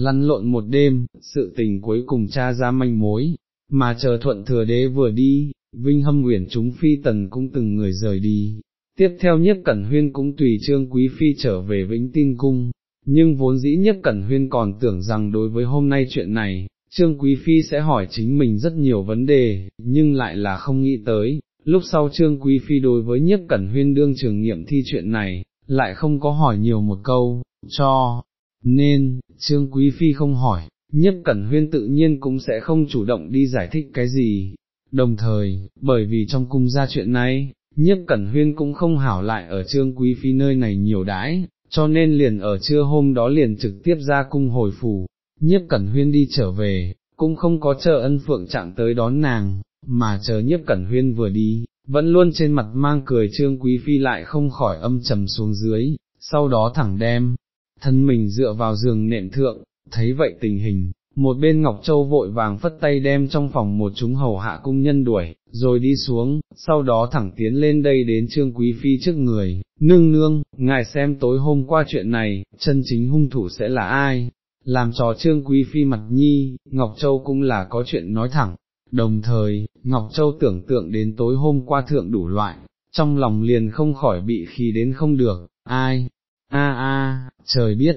lăn lộn một đêm, sự tình cuối cùng tra ra manh mối, mà chờ thuận thừa đế vừa đi, Vinh Hâm Uyển chúng phi tần cũng từng người rời đi. Tiếp theo nhất Cẩn Huyên cũng tùy Trương Quý Phi trở về Vĩnh Tin Cung, nhưng vốn dĩ nhất Cẩn Huyên còn tưởng rằng đối với hôm nay chuyện này, Trương Quý Phi sẽ hỏi chính mình rất nhiều vấn đề, nhưng lại là không nghĩ tới, lúc sau Trương Quý Phi đối với nhất Cẩn Huyên đương trường nghiệm thi chuyện này, lại không có hỏi nhiều một câu, cho, nên, Trương Quý Phi không hỏi, nhất Cẩn Huyên tự nhiên cũng sẽ không chủ động đi giải thích cái gì. Đồng thời, bởi vì trong cung ra chuyện này, nhất Cẩn Huyên cũng không hảo lại ở Trương Quý Phi nơi này nhiều đãi, cho nên liền ở trưa hôm đó liền trực tiếp ra cung hồi phủ, nhiếp cẩn huyên đi trở về, cũng không có chờ ân phượng chạm tới đón nàng, mà chờ nhiếp cẩn huyên vừa đi, vẫn luôn trên mặt mang cười trương quý phi lại không khỏi âm trầm xuống dưới, sau đó thẳng đem, thân mình dựa vào giường nệm thượng, thấy vậy tình hình, một bên Ngọc Châu vội vàng phất tay đem trong phòng một chúng hầu hạ cung nhân đuổi, rồi đi xuống, sau đó thẳng tiến lên đây đến Trương Quý Phi trước người, nương nương, ngài xem tối hôm qua chuyện này, chân chính hung thủ sẽ là ai, làm trò Trương Quý Phi mặt nhi, Ngọc Châu cũng là có chuyện nói thẳng, đồng thời, Ngọc Châu tưởng tượng đến tối hôm qua thượng đủ loại, trong lòng liền không khỏi bị khí đến không được, ai, a a, trời biết,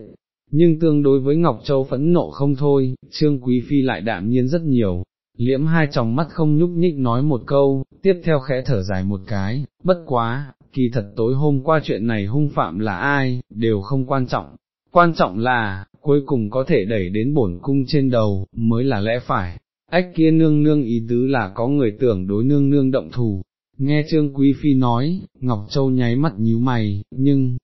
nhưng tương đối với Ngọc Châu phẫn nộ không thôi, Trương Quý Phi lại đạm nhiên rất nhiều, liễm hai tròng mắt không nhúc nhích nói một câu, tiếp theo khẽ thở dài một cái, bất quá, kỳ thật tối hôm qua chuyện này hung phạm là ai, đều không quan trọng, quan trọng là, cuối cùng có thể đẩy đến bổn cung trên đầu, mới là lẽ phải, ách kia nương nương ý tứ là có người tưởng đối nương nương động thù, nghe Trương Quý Phi nói, Ngọc Châu nháy mắt nhíu mày, nhưng,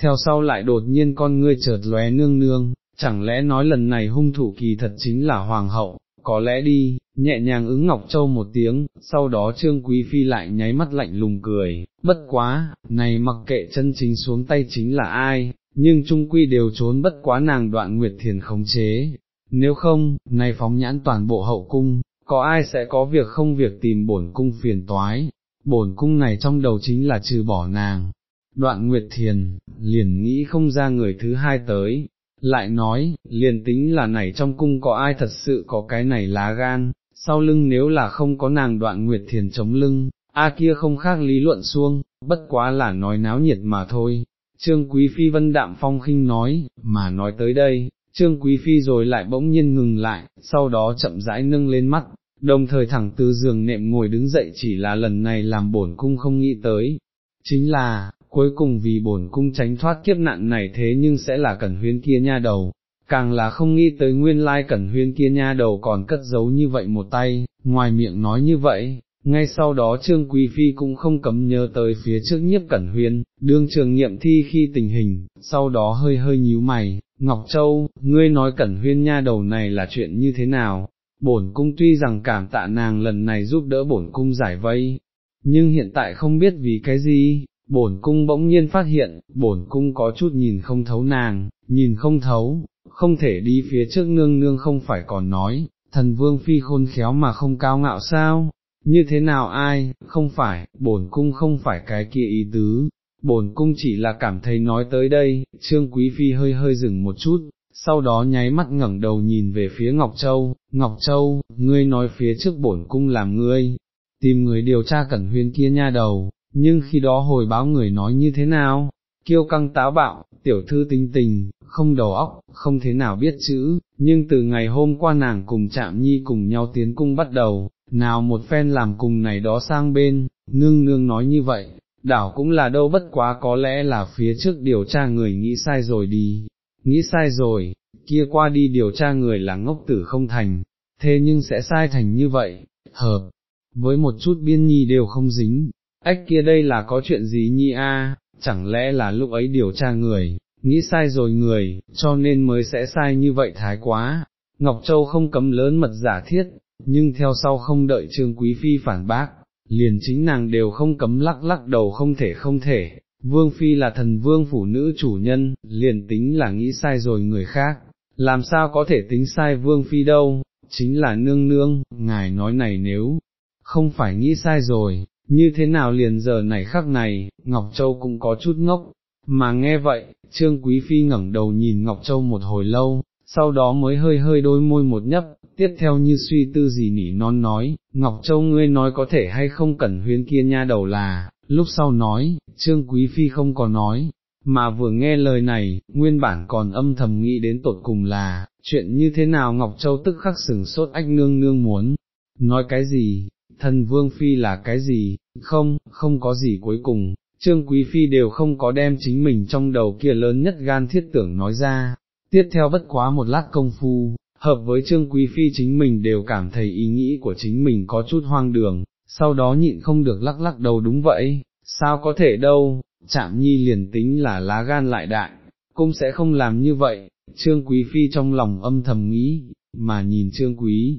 theo sau lại đột nhiên con ngươi chợt lóe nương nương, chẳng lẽ nói lần này hung thủ kỳ thật chính là hoàng hậu, có lẽ đi, nhẹ nhàng ứng Ngọc Châu một tiếng, sau đó Trương Quý Phi lại nháy mắt lạnh lùng cười, bất quá, này mặc kệ chân chính xuống tay chính là ai, nhưng trung quy đều trốn bất quá nàng đoạn nguyệt thiền khống chế, nếu không, này phóng nhãn toàn bộ hậu cung, có ai sẽ có việc không việc tìm bổn cung phiền toái, bổn cung này trong đầu chính là trừ bỏ nàng, đoạn nguyệt thiền, liền nghĩ không ra người thứ hai tới, lại nói, liền tính là này trong cung có ai thật sự có cái này lá gan, sau lưng nếu là không có nàng đoạn nguyệt thiền chống lưng, a kia không khác lý luận xuông, bất quá là nói náo nhiệt mà thôi. Trương Quý Phi vân đạm phong khinh nói, mà nói tới đây, Trương Quý Phi rồi lại bỗng nhiên ngừng lại, sau đó chậm rãi nâng lên mắt, đồng thời thẳng từ giường nệm ngồi đứng dậy chỉ là lần này làm bổn cung không nghĩ tới. Chính là, cuối cùng vì bổn cung tránh thoát kiếp nạn này thế nhưng sẽ là cẩn huyên kia nha đầu, càng là không nghĩ tới nguyên lai cẩn huyên kia nha đầu còn cất giấu như vậy một tay, ngoài miệng nói như vậy, ngay sau đó Trương Quý Phi cũng không cấm nhớ tới phía trước nhiếp cẩn huyên, đương trường nghiệm thi khi tình hình, sau đó hơi hơi nhíu mày, Ngọc Châu, ngươi nói cẩn huyên nha đầu này là chuyện như thế nào, bổn cung tuy rằng cảm tạ nàng lần này giúp đỡ bổn cung giải vây, nhưng hiện tại không biết vì cái gì, bổn cung bỗng nhiên phát hiện, bổn cung có chút nhìn không thấu nàng, nhìn không thấu, không thể đi phía trước nương nương không phải còn nói, thần vương phi khôn khéo mà không cao ngạo sao, như thế nào ai, không phải, bổn cung không phải cái kia ý tứ, bổn cung chỉ là cảm thấy nói tới đây, trương quý phi hơi hơi dừng một chút, sau đó nháy mắt ngẩng đầu nhìn về phía Ngọc Châu, Ngọc Châu, ngươi nói phía trước bổn cung làm ngươi, tìm người điều tra cẩn huyên kia nha đầu, nhưng khi đó hồi báo người nói như thế nào, kiêu căng táo bạo, tiểu thư tinh tình, không đầu óc, không thế nào biết chữ, nhưng từ ngày hôm qua nàng cùng chạm nhi cùng nhau tiến cung bắt đầu, nào một phen làm cùng này đó sang bên, nương nương nói như vậy, đảo cũng là đâu bất quá có lẽ là phía trước điều tra người nghĩ sai rồi đi, nghĩ sai rồi, kia qua đi điều tra người là ngốc tử không thành, thế nhưng sẽ sai thành như vậy, hợp, với một chút biên nhi đều không dính, ách kia đây là có chuyện gì nhi a? chẳng lẽ là lúc ấy điều tra người, nghĩ sai rồi người, cho nên mới sẽ sai như vậy thái quá. Ngọc Châu không cấm lớn mật giả thiết, nhưng theo sau không đợi Trương Quý Phi phản bác, liền chính nàng đều không cấm lắc lắc đầu không thể không thể, Vương Phi là thần vương phụ nữ chủ nhân, liền tính là nghĩ sai rồi người khác, làm sao có thể tính sai Vương Phi đâu, chính là nương nương, ngài nói này nếu không phải nghĩ sai rồi, như thế nào liền giờ này khắc này, Ngọc Châu cũng có chút ngốc, mà nghe vậy, Trương Quý Phi ngẩng đầu nhìn Ngọc Châu một hồi lâu, sau đó mới hơi hơi đôi môi một nhấp, tiếp theo như suy tư gì nỉ non nói, Ngọc Châu ngươi nói có thể hay không cần huyên kia nha đầu là, lúc sau nói, Trương Quý Phi không có nói, mà vừa nghe lời này, nguyên bản còn âm thầm nghĩ đến tột cùng là, chuyện như thế nào Ngọc Châu tức khắc sừng sốt ách nương nương muốn, nói cái gì, thần Vương Phi là cái gì, không, không có gì cuối cùng, Trương Quý Phi đều không có đem chính mình trong đầu kia lớn nhất gan thiết tưởng nói ra, tiếp theo bất quá một lát công phu, hợp với Trương Quý Phi chính mình đều cảm thấy ý nghĩ của chính mình có chút hoang đường, sau đó nhịn không được lắc lắc đầu đúng vậy, sao có thể đâu, chạm nhi liền tính là lá gan lại đại, cũng sẽ không làm như vậy, Trương Quý Phi trong lòng âm thầm nghĩ, mà nhìn Trương Quý.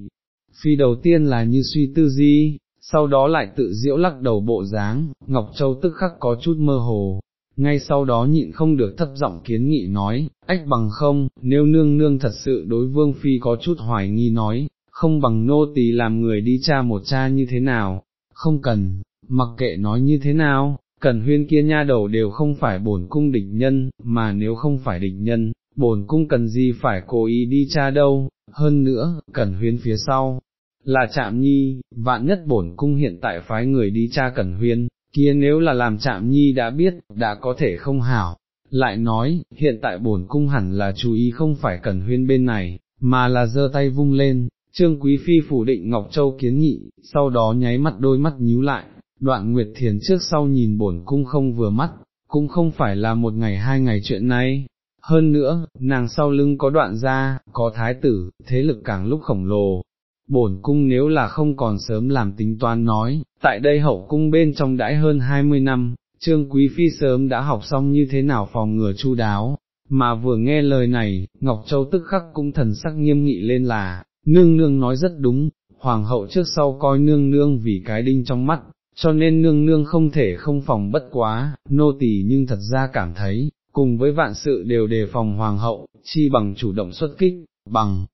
Phi đầu tiên là như suy tư gì, sau đó lại tự diễu lắc đầu bộ dáng, Ngọc Châu tức khắc có chút mơ hồ, ngay sau đó nhịn không được thấp giọng kiến nghị nói, ách bằng không, nếu nương nương thật sự đối vương phi có chút hoài nghi nói, không bằng nô tỳ làm người đi cha một cha như thế nào, không cần, mặc kệ nói như thế nào, cần huyên kia nha đầu đều không phải bổn cung địch nhân, mà nếu không phải địch nhân, bổn cung cần gì phải cố ý đi cha đâu, hơn nữa, cần huyên phía sau, là chạm nhi, vạn nhất bổn cung hiện tại phái người đi cha cần huyên, kia nếu là làm chạm nhi đã biết, đã có thể không hảo, lại nói, hiện tại bổn cung hẳn là chú ý không phải cần huyên bên này, mà là giơ tay vung lên, trương quý phi phủ định Ngọc Châu kiến nghị, sau đó nháy mắt đôi mắt nhíu lại, đoạn Nguyệt Thiền trước sau nhìn bổn cung không vừa mắt, cũng không phải là một ngày hai ngày chuyện này. Hơn nữa, nàng sau lưng có đoạn gia, có thái tử, thế lực càng lúc khổng lồ, bổn cung nếu là không còn sớm làm tính toán nói, tại đây hậu cung bên trong đãi hơn 20 năm, Trương Quý Phi sớm đã học xong như thế nào phòng ngừa chu đáo, mà vừa nghe lời này, Ngọc Châu tức khắc cũng thần sắc nghiêm nghị lên là, nương nương nói rất đúng, hoàng hậu trước sau coi nương nương vì cái đinh trong mắt, cho nên nương nương không thể không phòng bất quá, nô tỳ nhưng thật ra cảm thấy, cùng với vạn sự đều đề phòng hoàng hậu, chi bằng chủ động xuất kích, bằng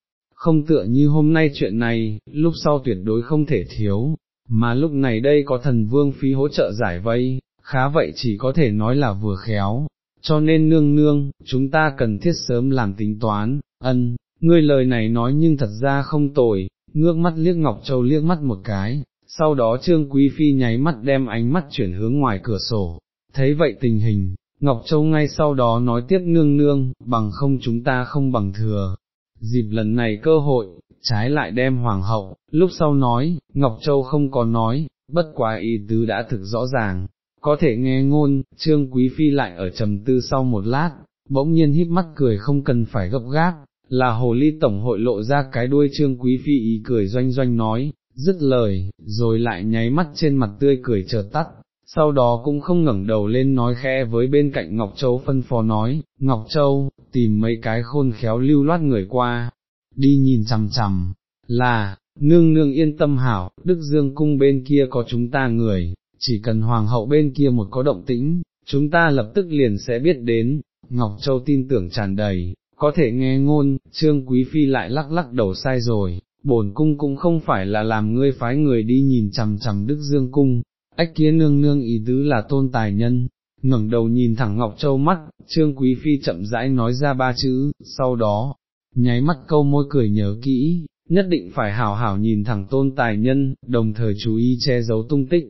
không tựa như hôm nay chuyện này, lúc sau tuyệt đối không thể thiếu, mà lúc này đây có thần vương phí hỗ trợ giải vây, khá vậy chỉ có thể nói là vừa khéo, cho nên nương nương, chúng ta cần thiết sớm làm tính toán, ân, ngươi lời này nói nhưng thật ra không tồi, ngước mắt liếc Ngọc Châu liếc mắt một cái, sau đó Trương Quý Phi nháy mắt đem ánh mắt chuyển hướng ngoài cửa sổ, thấy vậy tình hình, Ngọc Châu ngay sau đó nói tiếp nương nương, bằng không chúng ta không bằng thừa, dịp lần này cơ hội, trái lại đem hoàng hậu, lúc sau nói, Ngọc Châu không có nói, bất quá ý tứ đã thực rõ ràng, có thể nghe ngôn, trương quý phi lại ở trầm tư sau một lát, bỗng nhiên híp mắt cười không cần phải gấp gáp, là hồ ly tổng hội lộ ra cái đuôi trương quý phi ý cười doanh doanh nói, dứt lời, rồi lại nháy mắt trên mặt tươi cười chờ tắt, sau đó cũng không ngẩng đầu lên nói khẽ với bên cạnh Ngọc Châu phân phó nói, Ngọc Châu, tìm mấy cái khôn khéo lưu loát người qua, đi nhìn chằm chằm, là, nương nương yên tâm hảo, Đức Dương cung bên kia có chúng ta người, chỉ cần hoàng hậu bên kia một có động tĩnh, chúng ta lập tức liền sẽ biết đến, Ngọc Châu tin tưởng tràn đầy, có thể nghe ngôn, Trương Quý Phi lại lắc lắc đầu sai rồi, bổn cung cũng không phải là làm ngươi phái người đi nhìn chằm chằm Đức Dương cung, ách kia nương nương ý tứ là tôn tài nhân, ngẩng đầu nhìn thẳng Ngọc Châu mắt, Trương Quý Phi chậm rãi nói ra ba chữ, sau đó, nháy mắt câu môi cười nhớ kỹ, nhất định phải hảo hảo nhìn thẳng tôn tài nhân, đồng thời chú ý che giấu tung tích.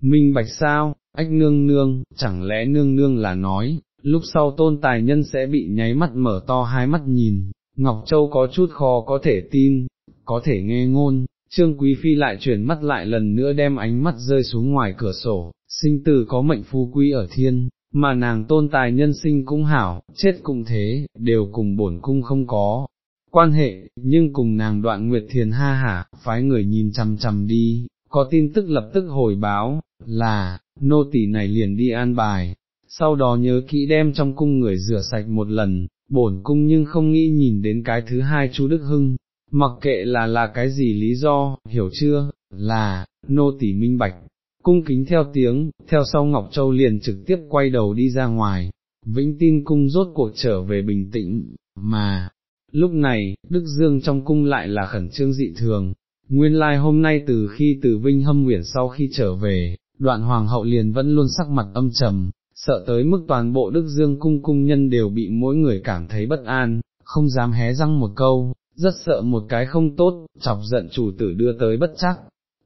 Minh bạch sao, ách nương nương, chẳng lẽ nương nương là nói, lúc sau tôn tài nhân sẽ bị nháy mắt mở to hai mắt nhìn, Ngọc Châu có chút khó có thể tin, có thể nghe ngôn, Trương Quý Phi lại chuyển mắt lại lần nữa đem ánh mắt rơi xuống ngoài cửa sổ, sinh tử có mệnh phu quý ở thiên, mà nàng tôn tài nhân sinh cũng hảo, chết cũng thế, đều cùng bổn cung không có quan hệ, nhưng cùng nàng đoạn nguyệt thiền ha hả, phái người nhìn chằm chằm đi, có tin tức lập tức hồi báo, là, nô tỳ này liền đi an bài, sau đó nhớ kỹ đem trong cung người rửa sạch một lần, bổn cung nhưng không nghĩ nhìn đến cái thứ hai chú Đức Hưng, mặc kệ là là cái gì lý do, hiểu chưa, là, nô tỉ minh bạch, cung kính theo tiếng, theo sau Ngọc Châu liền trực tiếp quay đầu đi ra ngoài, vĩnh tin cung rốt cuộc trở về bình tĩnh, mà, lúc này, Đức Dương trong cung lại là khẩn trương dị thường, nguyên lai like hôm nay từ khi từ Vinh Hâm Nguyễn sau khi trở về, đoạn Hoàng hậu liền vẫn luôn sắc mặt âm trầm, sợ tới mức toàn bộ Đức Dương cung cung nhân đều bị mỗi người cảm thấy bất an, không dám hé răng một câu, rất sợ một cái không tốt, chọc giận chủ tử đưa tới bất chắc.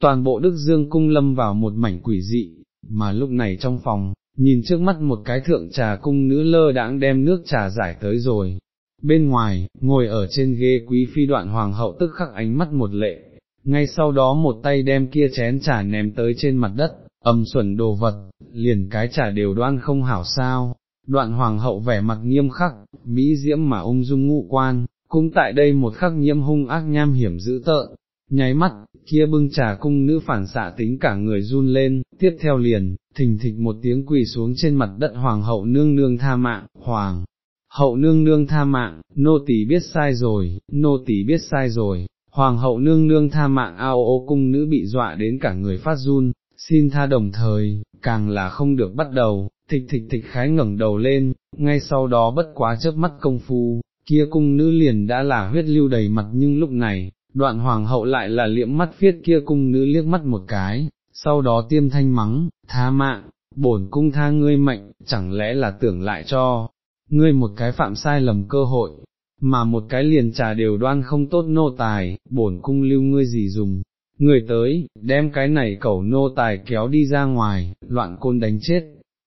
Toàn bộ Đức Dương cung lâm vào một mảnh quỷ dị, mà lúc này trong phòng, nhìn trước mắt một cái thượng trà cung nữ lơ đãng đem nước trà giải tới rồi. Bên ngoài, ngồi ở trên ghế quý phi đoạn hoàng hậu tức khắc ánh mắt một lệ, ngay sau đó một tay đem kia chén trà ném tới trên mặt đất, ầm xuẩn đồ vật, liền cái trà đều đoan không hảo sao. Đoạn hoàng hậu vẻ mặt nghiêm khắc, mỹ diễm mà ung dung ngụ quan, cũng tại đây một khắc nhiễm hung ác nham hiểm dữ tợn, nháy mắt, kia bưng trà cung nữ phản xạ tính cả người run lên, tiếp theo liền, thình thịch một tiếng quỳ xuống trên mặt đất hoàng hậu nương nương tha mạng, hoàng. Hậu nương nương tha mạng, nô tỳ biết sai rồi, nô tỳ biết sai rồi, hoàng hậu nương nương tha mạng ao ô cung nữ bị dọa đến cả người phát run, xin tha đồng thời, càng là không được bắt đầu, thịch thịch thịch khái ngẩng đầu lên, ngay sau đó bất quá chớp mắt công phu, kia cung nữ liền đã là huyết lưu đầy mặt nhưng lúc này, đoạn hoàng hậu lại là liễm mắt phiết kia cung nữ liếc mắt một cái, sau đó tiêm thanh mắng, tha mạng, bổn cung tha ngươi mệnh, chẳng lẽ là tưởng lại cho, ngươi một cái phạm sai lầm cơ hội, mà một cái liền trà đều đoan không tốt nô tài, bổn cung lưu ngươi gì dùng. Người tới, đem cái này cẩu nô tài kéo đi ra ngoài, loạn côn đánh chết.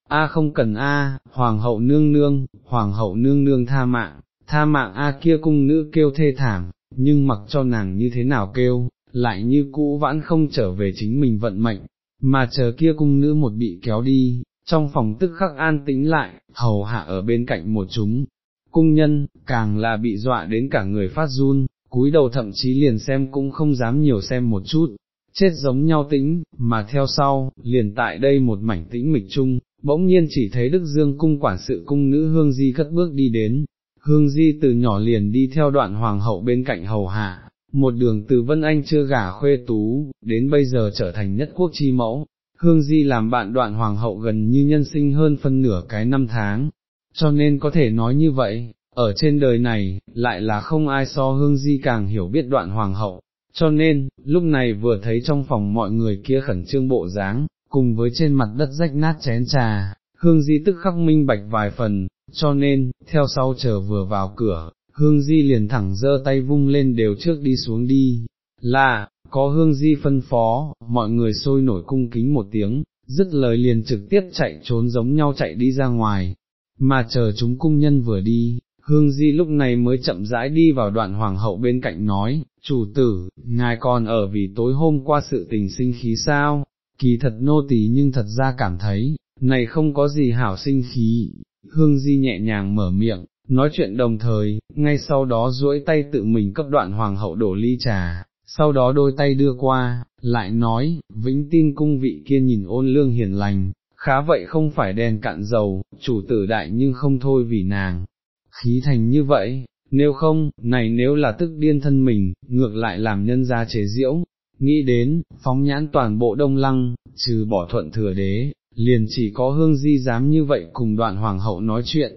A không cần A, hoàng hậu nương nương, hoàng hậu nương nương tha mạng, tha mạng A kia cung nữ kêu thê thảm, nhưng mặc cho nàng như thế nào kêu, lại như cũ vãn không trở về chính mình vận mệnh, mà chờ kia cung nữ một bị kéo đi, trong phòng tức khắc an tĩnh lại, hầu hạ ở bên cạnh một chúng. Cung nhân, càng là bị dọa đến cả người phát run, cúi đầu thậm chí liền xem cũng không dám nhiều xem một chút, chết giống nhau tĩnh, mà theo sau, liền tại đây một mảnh tĩnh mịch chung, bỗng nhiên chỉ thấy Đức Dương cung quản sự cung nữ Hương Di cất bước đi đến, Hương Di từ nhỏ liền đi theo đoạn hoàng hậu bên cạnh hầu hạ, một đường từ Vân Anh chưa gả khuê tú, đến bây giờ trở thành nhất quốc chi mẫu. Hương Di làm bạn đoạn hoàng hậu gần như nhân sinh hơn phân nửa cái năm tháng, cho nên có thể nói như vậy, ở trên đời này, lại là không ai so Hương Di càng hiểu biết đoạn hoàng hậu, cho nên, lúc này vừa thấy trong phòng mọi người kia khẩn trương bộ dáng, cùng với trên mặt đất rách nát chén trà, Hương Di tức khắc minh bạch vài phần, cho nên, theo sau chờ vừa vào cửa, hương di liền thẳng giơ tay vung lên đều trước đi xuống đi, là, có hương di phân phó, mọi người sôi nổi cung kính một tiếng, dứt lời liền trực tiếp chạy trốn giống nhau chạy đi ra ngoài, mà chờ chúng cung nhân vừa đi, hương di lúc này mới chậm rãi đi vào đoạn hoàng hậu bên cạnh nói, chủ tử, ngài còn ở vì tối hôm qua sự tình sinh khí sao, kỳ thật nô tỳ nhưng thật ra cảm thấy, này không có gì hảo sinh khí, hương di nhẹ nhàng mở miệng, nói chuyện đồng thời, ngay sau đó duỗi tay tự mình cấp đoạn hoàng hậu đổ ly trà, sau đó đôi tay đưa qua, lại nói, vĩnh tin cung vị kia nhìn ôn lương hiền lành, khá vậy không phải đèn cạn dầu, chủ tử đại nhưng không thôi vì nàng, khí thành như vậy, nếu không, này nếu là tức điên thân mình, ngược lại làm nhân gia chế diễu, nghĩ đến, phóng nhãn toàn bộ đông lăng, trừ bỏ thuận thừa đế, liền chỉ có hương di dám như vậy cùng đoạn hoàng hậu nói chuyện,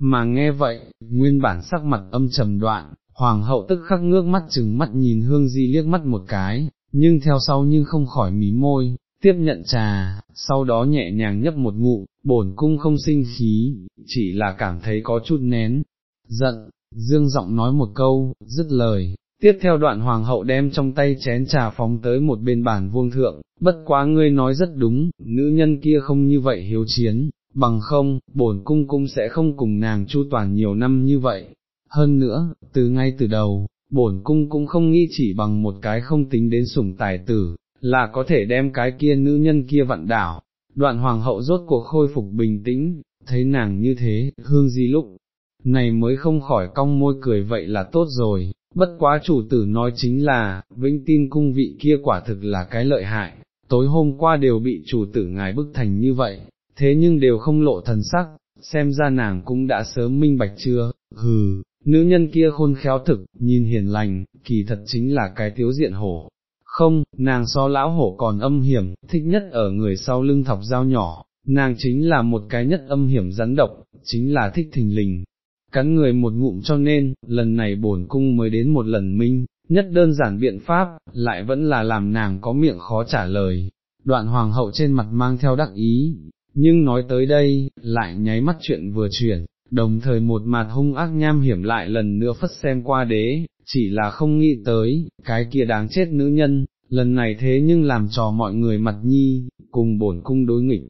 mà nghe vậy, nguyên bản sắc mặt âm trầm đoạn, hoàng hậu tức khắc ngước mắt chừng mắt nhìn hương di liếc mắt một cái, nhưng theo sau nhưng không khỏi mí môi, tiếp nhận trà, sau đó nhẹ nhàng nhấp một ngụ, bổn cung không sinh khí, chỉ là cảm thấy có chút nén, giận, dương giọng nói một câu, dứt lời, Tiếp theo đoạn hoàng hậu đem trong tay chén trà phóng tới một bên bàn vuông thượng, bất quá ngươi nói rất đúng, nữ nhân kia không như vậy hiếu chiến, bằng không, bổn cung cung sẽ không cùng nàng chu toàn nhiều năm như vậy. Hơn nữa, từ ngay từ đầu, bổn cung cũng không nghĩ chỉ bằng một cái không tính đến sủng tài tử, là có thể đem cái kia nữ nhân kia vặn đảo. Đoạn hoàng hậu rốt cuộc khôi phục bình tĩnh, thấy nàng như thế, hương di lúc này mới không khỏi cong môi cười vậy là tốt rồi, bất quá chủ tử nói chính là, vĩnh tin cung vị kia quả thực là cái lợi hại, tối hôm qua đều bị chủ tử ngài bức thành như vậy, thế nhưng đều không lộ thần sắc, xem ra nàng cũng đã sớm minh bạch chưa, hừ, nữ nhân kia khôn khéo thực, nhìn hiền lành, kỳ thật chính là cái thiếu diện hổ. Không, nàng so lão hổ còn âm hiểm, thích nhất ở người sau lưng thọc dao nhỏ, nàng chính là một cái nhất âm hiểm rắn độc, chính là thích thình lình, cắn người một ngụm cho nên, lần này bổn cung mới đến một lần minh, nhất đơn giản biện pháp, lại vẫn là làm nàng có miệng khó trả lời. Đoạn hoàng hậu trên mặt mang theo đắc ý, nhưng nói tới đây, lại nháy mắt chuyện vừa chuyển, đồng thời một mặt hung ác nham hiểm lại lần nữa phất xem qua đế, chỉ là không nghĩ tới, cái kia đáng chết nữ nhân, lần này thế nhưng làm trò mọi người mặt nhi, cùng bổn cung đối nghịch,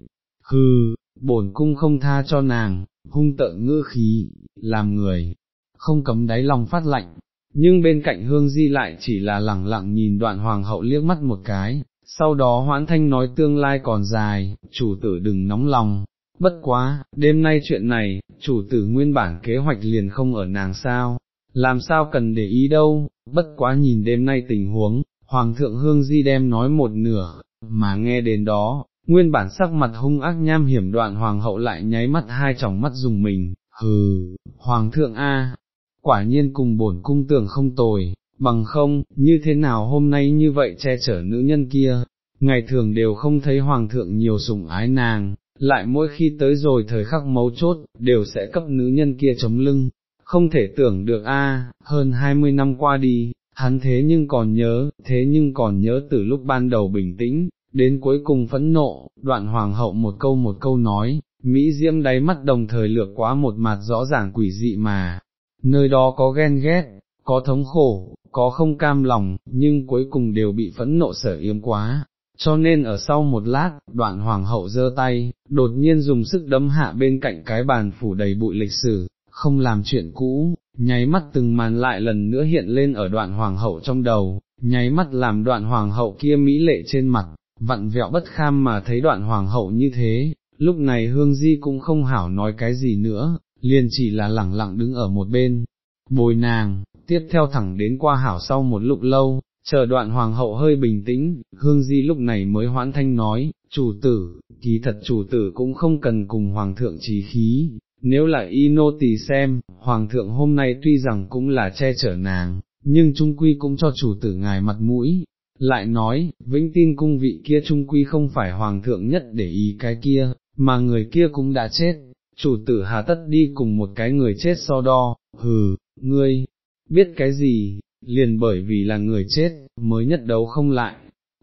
hừ, bổn cung không tha cho nàng, hung tợn ngữ khí, làm người, không cấm đáy lòng phát lạnh, nhưng bên cạnh hương di lại chỉ là lẳng lặng nhìn đoạn hoàng hậu liếc mắt một cái, sau đó hoãn thanh nói tương lai còn dài, chủ tử đừng nóng lòng, bất quá, đêm nay chuyện này, chủ tử nguyên bản kế hoạch liền không ở nàng sao, làm sao cần để ý đâu, bất quá nhìn đêm nay tình huống, Hoàng thượng Hương Di đem nói một nửa, mà nghe đến đó, nguyên bản sắc mặt hung ác nham hiểm đoạn Hoàng hậu lại nháy mắt hai tròng mắt dùng mình, hừ, Hoàng thượng A, quả nhiên cùng bổn cung tưởng không tồi, bằng không, như thế nào hôm nay như vậy che chở nữ nhân kia, ngày thường đều không thấy Hoàng thượng nhiều sủng ái nàng, lại mỗi khi tới rồi thời khắc mấu chốt, đều sẽ cấp nữ nhân kia chống lưng, không thể tưởng được a, hơn hai mươi năm qua đi, hắn thế nhưng còn nhớ, thế nhưng còn nhớ từ lúc ban đầu bình tĩnh, đến cuối cùng phẫn nộ, đoạn hoàng hậu một câu một câu nói, Mỹ Diễm đáy mắt đồng thời lược quá một mặt rõ ràng quỷ dị mà, nơi đó có ghen ghét, có thống khổ, có không cam lòng, nhưng cuối cùng đều bị phẫn nộ sở yếm quá. Cho nên ở sau một lát, đoạn hoàng hậu giơ tay, đột nhiên dùng sức đấm hạ bên cạnh cái bàn phủ đầy bụi lịch sử, không làm chuyện cũ, nháy mắt từng màn lại lần nữa hiện lên ở đoạn hoàng hậu trong đầu, nháy mắt làm đoạn hoàng hậu kia mỹ lệ trên mặt, vặn vẹo bất kham mà thấy đoạn hoàng hậu như thế, lúc này hương di cũng không hảo nói cái gì nữa, liền chỉ là lẳng lặng đứng ở một bên, bồi nàng, tiếp theo thẳng đến qua hảo sau một lúc lâu, chờ đoạn hoàng hậu hơi bình tĩnh, hương di lúc này mới hoãn thanh nói, chủ tử, kỳ thật chủ tử cũng không cần cùng hoàng thượng trí khí, nếu là y nô tỳ xem, hoàng thượng hôm nay tuy rằng cũng là che chở nàng, nhưng trung quy cũng cho chủ tử ngài mặt mũi, lại nói, vĩnh tin cung vị kia trung quy không phải hoàng thượng nhất để ý cái kia, mà người kia cũng đã chết, chủ tử hà tất đi cùng một cái người chết so đo, hừ, ngươi, biết cái gì, liền bởi vì là người chết, mới nhất đấu không lại,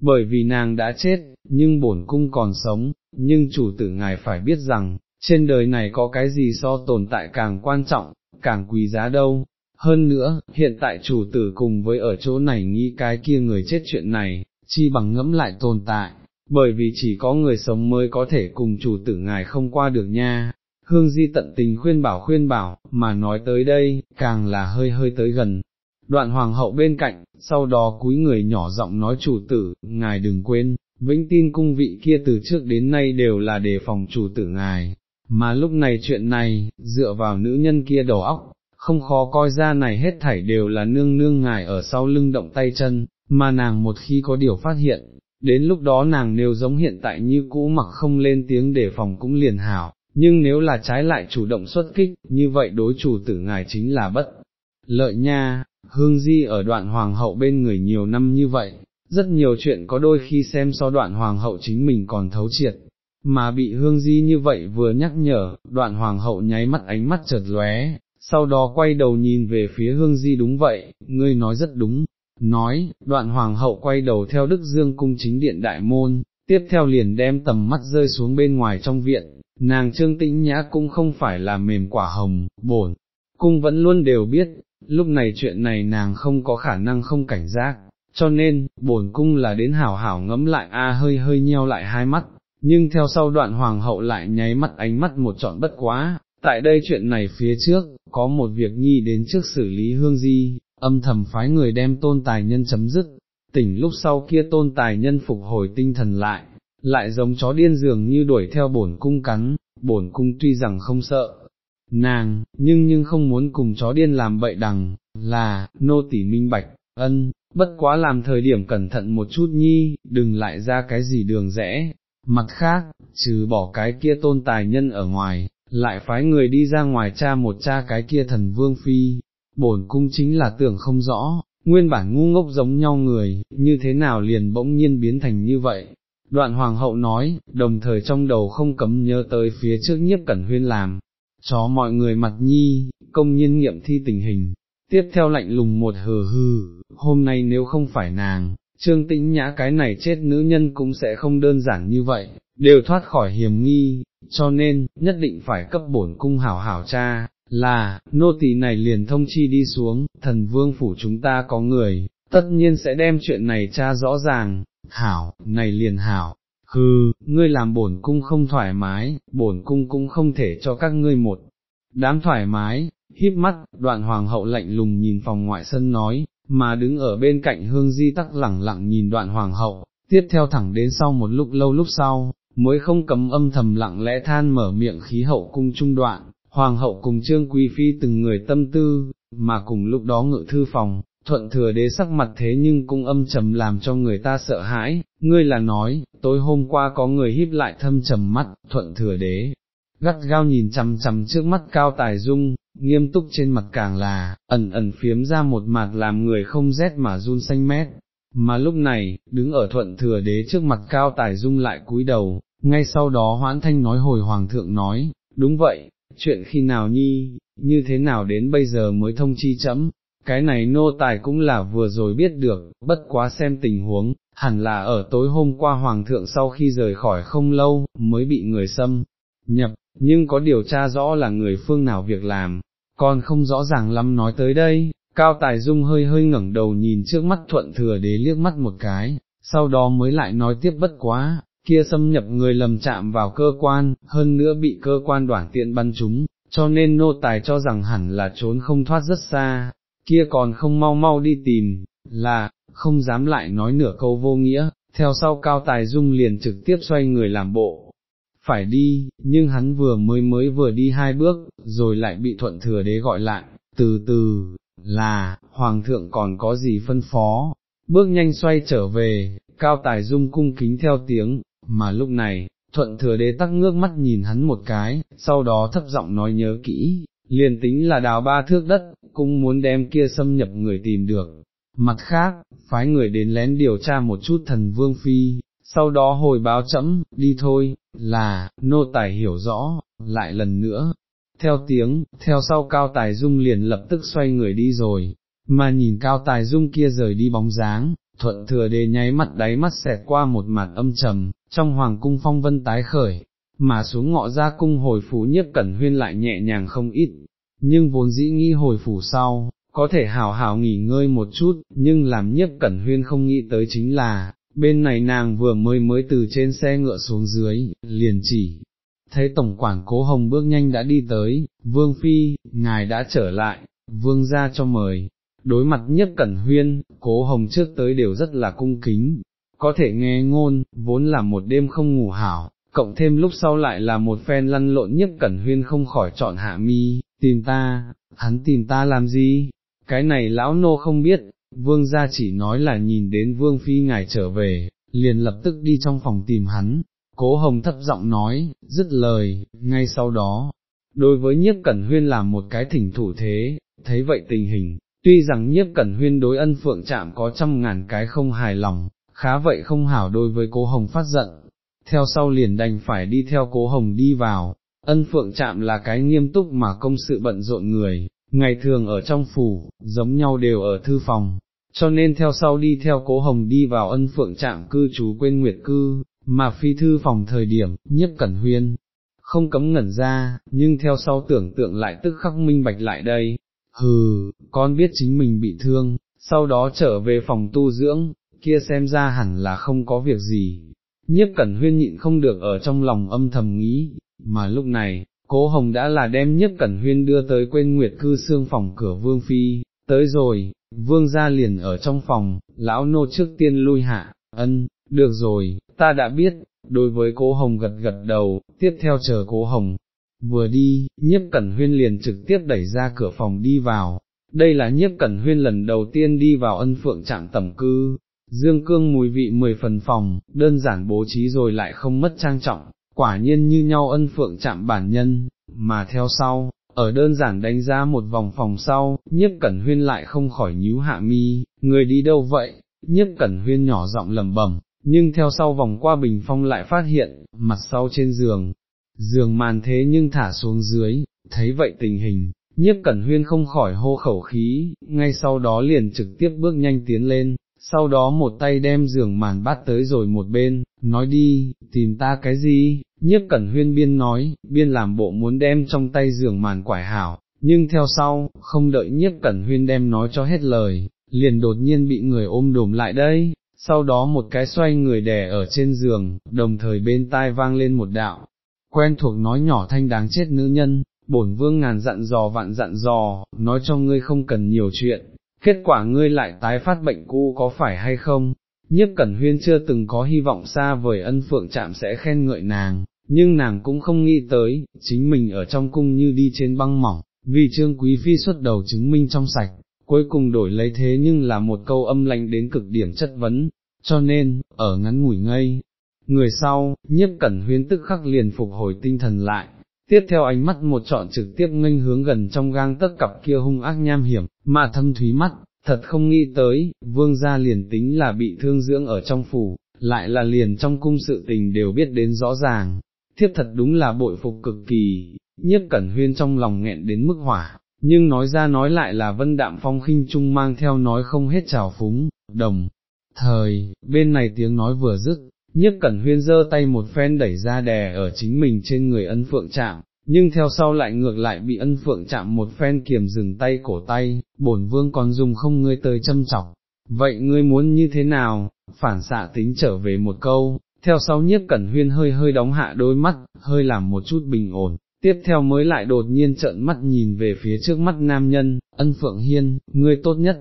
bởi vì nàng đã chết, nhưng bổn cung còn sống, nhưng chủ tử ngài phải biết rằng, trên đời này có cái gì so tồn tại càng quan trọng, càng quý giá đâu. Hơn nữa, hiện tại chủ tử cùng với ở chỗ này nghĩ cái kia người chết chuyện này, chi bằng ngẫm lại tồn tại, bởi vì chỉ có người sống mới có thể cùng chủ tử ngài không qua được nha. Hương Di tận tình khuyên bảo khuyên bảo, mà nói tới đây, càng là hơi hơi tới gần. Đoạn hoàng hậu bên cạnh, sau đó cúi người nhỏ giọng nói chủ tử, ngài đừng quên, vĩnh tin cung vị kia từ trước đến nay đều là đề phòng chủ tử ngài, mà lúc này chuyện này, dựa vào nữ nhân kia đầu óc, không khó coi ra này hết thảy đều là nương nương ngài ở sau lưng động tay chân, mà nàng một khi có điều phát hiện, đến lúc đó nàng nếu giống hiện tại như cũ mặc không lên tiếng để phòng cũng liền hảo, nhưng nếu là trái lại chủ động xuất kích, như vậy đối chủ tử ngài chính là bất lợi nha, hương di ở đoạn hoàng hậu bên người nhiều năm như vậy, rất nhiều chuyện có đôi khi xem so đoạn hoàng hậu chính mình còn thấu triệt, mà bị hương di như vậy vừa nhắc nhở, đoạn hoàng hậu nháy mắt ánh mắt chợt lóe, sau đó quay đầu nhìn về phía hương di đúng vậy, ngươi nói rất đúng, nói, đoạn hoàng hậu quay đầu theo đức dương cung chính điện đại môn, tiếp theo liền đem tầm mắt rơi xuống bên ngoài trong viện, nàng trương tĩnh nhã cũng không phải là mềm quả hồng, bổn, cung vẫn luôn đều biết, lúc này chuyện này nàng không có khả năng không cảnh giác. Cho nên, bổn cung là đến hảo hảo ngấm lại a à, hơi hơi nheo lại hai mắt, nhưng theo sau đoạn hoàng hậu lại nháy mắt ánh mắt một trọn bất quá, tại đây chuyện này phía trước, có một việc nhi đến trước xử lý hương di, âm thầm phái người đem tôn tài nhân chấm dứt, tỉnh lúc sau kia tôn tài nhân phục hồi tinh thần lại, lại giống chó điên dường như đuổi theo bổn cung cắn, bổn cung tuy rằng không sợ. Nàng, nhưng nhưng không muốn cùng chó điên làm bậy đằng, là, nô tỳ minh bạch, ân, bất quá làm thời điểm cẩn thận một chút nhi, đừng lại ra cái gì đường rẽ, Mặt khác, trừ bỏ cái kia tôn tài nhân ở ngoài, lại phái người đi ra ngoài cha một cha cái kia thần vương phi, bổn cung chính là tưởng không rõ, nguyên bản ngu ngốc giống nhau người, như thế nào liền bỗng nhiên biến thành như vậy. Đoạn hoàng hậu nói, đồng thời trong đầu không cấm nhớ tới phía trước nhiếp cẩn huyên làm, chó mọi người mặt nhi, công nhiên nghiệm thi tình hình, tiếp theo lạnh lùng một hờ hừ hôm nay nếu không phải nàng, Trương tĩnh nhã cái này chết nữ nhân cũng sẽ không đơn giản như vậy, đều thoát khỏi hiểm nghi, cho nên, nhất định phải cấp bổn cung hảo hảo cha, là, nô tỳ này liền thông chi đi xuống, thần vương phủ chúng ta có người, tất nhiên sẽ đem chuyện này tra rõ ràng, hảo, này liền hảo, hừ, ngươi làm bổn cung không thoải mái, bổn cung cũng không thể cho các ngươi một đám thoải mái, híp mắt, đoạn hoàng hậu lạnh lùng nhìn phòng ngoại sân nói, mà đứng ở bên cạnh hương di tắc lẳng lặng nhìn đoạn hoàng hậu, tiếp theo thẳng đến sau một lúc lâu lúc sau, mới không cấm âm thầm lặng lẽ than mở miệng khí hậu cung trung đoạn, hoàng hậu cùng trương quý phi từng người tâm tư, mà cùng lúc đó ngự thư phòng, thuận thừa đế sắc mặt thế nhưng cũng âm trầm làm cho người ta sợ hãi, ngươi là nói, tối hôm qua có người híp lại thâm trầm mắt, thuận thừa đế, gắt gao nhìn chằm chằm trước mắt cao tài dung, nghiêm túc trên mặt càng là, ẩn ẩn phiếm ra một mặt làm người không rét mà run xanh mét, mà lúc này, đứng ở thuận thừa đế trước mặt cao tài dung lại cúi đầu, ngay sau đó hoãn thanh nói hồi hoàng thượng nói, đúng vậy, chuyện khi nào nhi, như thế nào đến bây giờ mới thông chi chấm, cái này nô tài cũng là vừa rồi biết được, bất quá xem tình huống, hẳn là ở tối hôm qua hoàng thượng sau khi rời khỏi không lâu, mới bị người xâm, nhập, nhưng có điều tra rõ là người phương nào việc làm, còn không rõ ràng lắm nói tới đây, cao tài dung hơi hơi ngẩng đầu nhìn trước mắt thuận thừa đế liếc mắt một cái, sau đó mới lại nói tiếp bất quá, kia xâm nhập người lầm chạm vào cơ quan, hơn nữa bị cơ quan đoản tiện bắn chúng, cho nên nô tài cho rằng hẳn là trốn không thoát rất xa, kia còn không mau mau đi tìm, là, không dám lại nói nửa câu vô nghĩa, theo sau cao tài dung liền trực tiếp xoay người làm bộ, phải đi, nhưng hắn vừa mới mới vừa đi hai bước, rồi lại bị thuận thừa đế gọi lại, từ từ, là, hoàng thượng còn có gì phân phó, bước nhanh xoay trở về, cao tài dung cung kính theo tiếng, mà lúc này, thuận thừa đế tắc ngước mắt nhìn hắn một cái, sau đó thấp giọng nói nhớ kỹ, liền tính là đào ba thước đất, cũng muốn đem kia xâm nhập người tìm được. Mặt khác, phái người đến lén điều tra một chút thần vương phi, sau đó hồi báo chấm, đi thôi, là, nô tài hiểu rõ, lại lần nữa, theo tiếng, theo sau cao tài dung liền lập tức xoay người đi rồi, mà nhìn cao tài dung kia rời đi bóng dáng, thuận thừa đề nháy mặt đáy mắt xẹt qua một mặt âm trầm, trong hoàng cung phong vân tái khởi, mà xuống ngọ ra cung hồi phủ nhiếp cẩn huyên lại nhẹ nhàng không ít, nhưng vốn dĩ nghĩ hồi phủ sau, có thể hào hào nghỉ ngơi một chút, nhưng làm nhiếp cẩn huyên không nghĩ tới chính là, bên này nàng vừa mới mới từ trên xe ngựa xuống dưới, liền chỉ, thấy tổng quản cố hồng bước nhanh đã đi tới, vương phi, ngài đã trở lại, vương ra cho mời, đối mặt nhất cẩn huyên, cố hồng trước tới đều rất là cung kính, có thể nghe ngôn, vốn là một đêm không ngủ hảo, cộng thêm lúc sau lại là một phen lăn lộn nhất cẩn huyên không khỏi chọn hạ mi, tìm ta, hắn tìm ta làm gì, cái này lão nô không biết, vương gia chỉ nói là nhìn đến vương phi ngài trở về, liền lập tức đi trong phòng tìm hắn, cố hồng thấp giọng nói, dứt lời, ngay sau đó, đối với nhiếp cẩn huyên làm một cái thỉnh thủ thế, thấy vậy tình hình, tuy rằng nhiếp cẩn huyên đối ân phượng chạm có trăm ngàn cái không hài lòng, khá vậy không hảo đối với cố hồng phát giận, theo sau liền đành phải đi theo cố hồng đi vào, ân phượng chạm là cái nghiêm túc mà công sự bận rộn người, ngày thường ở trong phủ, giống nhau đều ở thư phòng, cho nên theo sau đi theo cố hồng đi vào ân phượng trạm cư trú quên nguyệt cư, mà phi thư phòng thời điểm, nhất cẩn huyên, không cấm ngẩn ra, nhưng theo sau tưởng tượng lại tức khắc minh bạch lại đây, hừ, con biết chính mình bị thương, sau đó trở về phòng tu dưỡng, kia xem ra hẳn là không có việc gì. Nhiếp cẩn huyên nhịn không được ở trong lòng âm thầm nghĩ, mà lúc này, cố hồng đã là đem nhiếp cẩn huyên đưa tới quên nguyệt cư xương phòng cửa vương phi, tới rồi, vương gia liền ở trong phòng, lão nô trước tiên lui hạ, ân, được rồi, ta đã biết, đối với cố hồng gật gật đầu, tiếp theo chờ cố hồng, vừa đi, nhiếp cẩn huyên liền trực tiếp đẩy ra cửa phòng đi vào, đây là nhiếp cẩn huyên lần đầu tiên đi vào ân phượng trạm tẩm cư, dương cương mùi vị mười phần phòng, đơn giản bố trí rồi lại không mất trang trọng, quả nhiên như nhau ân phượng chạm bản nhân, mà theo sau, ở đơn giản đánh giá một vòng phòng sau, nhiếp cẩn huyên lại không khỏi nhíu hạ mi, người đi đâu vậy, nhiếp cẩn huyên nhỏ giọng lầm bẩm, nhưng theo sau vòng qua bình phong lại phát hiện, mặt sau trên giường, giường màn thế nhưng thả xuống dưới, thấy vậy tình hình, nhiếp cẩn huyên không khỏi hô khẩu khí, ngay sau đó liền trực tiếp bước nhanh tiến lên, sau đó một tay đem giường màn bắt tới rồi một bên, nói đi, tìm ta cái gì, nhiếp cẩn huyên biên nói, biên làm bộ muốn đem trong tay giường màn quải hảo, nhưng theo sau, không đợi nhiếp cẩn huyên đem nói cho hết lời, liền đột nhiên bị người ôm đùm lại đây, sau đó một cái xoay người đè ở trên giường, đồng thời bên tai vang lên một đạo, quen thuộc nói nhỏ thanh đáng chết nữ nhân, bổn vương ngàn dặn dò vạn dặn dò, nói cho ngươi không cần nhiều chuyện, kết quả ngươi lại tái phát bệnh cũ có phải hay không? Nhiếp Cẩn Huyên chưa từng có hy vọng xa vời ân phượng chạm sẽ khen ngợi nàng, nhưng nàng cũng không nghĩ tới, chính mình ở trong cung như đi trên băng mỏng, vì trương quý phi xuất đầu chứng minh trong sạch, cuối cùng đổi lấy thế nhưng là một câu âm lạnh đến cực điểm chất vấn, cho nên, ở ngắn ngủi ngây, người sau, nhiếp cẩn huyên tức khắc liền phục hồi tinh thần lại, tiếp theo ánh mắt một trọn trực tiếp nghênh hướng gần trong gang tất cặp kia hung ác nham hiểm, mà thâm thúy mắt, thật không nghĩ tới, vương gia liền tính là bị thương dưỡng ở trong phủ, lại là liền trong cung sự tình đều biết đến rõ ràng, thiếp thật đúng là bội phục cực kỳ, nhiếp cẩn huyên trong lòng nghẹn đến mức hỏa, nhưng nói ra nói lại là vân đạm phong khinh trung mang theo nói không hết trào phúng, đồng. Thời, bên này tiếng nói vừa dứt, Nhất cẩn huyên giơ tay một phen đẩy ra đè ở chính mình trên người ân phượng chạm, nhưng theo sau lại ngược lại bị ân phượng chạm một phen kiềm dừng tay cổ tay, bổn vương còn dùng không ngươi tới châm chọc. Vậy ngươi muốn như thế nào, phản xạ tính trở về một câu, theo sau nhiếp cẩn huyên hơi hơi đóng hạ đôi mắt, hơi làm một chút bình ổn, tiếp theo mới lại đột nhiên trợn mắt nhìn về phía trước mắt nam nhân, ân phượng hiên, ngươi tốt nhất,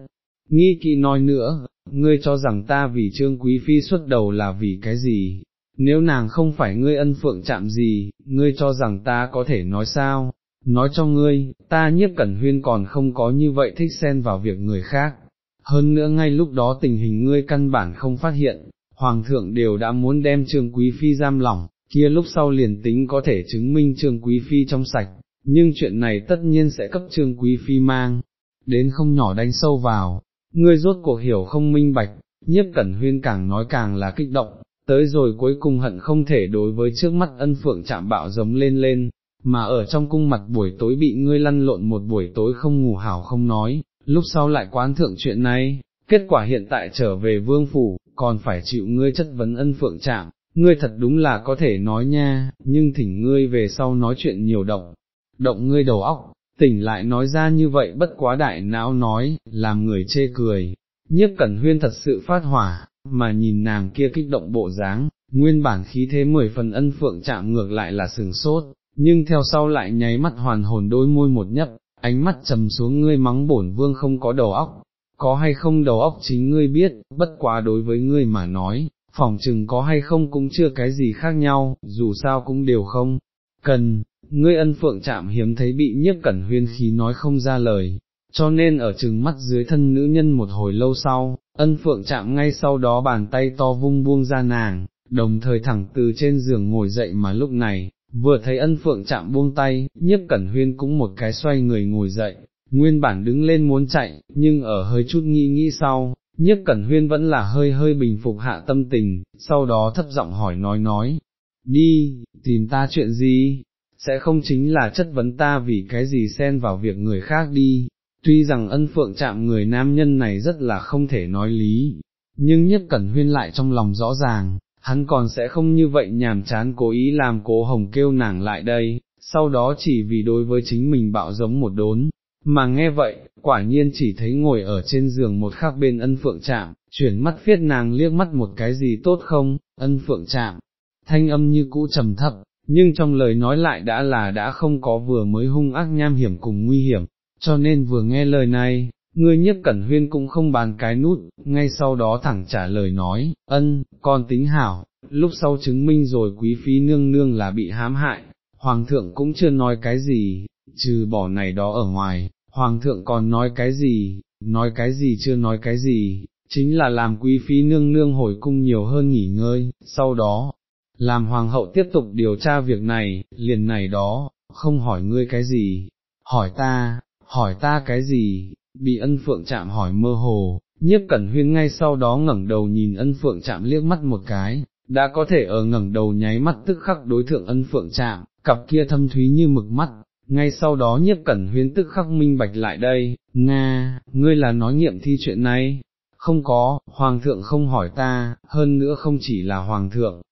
nghi kỵ nói nữa, ngươi cho rằng ta vì trương quý phi xuất đầu là vì cái gì, nếu nàng không phải ngươi ân phượng chạm gì, ngươi cho rằng ta có thể nói sao, nói cho ngươi, ta nhiếp cẩn huyên còn không có như vậy thích xen vào việc người khác, hơn nữa ngay lúc đó tình hình ngươi căn bản không phát hiện, hoàng thượng đều đã muốn đem trương quý phi giam lỏng, kia lúc sau liền tính có thể chứng minh trương quý phi trong sạch, nhưng chuyện này tất nhiên sẽ cấp trương quý phi mang, đến không nhỏ đánh sâu vào, ngươi rốt cuộc hiểu không minh bạch, nhiếp cẩn huyên càng nói càng là kích động, tới rồi cuối cùng hận không thể đối với trước mắt ân phượng chạm bạo giống lên lên, mà ở trong cung mặt buổi tối bị ngươi lăn lộn một buổi tối không ngủ hảo không nói, lúc sau lại quán thượng chuyện này, kết quả hiện tại trở về vương phủ, còn phải chịu ngươi chất vấn ân phượng chạm, ngươi thật đúng là có thể nói nha, nhưng thỉnh ngươi về sau nói chuyện nhiều động, động ngươi đầu óc, tỉnh lại nói ra như vậy bất quá đại não nói, làm người chê cười, nhiếp cẩn huyên thật sự phát hỏa, mà nhìn nàng kia kích động bộ dáng, nguyên bản khí thế mười phần ân phượng chạm ngược lại là sừng sốt, nhưng theo sau lại nháy mắt hoàn hồn đôi môi một nhấp, ánh mắt trầm xuống ngươi mắng bổn vương không có đầu óc, có hay không đầu óc chính ngươi biết, bất quá đối với ngươi mà nói, phòng chừng có hay không cũng chưa cái gì khác nhau, dù sao cũng đều không, cần, ngươi ân phượng chạm hiếm thấy bị nhiếp cẩn huyên khí nói không ra lời, cho nên ở chừng mắt dưới thân nữ nhân một hồi lâu sau, ân phượng chạm ngay sau đó bàn tay to vung buông ra nàng, đồng thời thẳng từ trên giường ngồi dậy mà lúc này, vừa thấy ân phượng chạm buông tay, nhiếp cẩn huyên cũng một cái xoay người ngồi dậy, nguyên bản đứng lên muốn chạy, nhưng ở hơi chút nghĩ nghĩ sau, Nhất cẩn huyên vẫn là hơi hơi bình phục hạ tâm tình, sau đó thấp giọng hỏi nói nói, đi, tìm ta chuyện gì, sẽ không chính là chất vấn ta vì cái gì xen vào việc người khác đi, tuy rằng ân phượng chạm người nam nhân này rất là không thể nói lý, nhưng nhất cẩn huyên lại trong lòng rõ ràng, hắn còn sẽ không như vậy nhàm chán cố ý làm cố hồng kêu nàng lại đây, sau đó chỉ vì đối với chính mình bạo giống một đốn, mà nghe vậy, quả nhiên chỉ thấy ngồi ở trên giường một khắc bên ân phượng chạm, chuyển mắt phiết nàng liếc mắt một cái gì tốt không, ân phượng chạm, thanh âm như cũ trầm thấp, nhưng trong lời nói lại đã là đã không có vừa mới hung ác nham hiểm cùng nguy hiểm, cho nên vừa nghe lời này, ngươi nhiếp cẩn huyên cũng không bàn cái nút, ngay sau đó thẳng trả lời nói, ân, con tính hảo, lúc sau chứng minh rồi quý phi nương nương là bị hãm hại, hoàng thượng cũng chưa nói cái gì, trừ bỏ này đó ở ngoài, hoàng thượng còn nói cái gì, nói cái gì chưa nói cái gì, chính là làm quý phi nương nương hồi cung nhiều hơn nghỉ ngơi, sau đó, làm hoàng hậu tiếp tục điều tra việc này, liền này đó, không hỏi ngươi cái gì, hỏi ta, hỏi ta cái gì, bị ân phượng chạm hỏi mơ hồ, nhiếp cẩn huyên ngay sau đó ngẩng đầu nhìn ân phượng chạm liếc mắt một cái, đã có thể ở ngẩng đầu nháy mắt tức khắc đối thượng ân phượng chạm, cặp kia thâm thúy như mực mắt, ngay sau đó nhiếp cẩn huyên tức khắc minh bạch lại đây, Nga, ngươi là nói nghiệm thi chuyện này, không có, hoàng thượng không hỏi ta, hơn nữa không chỉ là hoàng thượng,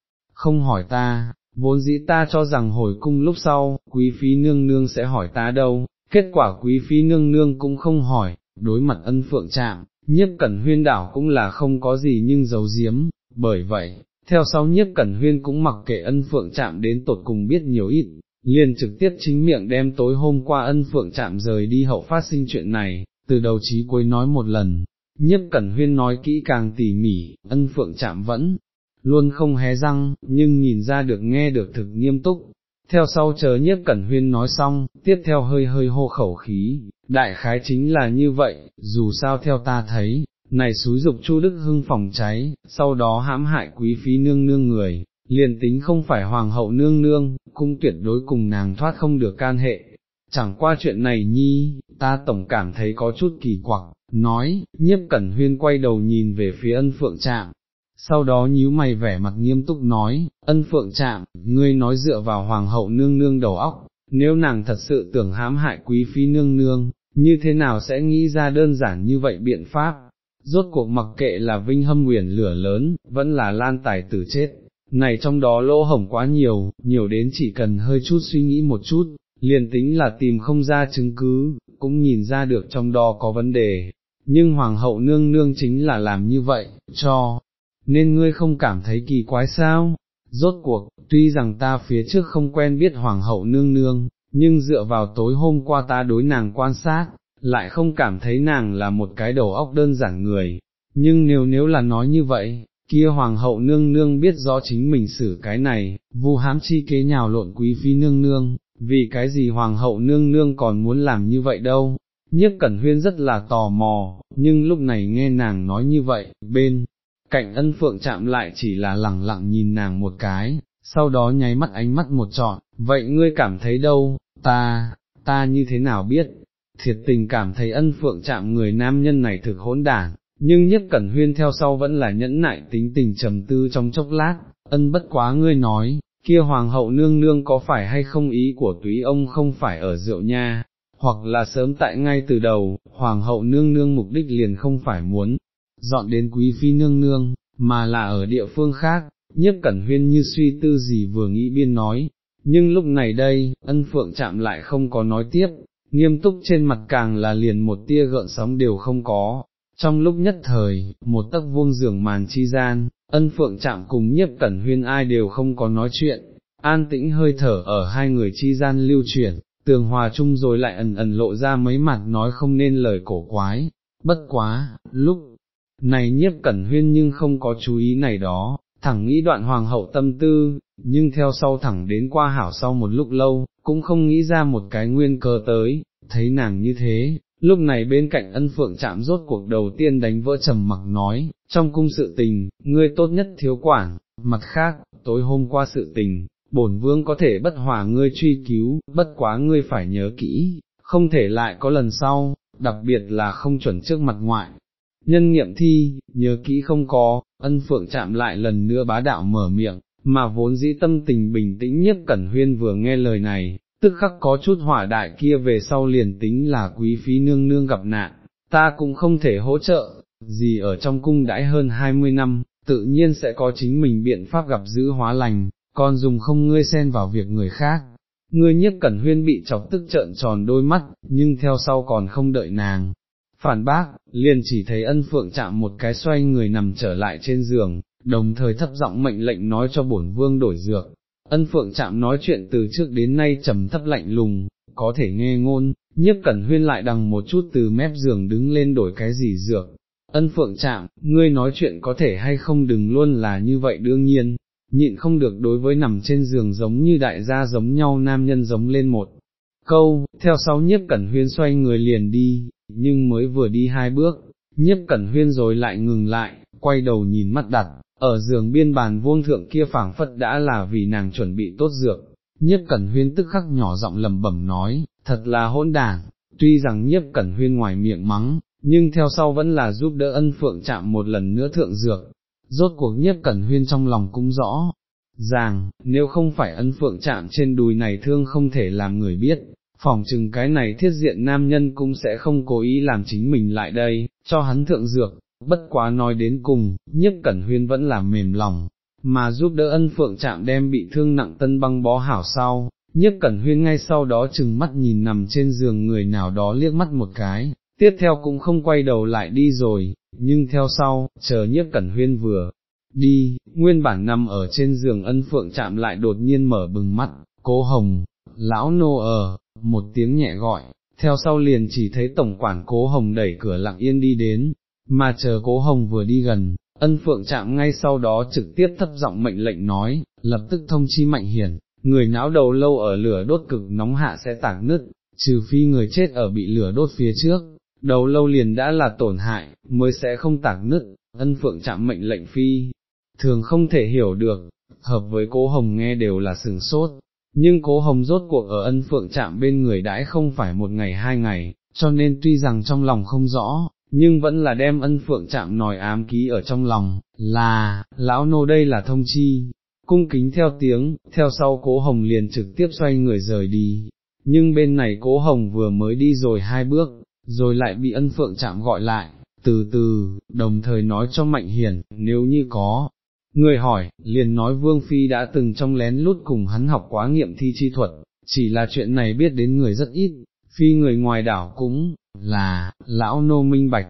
không hỏi ta, vốn dĩ ta cho rằng hồi cung lúc sau, quý phí nương nương sẽ hỏi ta đâu, kết quả quý phí nương nương cũng không hỏi, đối mặt ân phượng chạm, nhiếp cẩn huyên đảo cũng là không có gì nhưng giấu giếm, bởi vậy, theo sau nhiếp cẩn huyên cũng mặc kệ ân phượng chạm đến tột cùng biết nhiều ít, liền trực tiếp chính miệng đem tối hôm qua ân phượng chạm rời đi hậu phát sinh chuyện này, từ đầu chí cuối nói một lần, Nhếp cẩn huyên nói kỹ càng tỉ mỉ, ân phượng chạm vẫn luôn không hé răng, nhưng nhìn ra được nghe được thực nghiêm túc. Theo sau chờ nhiếp cẩn huyên nói xong, tiếp theo hơi hơi hô khẩu khí, đại khái chính là như vậy, dù sao theo ta thấy, này xúi dục Chu Đức Hưng phòng cháy, sau đó hãm hại quý phí nương nương người, liền tính không phải hoàng hậu nương nương, cũng tuyệt đối cùng nàng thoát không được can hệ. Chẳng qua chuyện này nhi, ta tổng cảm thấy có chút kỳ quặc, nói, nhiếp cẩn huyên quay đầu nhìn về phía ân phượng trạm, sau đó nhíu mày vẻ mặt nghiêm túc nói, ân phượng trạm, ngươi nói dựa vào hoàng hậu nương nương đầu óc, nếu nàng thật sự tưởng hãm hại quý phi nương nương, như thế nào sẽ nghĩ ra đơn giản như vậy biện pháp, rốt cuộc mặc kệ là vinh hâm nguyền lửa lớn, vẫn là lan tài tử chết, này trong đó lỗ hổng quá nhiều, nhiều đến chỉ cần hơi chút suy nghĩ một chút, liền tính là tìm không ra chứng cứ, cũng nhìn ra được trong đó có vấn đề, nhưng hoàng hậu nương nương chính là làm như vậy, cho, nên ngươi không cảm thấy kỳ quái sao? Rốt cuộc, tuy rằng ta phía trước không quen biết hoàng hậu nương nương, nhưng dựa vào tối hôm qua ta đối nàng quan sát, lại không cảm thấy nàng là một cái đầu óc đơn giản người, nhưng nếu nếu là nói như vậy, kia hoàng hậu nương nương biết rõ chính mình xử cái này, vu hám chi kế nhào lộn quý phi nương nương, vì cái gì hoàng hậu nương nương còn muốn làm như vậy đâu. Nhiếp Cẩn Huyên rất là tò mò, nhưng lúc này nghe nàng nói như vậy, bên, cạnh ân phượng chạm lại chỉ là lẳng lặng nhìn nàng một cái, sau đó nháy mắt ánh mắt một trọn, vậy ngươi cảm thấy đâu, ta, ta như thế nào biết, thiệt tình cảm thấy ân phượng chạm người nam nhân này thực hỗn đản, nhưng nhất cẩn huyên theo sau vẫn là nhẫn nại tính tình trầm tư trong chốc lát, ân bất quá ngươi nói, kia hoàng hậu nương nương có phải hay không ý của túy ông không phải ở rượu nha, hoặc là sớm tại ngay từ đầu, hoàng hậu nương nương mục đích liền không phải muốn, dọn đến quý phi nương nương, mà là ở địa phương khác, nhiếp cẩn huyên như suy tư gì vừa nghĩ biên nói, nhưng lúc này đây, ân phượng chạm lại không có nói tiếp, nghiêm túc trên mặt càng là liền một tia gợn sóng đều không có. Trong lúc nhất thời, một tấc vuông giường màn chi gian, ân phượng chạm cùng nhiếp cẩn huyên ai đều không có nói chuyện, an tĩnh hơi thở ở hai người chi gian lưu chuyển, tường hòa chung rồi lại ẩn ẩn lộ ra mấy mặt nói không nên lời cổ quái, bất quá, lúc này nhiếp cẩn huyên nhưng không có chú ý này đó, thẳng nghĩ đoạn hoàng hậu tâm tư, nhưng theo sau thẳng đến qua hảo sau một lúc lâu, cũng không nghĩ ra một cái nguyên cơ tới, thấy nàng như thế, lúc này bên cạnh ân phượng chạm rốt cuộc đầu tiên đánh vỡ trầm mặc nói, trong cung sự tình, ngươi tốt nhất thiếu quản, mặt khác, tối hôm qua sự tình, bổn vương có thể bất hòa ngươi truy cứu, bất quá ngươi phải nhớ kỹ, không thể lại có lần sau, đặc biệt là không chuẩn trước mặt ngoại, nhân nghiệm thi, nhớ kỹ không có, ân phượng chạm lại lần nữa bá đạo mở miệng, mà vốn dĩ tâm tình bình tĩnh nhất Cẩn Huyên vừa nghe lời này, tức khắc có chút hỏa đại kia về sau liền tính là quý phí nương nương gặp nạn, ta cũng không thể hỗ trợ, gì ở trong cung đãi hơn 20 năm, tự nhiên sẽ có chính mình biện pháp gặp giữ hóa lành, còn dùng không ngươi xen vào việc người khác. Ngươi nhất cẩn huyên bị chọc tức trợn tròn đôi mắt, nhưng theo sau còn không đợi nàng, phản bác, liền chỉ thấy ân phượng chạm một cái xoay người nằm trở lại trên giường, đồng thời thấp giọng mệnh lệnh nói cho bổn vương đổi dược. Ân phượng chạm nói chuyện từ trước đến nay trầm thấp lạnh lùng, có thể nghe ngôn, nhiếp cẩn huyên lại đằng một chút từ mép giường đứng lên đổi cái gì dược. Ân phượng chạm, ngươi nói chuyện có thể hay không đừng luôn là như vậy đương nhiên, nhịn không được đối với nằm trên giường giống như đại gia giống nhau nam nhân giống lên một câu, theo sau nhiếp cẩn huyên xoay người liền đi, nhưng mới vừa đi hai bước, nhiếp cẩn huyên rồi lại ngừng lại, quay đầu nhìn mắt đặt, ở giường biên bàn vuông thượng kia phảng phất đã là vì nàng chuẩn bị tốt dược, nhiếp cẩn huyên tức khắc nhỏ giọng lầm bẩm nói, thật là hỗn đảng, tuy rằng nhiếp cẩn huyên ngoài miệng mắng, nhưng theo sau vẫn là giúp đỡ ân phượng chạm một lần nữa thượng dược, rốt cuộc nhiếp cẩn huyên trong lòng cũng rõ, ràng, nếu không phải ân phượng chạm trên đùi này thương không thể làm người biết, phòng chừng cái này thiết diện nam nhân cũng sẽ không cố ý làm chính mình lại đây, cho hắn thượng dược, bất quá nói đến cùng, nhất cẩn huyên vẫn là mềm lòng, mà giúp đỡ ân phượng chạm đem bị thương nặng tân băng bó hảo sau, nhất cẩn huyên ngay sau đó chừng mắt nhìn nằm trên giường người nào đó liếc mắt một cái, tiếp theo cũng không quay đầu lại đi rồi, nhưng theo sau, chờ nhất cẩn huyên vừa đi, nguyên bản nằm ở trên giường ân phượng chạm lại đột nhiên mở bừng mắt, cố hồng, lão nô ở, một tiếng nhẹ gọi, theo sau liền chỉ thấy tổng quản cố hồng đẩy cửa lặng yên đi đến, mà chờ cố hồng vừa đi gần, ân phượng chạm ngay sau đó trực tiếp thấp giọng mệnh lệnh nói, lập tức thông chi mạnh hiển, người não đầu lâu ở lửa đốt cực nóng hạ sẽ tạc nứt, trừ phi người chết ở bị lửa đốt phía trước, đầu lâu liền đã là tổn hại, mới sẽ không tạc nứt, ân phượng chạm mệnh lệnh phi, thường không thể hiểu được, hợp với cố hồng nghe đều là sừng sốt, nhưng cố hồng rốt cuộc ở ân phượng chạm bên người đãi không phải một ngày hai ngày, cho nên tuy rằng trong lòng không rõ, nhưng vẫn là đem ân phượng chạm nòi ám ký ở trong lòng, là, lão nô đây là thông chi, cung kính theo tiếng, theo sau cố hồng liền trực tiếp xoay người rời đi, nhưng bên này cố hồng vừa mới đi rồi hai bước, rồi lại bị ân phượng chạm gọi lại, từ từ, đồng thời nói cho Mạnh Hiền, nếu như có, người hỏi, liền nói Vương Phi đã từng trong lén lút cùng hắn học quá nghiệm thi chi thuật, chỉ là chuyện này biết đến người rất ít, Phi người ngoài đảo cũng, là, lão nô minh bạch,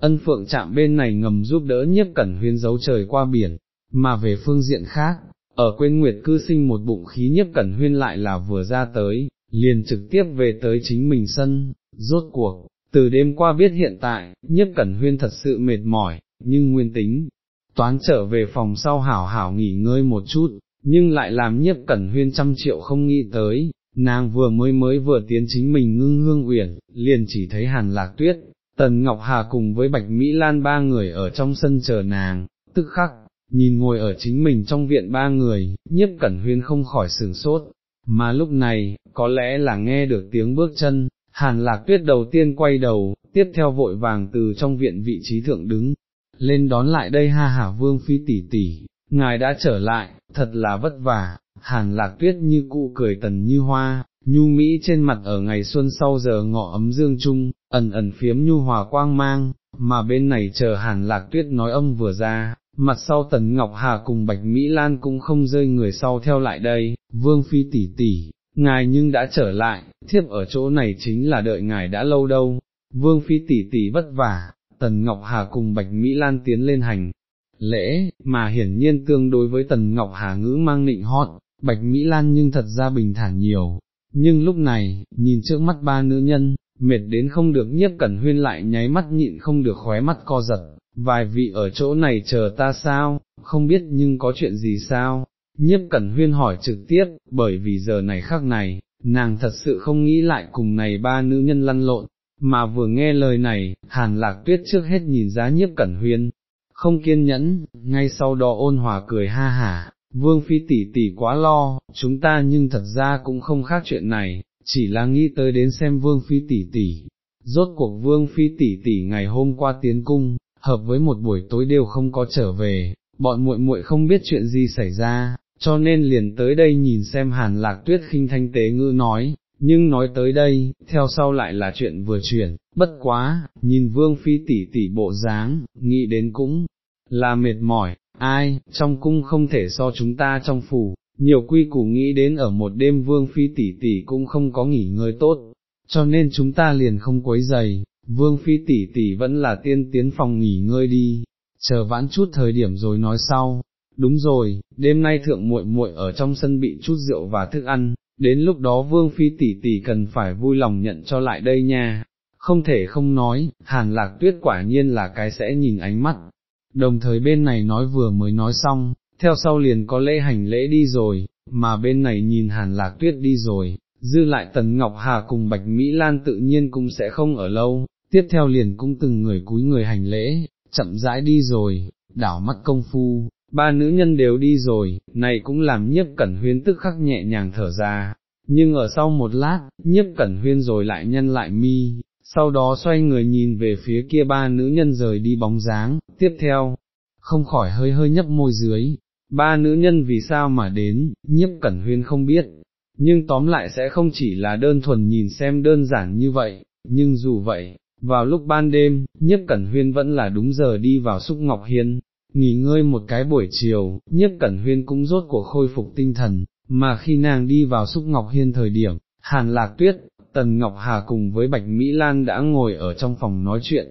ân phượng chạm bên này ngầm giúp đỡ nhiếp cẩn huyên giấu trời qua biển, mà về phương diện khác, ở quên nguyệt cư sinh một bụng khí nhiếp cẩn huyên lại là vừa ra tới, liền trực tiếp về tới chính mình sân, rốt cuộc, từ đêm qua biết hiện tại, nhiếp cẩn huyên thật sự mệt mỏi, nhưng nguyên tính, toán trở về phòng sau hảo hảo nghỉ ngơi một chút, nhưng lại làm nhiếp cẩn huyên trăm triệu không nghĩ tới, nàng vừa mới mới vừa tiến chính mình ngưng hương uyển, liền chỉ thấy hàn lạc tuyết, tần ngọc hà cùng với bạch Mỹ Lan ba người ở trong sân chờ nàng, tức khắc, nhìn ngồi ở chính mình trong viện ba người, nhiếp cẩn huyên không khỏi sửng sốt, mà lúc này, có lẽ là nghe được tiếng bước chân, hàn lạc tuyết đầu tiên quay đầu, tiếp theo vội vàng từ trong viện vị trí thượng đứng, lên đón lại đây ha hả vương phi tỷ tỷ, ngài đã trở lại, thật là vất vả, hàn lạc tuyết như cụ cười tần như hoa, nhu mỹ trên mặt ở ngày xuân sau giờ ngọ ấm dương trung, ẩn ẩn phiếm nhu hòa quang mang, mà bên này chờ hàn lạc tuyết nói âm vừa ra, mặt sau tần ngọc hà cùng bạch Mỹ Lan cũng không rơi người sau theo lại đây, vương phi tỷ tỷ. Ngài nhưng đã trở lại, thiếp ở chỗ này chính là đợi ngài đã lâu đâu, vương phi tỷ tỷ vất vả, Tần Ngọc Hà cùng Bạch Mỹ Lan tiến lên hành, lễ, mà hiển nhiên tương đối với Tần Ngọc Hà ngữ mang nịnh hót, Bạch Mỹ Lan nhưng thật ra bình thản nhiều, nhưng lúc này, nhìn trước mắt ba nữ nhân, mệt đến không được nhiếp cẩn huyên lại nháy mắt nhịn không được khóe mắt co giật, vài vị ở chỗ này chờ ta sao, không biết nhưng có chuyện gì sao, nhiếp cẩn huyên hỏi trực tiếp, bởi vì giờ này khác này, nàng thật sự không nghĩ lại cùng này ba nữ nhân lăn lộn, mà vừa nghe lời này, hàn lạc tuyết trước hết nhìn giá nhiếp cẩn huyên, không kiên nhẫn, ngay sau đó ôn hòa cười ha hả, vương phi tỷ tỷ quá lo, chúng ta nhưng thật ra cũng không khác chuyện này, chỉ là nghĩ tới đến xem vương phi tỷ tỷ. Rốt cuộc vương phi tỷ tỷ ngày hôm qua tiến cung, hợp với một buổi tối đều không có trở về, bọn muội muội không biết chuyện gì xảy ra, cho nên liền tới đây nhìn xem hàn lạc tuyết khinh thanh tế ngữ nói, nhưng nói tới đây, theo sau lại là chuyện vừa chuyển, bất quá, nhìn vương phi tỷ tỷ bộ dáng, nghĩ đến cũng là mệt mỏi, ai, trong cung không thể so chúng ta trong phủ, nhiều quy củ nghĩ đến ở một đêm vương phi tỷ tỷ cũng không có nghỉ ngơi tốt, cho nên chúng ta liền không quấy giày, vương phi tỷ tỷ vẫn là tiên tiến phòng nghỉ ngơi đi, chờ vãn chút thời điểm rồi nói sau. Đúng rồi, đêm nay thượng muội muội ở trong sân bị chút rượu và thức ăn, đến lúc đó vương phi tỷ tỷ cần phải vui lòng nhận cho lại đây nha, không thể không nói, hàn lạc tuyết quả nhiên là cái sẽ nhìn ánh mắt, đồng thời bên này nói vừa mới nói xong, theo sau liền có lễ hành lễ đi rồi, mà bên này nhìn hàn lạc tuyết đi rồi, dư lại tần Ngọc Hà cùng Bạch Mỹ Lan tự nhiên cũng sẽ không ở lâu, tiếp theo liền cũng từng người cúi người hành lễ, chậm rãi đi rồi, đảo mắt công phu, ba nữ nhân đều đi rồi, này cũng làm nhiếp cẩn huyên tức khắc nhẹ nhàng thở ra, nhưng ở sau một lát, nhiếp cẩn huyên rồi lại nhân lại mi, sau đó xoay người nhìn về phía kia ba nữ nhân rời đi bóng dáng, tiếp theo, không khỏi hơi hơi nhấp môi dưới, ba nữ nhân vì sao mà đến, nhiếp cẩn huyên không biết, nhưng tóm lại sẽ không chỉ là đơn thuần nhìn xem đơn giản như vậy, nhưng dù vậy, Vào lúc ban đêm, nhiếp cẩn huyên vẫn là đúng giờ đi vào xúc ngọc hiên, nghỉ ngơi một cái buổi chiều, nhiếp cẩn huyên cũng rốt cuộc khôi phục tinh thần, mà khi nàng đi vào xúc ngọc hiên thời điểm, hàn lạc tuyết, tần ngọc hà cùng với bạch Mỹ Lan đã ngồi ở trong phòng nói chuyện,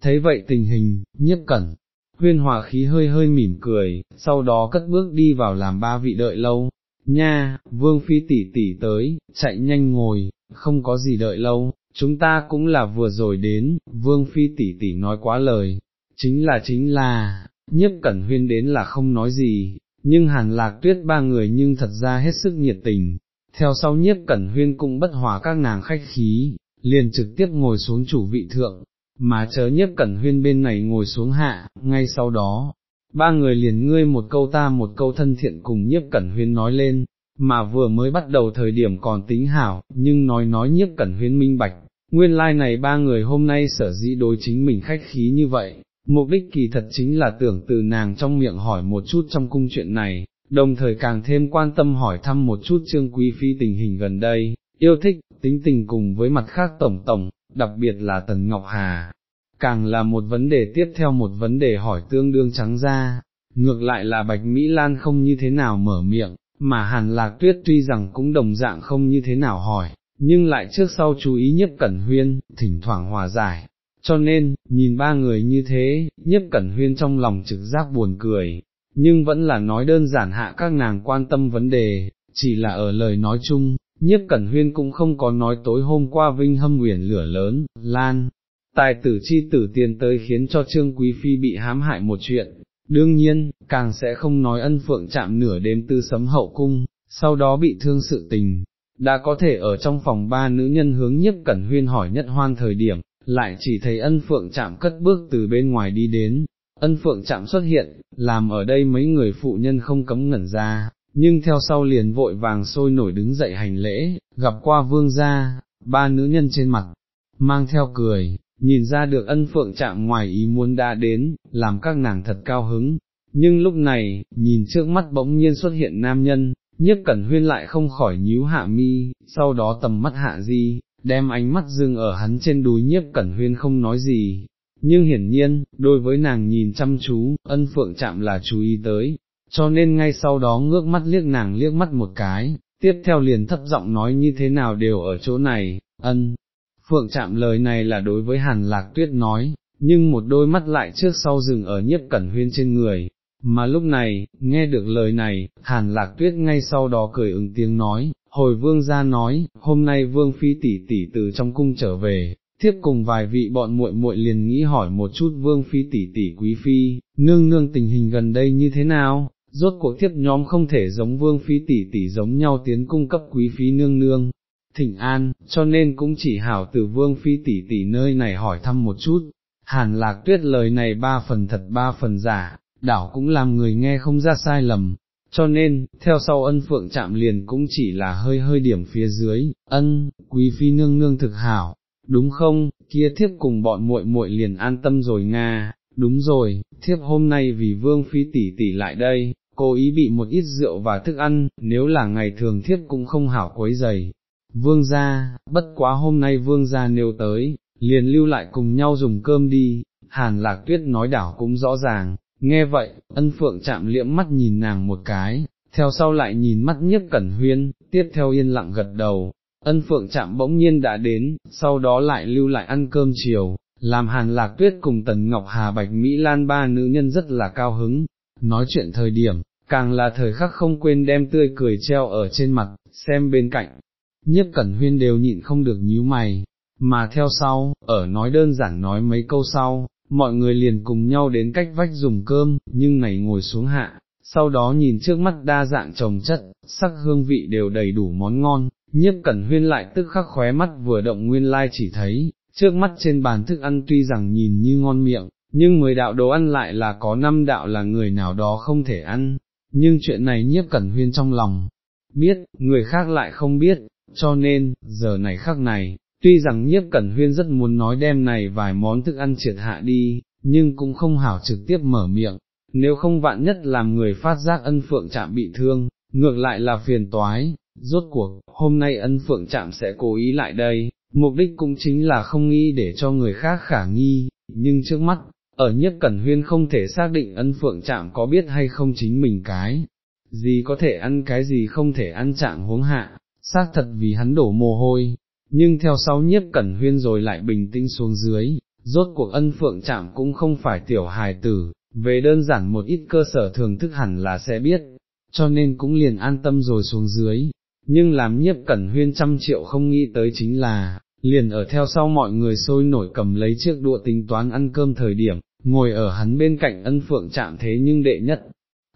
thấy vậy tình hình, nhiếp cẩn. Huyên hòa khí hơi hơi mỉm cười, sau đó cất bước đi vào làm ba vị đợi lâu, nha, vương phi tỷ tỷ tới, chạy nhanh ngồi, không có gì đợi lâu, chúng ta cũng là vừa rồi đến, vương phi tỷ tỷ nói quá lời, chính là chính là, nhiếp cẩn huyên đến là không nói gì, nhưng hàn lạc tuyết ba người nhưng thật ra hết sức nhiệt tình, theo sau nhiếp cẩn huyên cũng bất hòa các nàng khách khí, liền trực tiếp ngồi xuống chủ vị thượng, mà chớ nhiếp cẩn huyên bên này ngồi xuống hạ, ngay sau đó, ba người liền ngươi một câu ta một câu thân thiện cùng nhiếp cẩn huyên nói lên, mà vừa mới bắt đầu thời điểm còn tính hảo, nhưng nói nói nhiếp cẩn huyên minh bạch, nguyên lai like này ba người hôm nay sở dĩ đối chính mình khách khí như vậy, mục đích kỳ thật chính là tưởng từ nàng trong miệng hỏi một chút trong cung chuyện này, đồng thời càng thêm quan tâm hỏi thăm một chút trương quý phi tình hình gần đây, yêu thích, tính tình cùng với mặt khác tổng tổng, đặc biệt là Tần Ngọc Hà, càng là một vấn đề tiếp theo một vấn đề hỏi tương đương trắng ra, ngược lại là Bạch Mỹ Lan không như thế nào mở miệng, mà Hàn Lạc Tuyết tuy rằng cũng đồng dạng không như thế nào hỏi, nhưng lại trước sau chú ý nhất cẩn huyên, thỉnh thoảng hòa giải. Cho nên, nhìn ba người như thế, nhất cẩn huyên trong lòng trực giác buồn cười, nhưng vẫn là nói đơn giản hạ các nàng quan tâm vấn đề, chỉ là ở lời nói chung, nhiếp cẩn huyên cũng không có nói tối hôm qua vinh hâm uyển lửa lớn, lan, tài tử chi tử tiền tới khiến cho trương quý phi bị hãm hại một chuyện, đương nhiên, càng sẽ không nói ân phượng chạm nửa đêm tư sấm hậu cung, sau đó bị thương sự tình, đã có thể ở trong phòng ba nữ nhân hướng nhiếp cẩn huyên hỏi nhất hoan thời điểm, lại chỉ thấy ân phượng chạm cất bước từ bên ngoài đi đến, ân phượng chạm xuất hiện, làm ở đây mấy người phụ nhân không cấm ngẩn ra, nhưng theo sau liền vội vàng sôi nổi đứng dậy hành lễ, gặp qua vương gia, ba nữ nhân trên mặt, mang theo cười, nhìn ra được ân phượng chạm ngoài ý muốn đã đến, làm các nàng thật cao hứng, nhưng lúc này, nhìn trước mắt bỗng nhiên xuất hiện nam nhân, nhiếp cẩn huyên lại không khỏi nhíu hạ mi, sau đó tầm mắt hạ di, đem ánh mắt dừng ở hắn trên đùi nhiếp cẩn huyên không nói gì. Nhưng hiển nhiên, đối với nàng nhìn chăm chú, ân phượng chạm là chú ý tới, cho nên ngay sau đó ngước mắt liếc nàng liếc mắt một cái, tiếp theo liền thấp giọng nói như thế nào đều ở chỗ này, ân. Phượng chạm lời này là đối với hàn lạc tuyết nói, nhưng một đôi mắt lại trước sau dừng ở nhiếp cẩn huyên trên người, mà lúc này, nghe được lời này, hàn lạc tuyết ngay sau đó cười ứng tiếng nói, hồi vương ra nói, hôm nay vương phi tỷ tỷ từ trong cung trở về, thiếp cùng vài vị bọn muội muội liền nghĩ hỏi một chút vương phi tỷ tỷ quý phi, nương nương tình hình gần đây như thế nào, rốt cuộc thiếp nhóm không thể giống vương phi tỷ tỷ giống nhau tiến cung cấp quý phi nương nương. Thỉnh an, cho nên cũng chỉ hảo từ vương phi tỷ tỷ nơi này hỏi thăm một chút, hàn lạc tuyết lời này ba phần thật ba phần giả, đảo cũng làm người nghe không ra sai lầm, cho nên, theo sau ân phượng chạm liền cũng chỉ là hơi hơi điểm phía dưới, ân, quý phi nương nương thực hảo, đúng không, kia thiếp cùng bọn muội muội liền an tâm rồi nga, đúng rồi, thiếp hôm nay vì vương phi tỷ tỷ lại đây, cố ý bị một ít rượu và thức ăn, nếu là ngày thường thiếp cũng không hảo quấy giày. Vương gia, bất quá hôm nay vương gia nêu tới, liền lưu lại cùng nhau dùng cơm đi, hàn lạc tuyết nói đảo cũng rõ ràng, Nghe vậy, ân phượng chạm liễm mắt nhìn nàng một cái, theo sau lại nhìn mắt nhiếp cẩn huyên, tiếp theo yên lặng gật đầu, ân phượng chạm bỗng nhiên đã đến, sau đó lại lưu lại ăn cơm chiều, làm hàn lạc tuyết cùng tần ngọc hà bạch Mỹ Lan ba nữ nhân rất là cao hứng, nói chuyện thời điểm, càng là thời khắc không quên đem tươi cười treo ở trên mặt, xem bên cạnh, nhiếp cẩn huyên đều nhịn không được nhíu mày, mà theo sau, ở nói đơn giản nói mấy câu sau, mọi người liền cùng nhau đến cách vách dùng cơm, nhưng này ngồi xuống hạ, sau đó nhìn trước mắt đa dạng trồng chất, sắc hương vị đều đầy đủ món ngon, nhiếp cẩn huyên lại tức khắc khóe mắt vừa động nguyên lai chỉ thấy, trước mắt trên bàn thức ăn tuy rằng nhìn như ngon miệng, nhưng mười đạo đồ ăn lại là có năm đạo là người nào đó không thể ăn, nhưng chuyện này nhiếp cẩn huyên trong lòng, biết, người khác lại không biết, cho nên, giờ này khắc này, tuy rằng nhiếp cẩn huyên rất muốn nói đem này vài món thức ăn triệt hạ đi, nhưng cũng không hảo trực tiếp mở miệng, nếu không vạn nhất làm người phát giác ân phượng chạm bị thương, ngược lại là phiền toái, rốt cuộc, hôm nay ân phượng chạm sẽ cố ý lại đây, mục đích cũng chính là không nghĩ để cho người khác khả nghi, nhưng trước mắt, ở nhiếp cẩn huyên không thể xác định ân phượng chạm có biết hay không chính mình cái, gì có thể ăn cái gì không thể ăn chạm huống hạ, xác thật vì hắn đổ mồ hôi, nhưng theo sau nhiếp cẩn huyên rồi lại bình tĩnh xuống dưới, rốt cuộc ân phượng chạm cũng không phải tiểu hài tử, về đơn giản một ít cơ sở thường thức hẳn là sẽ biết, cho nên cũng liền an tâm rồi xuống dưới, nhưng làm nhiếp cẩn huyên trăm triệu không nghĩ tới chính là, liền ở theo sau mọi người sôi nổi cầm lấy chiếc đũa tính toán ăn cơm thời điểm, ngồi ở hắn bên cạnh ân phượng chạm thế nhưng đệ nhất,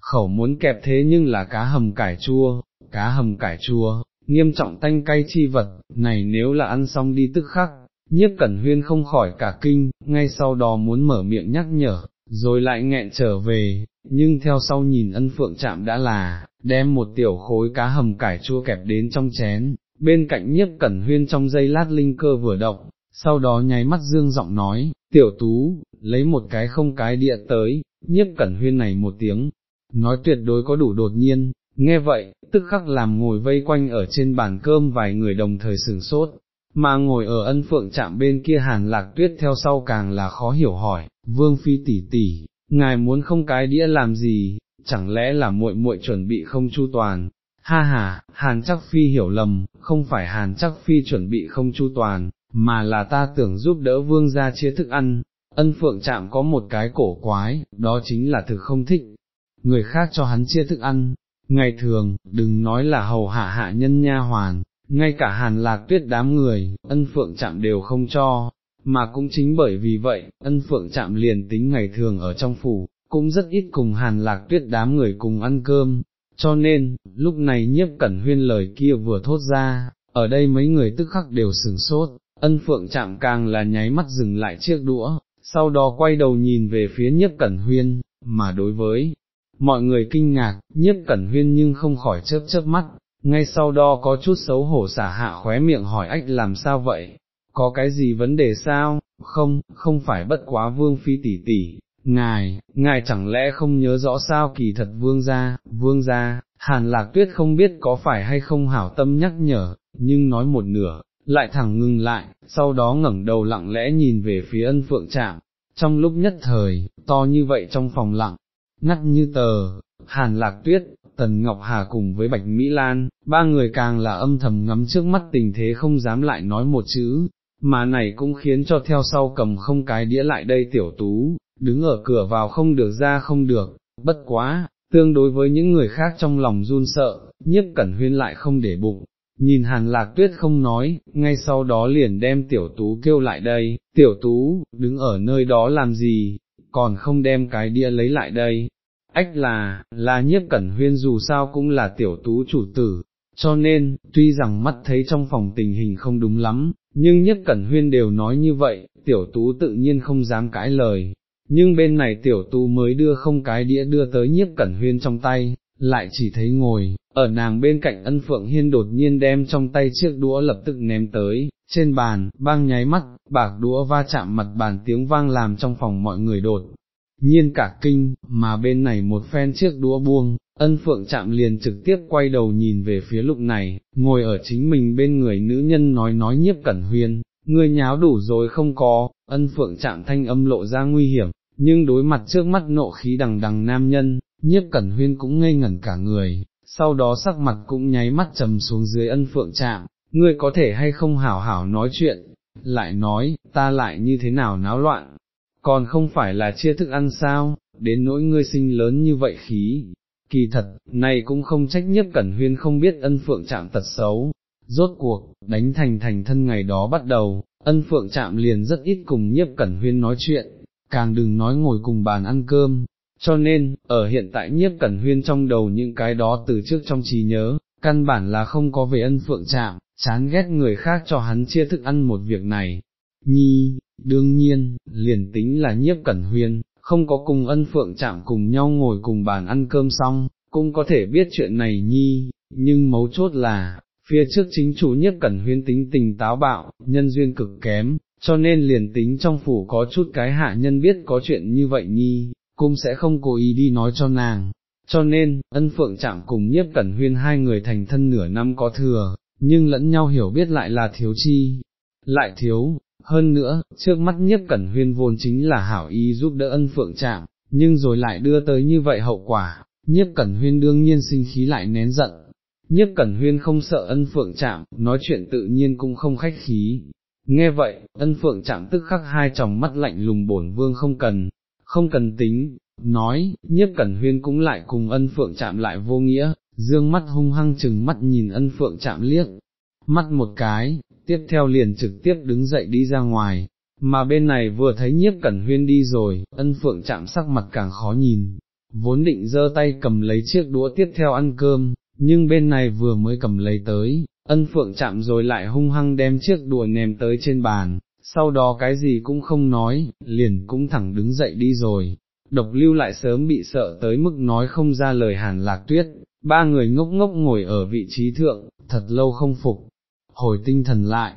khẩu muốn kẹp thế nhưng là cá hầm cải chua, cá hầm cải chua, nghiêm trọng tanh cay chi vật, này nếu là ăn xong đi tức khắc, nhiếp cẩn huyên không khỏi cả kinh, ngay sau đó muốn mở miệng nhắc nhở, rồi lại nghẹn trở về, nhưng theo sau nhìn ân phượng chạm đã là, đem một tiểu khối cá hầm cải chua kẹp đến trong chén, bên cạnh nhiếp cẩn huyên trong giây lát linh cơ vừa động, sau đó nháy mắt dương giọng nói, tiểu tú, lấy một cái không cái địa tới, nhiếp cẩn huyên này một tiếng, nói tuyệt đối có đủ đột nhiên, nghe vậy, tức khắc làm ngồi vây quanh ở trên bàn cơm vài người đồng thời sửng sốt, mà ngồi ở ân phượng chạm bên kia hàn lạc tuyết theo sau càng là khó hiểu hỏi, vương phi tỷ tỷ, ngài muốn không cái đĩa làm gì, chẳng lẽ là muội muội chuẩn bị không chu toàn, ha ha, hàn chắc phi hiểu lầm, không phải hàn chắc phi chuẩn bị không chu toàn, mà là ta tưởng giúp đỡ vương gia chia thức ăn, ân phượng chạm có một cái cổ quái, đó chính là thực không thích, người khác cho hắn chia thức ăn, ngày thường, đừng nói là hầu hạ hạ nhân nha hoàn, ngay cả hàn lạc tuyết đám người, ân phượng chạm đều không cho, mà cũng chính bởi vì vậy, ân phượng chạm liền tính ngày thường ở trong phủ, cũng rất ít cùng hàn lạc tuyết đám người cùng ăn cơm, cho nên, lúc này nhiếp cẩn huyên lời kia vừa thốt ra, ở đây mấy người tức khắc đều sừng sốt, ân phượng chạm càng là nháy mắt dừng lại chiếc đũa, sau đó quay đầu nhìn về phía nhiếp cẩn huyên, mà đối với mọi người kinh ngạc, nhiếp cẩn huyên nhưng không khỏi chớp chớp mắt, ngay sau đó có chút xấu hổ xả hạ khóe miệng hỏi ách làm sao vậy, có cái gì vấn đề sao, không, không phải bất quá vương phi tỷ tỷ, ngài, ngài chẳng lẽ không nhớ rõ sao kỳ thật vương gia, vương gia, hàn lạc tuyết không biết có phải hay không hảo tâm nhắc nhở, nhưng nói một nửa, lại thẳng ngừng lại, sau đó ngẩng đầu lặng lẽ nhìn về phía ân phượng trạm, trong lúc nhất thời, to như vậy trong phòng lặng, ngắt như tờ, hàn lạc tuyết, tần Ngọc Hà cùng với Bạch Mỹ Lan, ba người càng là âm thầm ngắm trước mắt tình thế không dám lại nói một chữ, mà này cũng khiến cho theo sau cầm không cái đĩa lại đây tiểu tú, đứng ở cửa vào không được ra không được, bất quá, tương đối với những người khác trong lòng run sợ, nhiếp cẩn huyên lại không để bụng. Nhìn hàn lạc tuyết không nói, ngay sau đó liền đem tiểu tú kêu lại đây, tiểu tú, đứng ở nơi đó làm gì, còn không đem cái đĩa lấy lại đây. Ách là, là nhiếp cẩn huyên dù sao cũng là tiểu tú chủ tử, cho nên, tuy rằng mắt thấy trong phòng tình hình không đúng lắm, nhưng nhất cẩn huyên đều nói như vậy, tiểu tú tự nhiên không dám cãi lời, nhưng bên này tiểu tú mới đưa không cái đĩa đưa tới nhiếp cẩn huyên trong tay, lại chỉ thấy ngồi, ở nàng bên cạnh ân phượng hiên đột nhiên đem trong tay chiếc đũa lập tức ném tới, trên bàn, băng nháy mắt, bạc đũa va chạm mặt bàn tiếng vang làm trong phòng mọi người đột. Nhiên cả kinh, mà bên này một phen chiếc đũa buông, ân phượng chạm liền trực tiếp quay đầu nhìn về phía lục này, ngồi ở chính mình bên người nữ nhân nói nói nhiếp cẩn huyên, ngươi nháo đủ rồi không có, ân phượng chạm thanh âm lộ ra nguy hiểm, nhưng đối mặt trước mắt nộ khí đằng đằng nam nhân, nhiếp cẩn huyên cũng ngây ngẩn cả người, sau đó sắc mặt cũng nháy mắt trầm xuống dưới ân phượng Trạm. ngươi có thể hay không hảo hảo nói chuyện, lại nói, ta lại như thế nào náo loạn, còn không phải là chia thức ăn sao, đến nỗi ngươi sinh lớn như vậy khí, kỳ thật, này cũng không trách nhiếp cẩn huyên không biết ân phượng chạm tật xấu, rốt cuộc, đánh thành thành thân ngày đó bắt đầu, ân phượng chạm liền rất ít cùng nhiếp cẩn huyên nói chuyện, càng đừng nói ngồi cùng bàn ăn cơm, cho nên, ở hiện tại nhiếp cẩn huyên trong đầu những cái đó từ trước trong trí nhớ, căn bản là không có về ân phượng chạm, chán ghét người khác cho hắn chia thức ăn một việc này. Nhi, đương nhiên, liền tính là nhiếp cẩn huyên, không có cùng ân phượng chạm cùng nhau ngồi cùng bàn ăn cơm xong, cũng có thể biết chuyện này nhi, nhưng mấu chốt là, phía trước chính chủ nhiếp cẩn huyên tính tình táo bạo, nhân duyên cực kém, cho nên liền tính trong phủ có chút cái hạ nhân biết có chuyện như vậy nhi, cũng sẽ không cố ý đi nói cho nàng, cho nên, ân phượng chạm cùng nhiếp cẩn huyên hai người thành thân nửa năm có thừa, nhưng lẫn nhau hiểu biết lại là thiếu chi, lại thiếu, hơn nữa, trước mắt nhiếp cẩn huyên vốn chính là hảo ý giúp đỡ ân phượng chạm, nhưng rồi lại đưa tới như vậy hậu quả, nhiếp cẩn huyên đương nhiên sinh khí lại nén giận. Nhiếp Cẩn Huyên không sợ ân phượng chạm, nói chuyện tự nhiên cũng không khách khí. Nghe vậy, ân phượng chạm tức khắc hai tròng mắt lạnh lùng bổn vương không cần, không cần tính, nói, nhiếp cẩn huyên cũng lại cùng ân phượng chạm lại vô nghĩa, dương mắt hung hăng chừng mắt nhìn ân phượng chạm liếc, mắt một cái, tiếp theo liền trực tiếp đứng dậy đi ra ngoài, mà bên này vừa thấy nhiếp cẩn huyên đi rồi, ân phượng chạm sắc mặt càng khó nhìn, vốn định giơ tay cầm lấy chiếc đũa tiếp theo ăn cơm, nhưng bên này vừa mới cầm lấy tới, ân phượng chạm rồi lại hung hăng đem chiếc đũa ném tới trên bàn, sau đó cái gì cũng không nói, liền cũng thẳng đứng dậy đi rồi, độc lưu lại sớm bị sợ tới mức nói không ra lời hàn lạc tuyết, ba người ngốc ngốc ngồi ở vị trí thượng, thật lâu không phục, hồi tinh thần lại,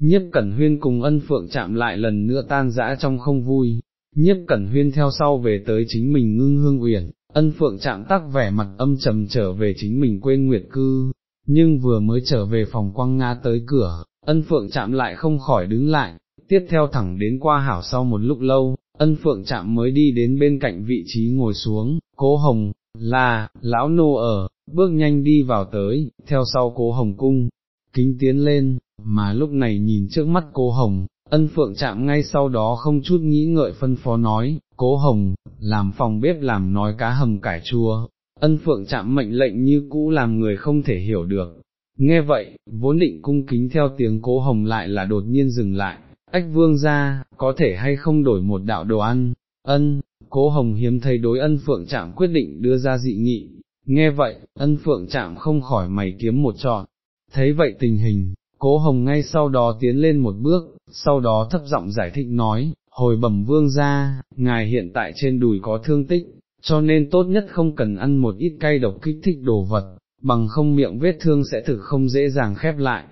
nhiếp cẩn huyên cùng ân phượng chạm lại lần nữa tan rã trong không vui, nhiếp cẩn huyên theo sau về tới chính mình ngưng hương uyển, ân phượng chạm tắc vẻ mặt âm trầm trở về chính mình quên nguyệt cư, nhưng vừa mới trở về phòng quăng nga tới cửa, ân phượng chạm lại không khỏi đứng lại, tiếp theo thẳng đến qua hảo sau một lúc lâu, ân phượng chạm mới đi đến bên cạnh vị trí ngồi xuống, cố hồng, là, lão nô ở, bước nhanh đi vào tới, theo sau cố hồng cung, kính tiến lên, mà lúc này nhìn trước mắt cố hồng, ân phượng chạm ngay sau đó không chút nghĩ ngợi phân phó nói, cố hồng, làm phòng bếp làm nói cá hầm cải chua, ân phượng chạm mệnh lệnh như cũ làm người không thể hiểu được. Nghe vậy, vốn định cung kính theo tiếng cố hồng lại là đột nhiên dừng lại, ách vương ra, có thể hay không đổi một đạo đồ ăn, ân, cố hồng hiếm thấy đối ân phượng Trạm quyết định đưa ra dị nghị, nghe vậy, ân phượng Trạm không khỏi mày kiếm một trọn, thấy vậy tình hình, cố hồng ngay sau đó tiến lên một bước, sau đó thấp giọng giải thích nói, hồi bẩm vương ra, ngài hiện tại trên đùi có thương tích, cho nên tốt nhất không cần ăn một ít cay độc kích thích đồ vật, bằng không miệng vết thương sẽ thực không dễ dàng khép lại,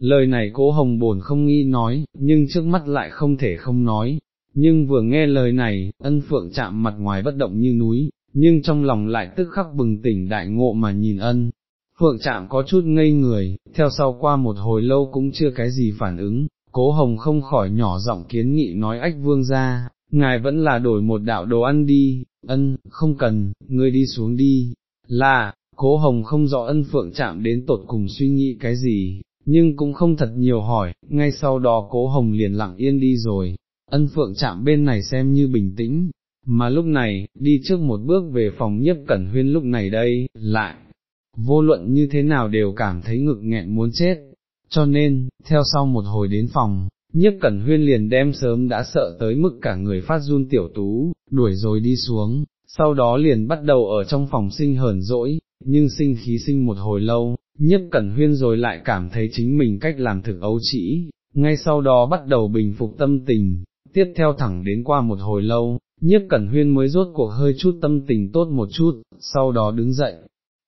Lời này cố hồng bổn không nghi nói, nhưng trước mắt lại không thể không nói, nhưng vừa nghe lời này, ân phượng chạm mặt ngoài bất động như núi, nhưng trong lòng lại tức khắc bừng tỉnh đại ngộ mà nhìn ân. Phượng chạm có chút ngây người, theo sau qua một hồi lâu cũng chưa cái gì phản ứng, cố hồng không khỏi nhỏ giọng kiến nghị nói ách vương ra, ngài vẫn là đổi một đạo đồ ăn đi, ân, không cần, ngươi đi xuống đi, là, cố hồng không rõ ân phượng chạm đến tột cùng suy nghĩ cái gì, nhưng cũng không thật nhiều hỏi, ngay sau đó cố hồng liền lặng yên đi rồi, ân phượng chạm bên này xem như bình tĩnh, mà lúc này, đi trước một bước về phòng nhiếp cẩn huyên lúc này đây, lại, vô luận như thế nào đều cảm thấy ngực nghẹn muốn chết, cho nên, theo sau một hồi đến phòng, nhiếp cẩn huyên liền đem sớm đã sợ tới mức cả người phát run tiểu tú, đuổi rồi đi xuống, sau đó liền bắt đầu ở trong phòng sinh hờn dỗi, nhưng sinh khí sinh một hồi lâu, nhiếp cẩn huyên rồi lại cảm thấy chính mình cách làm thực ấu trĩ, ngay sau đó bắt đầu bình phục tâm tình, tiếp theo thẳng đến qua một hồi lâu, nhiếp cẩn huyên mới rốt cuộc hơi chút tâm tình tốt một chút, sau đó đứng dậy,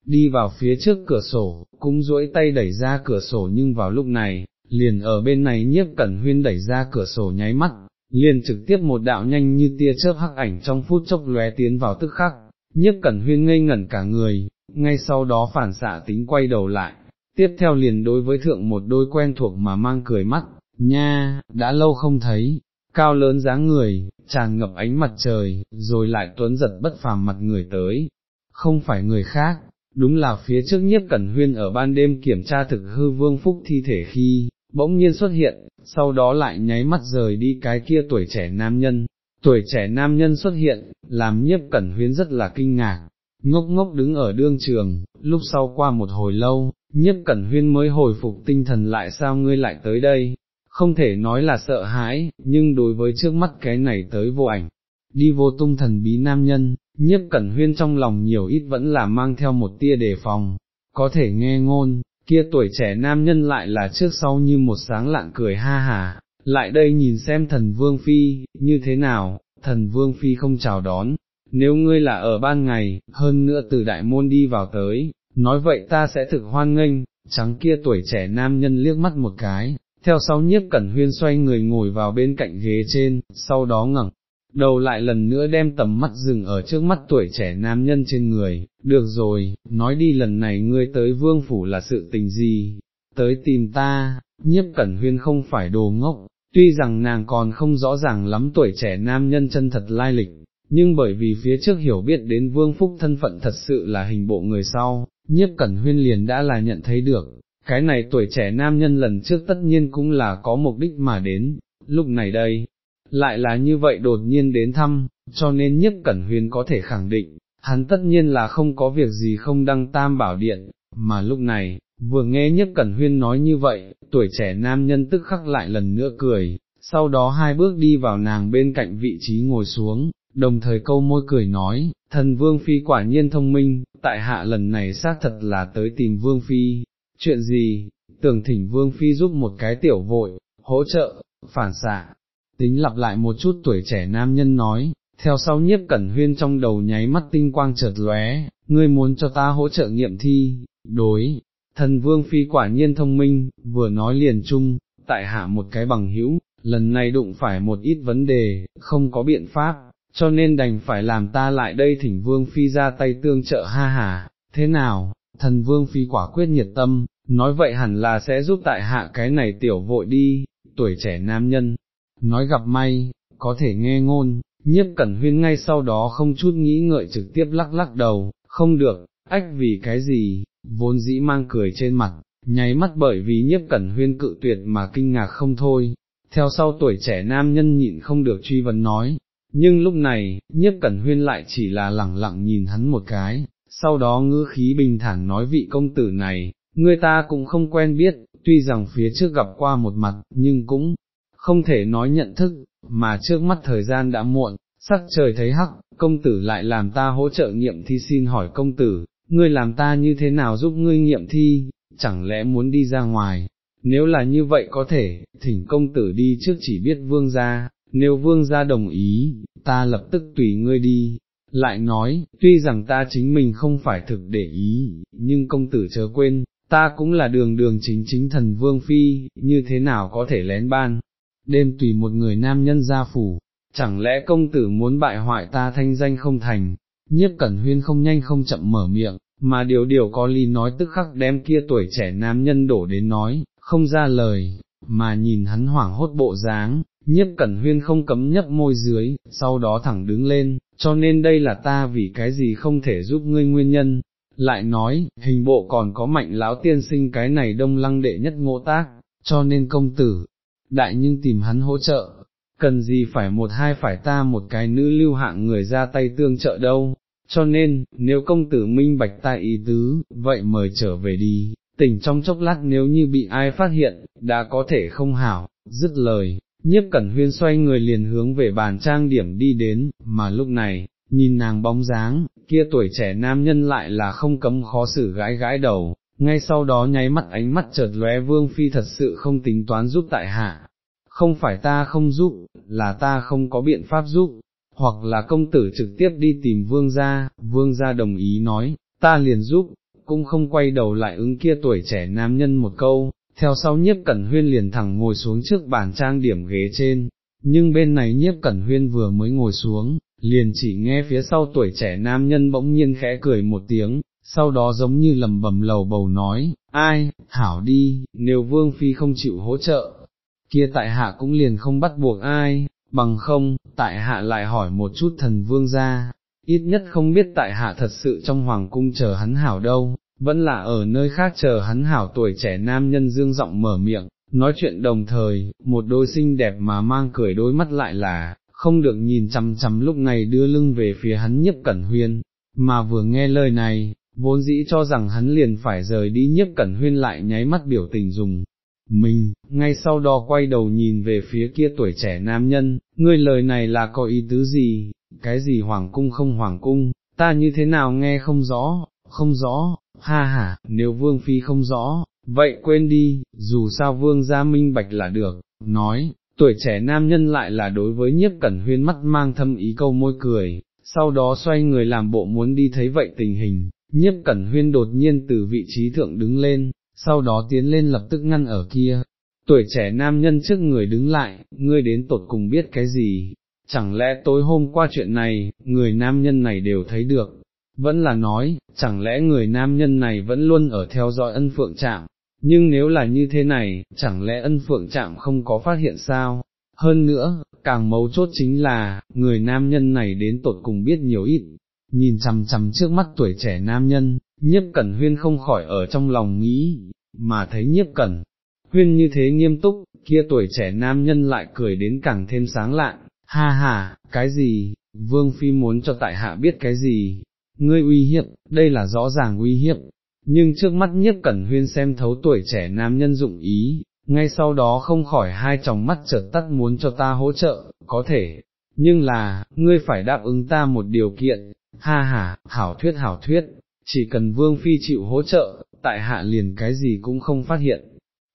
đi vào phía trước cửa sổ, cũng duỗi tay đẩy ra cửa sổ nhưng vào lúc này, liền ở bên này nhiếp cẩn huyên đẩy ra cửa sổ nháy mắt, liền trực tiếp một đạo nhanh như tia chớp hắc ảnh trong phút chốc lóe tiến vào tức khắc, nhiếp cẩn huyên ngây ngẩn cả người, ngay sau đó phản xạ tính quay đầu lại, tiếp theo liền đối với thượng một đôi quen thuộc mà mang cười mắt, nha, đã lâu không thấy, cao lớn dáng người, tràn ngập ánh mặt trời, rồi lại tuấn giật bất phàm mặt người tới, không phải người khác, đúng là phía trước nhiếp cẩn huyên ở ban đêm kiểm tra thực hư vương phúc thi thể khi, bỗng nhiên xuất hiện, sau đó lại nháy mắt rời đi cái kia tuổi trẻ nam nhân, tuổi trẻ nam nhân xuất hiện, làm nhiếp cẩn huyên rất là kinh ngạc, ngốc ngốc đứng ở đương trường, lúc sau qua một hồi lâu, nhiếp cẩn huyên mới hồi phục tinh thần lại sao ngươi lại tới đây, không thể nói là sợ hãi, nhưng đối với trước mắt cái này tới vô ảnh, đi vô tung thần bí nam nhân, nhiếp cẩn huyên trong lòng nhiều ít vẫn là mang theo một tia đề phòng, có thể nghe ngôn, kia tuổi trẻ nam nhân lại là trước sau như một sáng lạng cười ha hà, lại đây nhìn xem thần vương phi, như thế nào, thần vương phi không chào đón, nếu ngươi là ở ban ngày, hơn nữa từ đại môn đi vào tới, nói vậy ta sẽ thực hoan nghênh, trắng kia tuổi trẻ nam nhân liếc mắt một cái, theo sau nhiếp cẩn huyên xoay người ngồi vào bên cạnh ghế trên, sau đó ngẩng đầu lại lần nữa đem tầm mắt dừng ở trước mắt tuổi trẻ nam nhân trên người, được rồi, nói đi lần này ngươi tới vương phủ là sự tình gì, tới tìm ta, nhiếp cẩn huyên không phải đồ ngốc, tuy rằng nàng còn không rõ ràng lắm tuổi trẻ nam nhân chân thật lai lịch, nhưng bởi vì phía trước hiểu biết đến vương phúc thân phận thật sự là hình bộ người sau, nhiếp cẩn huyên liền đã là nhận thấy được, cái này tuổi trẻ nam nhân lần trước tất nhiên cũng là có mục đích mà đến, lúc này đây, lại là như vậy đột nhiên đến thăm, cho nên nhiếp cẩn huyên có thể khẳng định, hắn tất nhiên là không có việc gì không đăng tam bảo điện, mà lúc này, vừa nghe nhất cẩn huyên nói như vậy, tuổi trẻ nam nhân tức khắc lại lần nữa cười, sau đó hai bước đi vào nàng bên cạnh vị trí ngồi xuống, đồng thời câu môi cười nói, thần vương phi quả nhiên thông minh, tại hạ lần này xác thật là tới tìm vương phi, chuyện gì, tưởng thỉnh vương phi giúp một cái tiểu vội, hỗ trợ, phản xạ, tính lặp lại một chút tuổi trẻ nam nhân nói, theo sau nhiếp cẩn huyên trong đầu nháy mắt tinh quang chợt lóe, ngươi muốn cho ta hỗ trợ nghiệm thi, đối, thần vương phi quả nhiên thông minh, vừa nói liền chung, tại hạ một cái bằng hữu, lần này đụng phải một ít vấn đề, không có biện pháp, cho nên đành phải làm ta lại đây thỉnh vương phi ra tay tương trợ ha hà, thế nào, thần vương phi quả quyết nhiệt tâm, nói vậy hẳn là sẽ giúp tại hạ cái này tiểu vội đi, tuổi trẻ nam nhân, nói gặp may, có thể nghe ngôn, nhiếp cẩn huyên ngay sau đó không chút nghĩ ngợi trực tiếp lắc lắc đầu, không được, ách vì cái gì, vốn dĩ mang cười trên mặt, nháy mắt bởi vì nhiếp cẩn huyên cự tuyệt mà kinh ngạc không thôi, theo sau tuổi trẻ nam nhân nhịn không được truy vấn nói, nhưng lúc này, nhiếp cẩn huyên lại chỉ là lẳng lặng nhìn hắn một cái, sau đó ngữ khí bình thản nói vị công tử này, người ta cũng không quen biết, tuy rằng phía trước gặp qua một mặt, nhưng cũng không thể nói nhận thức, mà trước mắt thời gian đã muộn, sắc trời thấy hắc, công tử lại làm ta hỗ trợ nghiệm thi xin hỏi công tử, ngươi làm ta như thế nào giúp ngươi nghiệm thi, chẳng lẽ muốn đi ra ngoài, nếu là như vậy có thể, thỉnh công tử đi trước chỉ biết vương gia, nếu vương gia đồng ý, ta lập tức tùy ngươi đi. Lại nói, tuy rằng ta chính mình không phải thực để ý, nhưng công tử chớ quên, ta cũng là đường đường chính chính thần vương phi, như thế nào có thể lén ban, đêm tùy một người nam nhân gia phủ, chẳng lẽ công tử muốn bại hoại ta thanh danh không thành, nhiếp cẩn huyên không nhanh không chậm mở miệng, mà điều điều có lý nói tức khắc đem kia tuổi trẻ nam nhân đổ đến nói, không ra lời, mà nhìn hắn hoảng hốt bộ dáng, nhiếp cẩn huyên không cấm nhấp môi dưới, sau đó thẳng đứng lên, cho nên đây là ta vì cái gì không thể giúp ngươi nguyên nhân. Lại nói, hình bộ còn có mạnh lão tiên sinh cái này đông lăng đệ nhất ngộ tác, cho nên công tử, đại nhưng tìm hắn hỗ trợ, cần gì phải một hai phải ta một cái nữ lưu hạng người ra tay tương trợ đâu, cho nên, nếu công tử minh bạch ta ý tứ, vậy mời trở về đi, tỉnh trong chốc lát nếu như bị ai phát hiện, đã có thể không hảo, dứt lời, nhiếp cẩn huyên xoay người liền hướng về bàn trang điểm đi đến, mà lúc này, nhìn nàng bóng dáng, kia tuổi trẻ nam nhân lại là không cấm khó xử gái gái đầu, ngay sau đó nháy mắt ánh mắt chợt lóe vương phi thật sự không tính toán giúp tại hạ, không phải ta không giúp, là ta không có biện pháp giúp, hoặc là công tử trực tiếp đi tìm vương gia, vương gia đồng ý nói, ta liền giúp, cũng không quay đầu lại ứng kia tuổi trẻ nam nhân một câu, theo sau nhiếp cẩn huyên liền thẳng ngồi xuống trước bàn trang điểm ghế trên, nhưng bên này nhiếp cẩn huyên vừa mới ngồi xuống, liền chỉ nghe phía sau tuổi trẻ nam nhân bỗng nhiên khẽ cười một tiếng, sau đó giống như lầm bầm lầu bầu nói, ai, hảo đi, nếu vương phi không chịu hỗ trợ, kia tại hạ cũng liền không bắt buộc ai, bằng không, tại hạ lại hỏi một chút thần vương ra, ít nhất không biết tại hạ thật sự trong hoàng cung chờ hắn hảo đâu, vẫn là ở nơi khác chờ hắn hảo tuổi trẻ nam nhân dương giọng mở miệng, nói chuyện đồng thời, một đôi xinh đẹp mà mang cười đôi mắt lại là, không được nhìn chằm chằm lúc này đưa lưng về phía hắn nhấp cẩn huyên, mà vừa nghe lời này, vốn dĩ cho rằng hắn liền phải rời đi nhấp cẩn huyên lại nháy mắt biểu tình dùng. Mình, ngay sau đó quay đầu nhìn về phía kia tuổi trẻ nam nhân, ngươi lời này là có ý tứ gì, cái gì hoàng cung không hoàng cung, ta như thế nào nghe không rõ, không rõ, ha ha, nếu vương phi không rõ, vậy quên đi, dù sao vương gia minh bạch là được, nói, tuổi trẻ nam nhân lại là đối với nhiếp cẩn huyên mắt mang thâm ý câu môi cười, sau đó xoay người làm bộ muốn đi thấy vậy tình hình, nhiếp cẩn huyên đột nhiên từ vị trí thượng đứng lên, sau đó tiến lên lập tức ngăn ở kia. Tuổi trẻ nam nhân trước người đứng lại, ngươi đến tột cùng biết cái gì, chẳng lẽ tối hôm qua chuyện này, người nam nhân này đều thấy được, vẫn là nói, chẳng lẽ người nam nhân này vẫn luôn ở theo dõi ân phượng trạm, nhưng nếu là như thế này, chẳng lẽ ân phượng trạm không có phát hiện sao? Hơn nữa, càng mấu chốt chính là, người nam nhân này đến tột cùng biết nhiều ít, nhìn chằm chằm trước mắt tuổi trẻ nam nhân, nhiếp cẩn huyên không khỏi ở trong lòng nghĩ, mà thấy nhiếp cẩn. Huyên như thế nghiêm túc, kia tuổi trẻ nam nhân lại cười đến càng thêm sáng lạn, ha ha, cái gì, vương phi muốn cho tại hạ biết cái gì, ngươi uy hiếp, đây là rõ ràng uy hiếp, nhưng trước mắt nhiếp cẩn huyên xem thấu tuổi trẻ nam nhân dụng ý, ngay sau đó không khỏi hai tròng mắt chợt tắt muốn cho ta hỗ trợ, có thể, nhưng là, ngươi phải đáp ứng ta một điều kiện, ha ha, hảo thuyết hảo thuyết, chỉ cần vương phi chịu hỗ trợ, tại hạ liền cái gì cũng không phát hiện,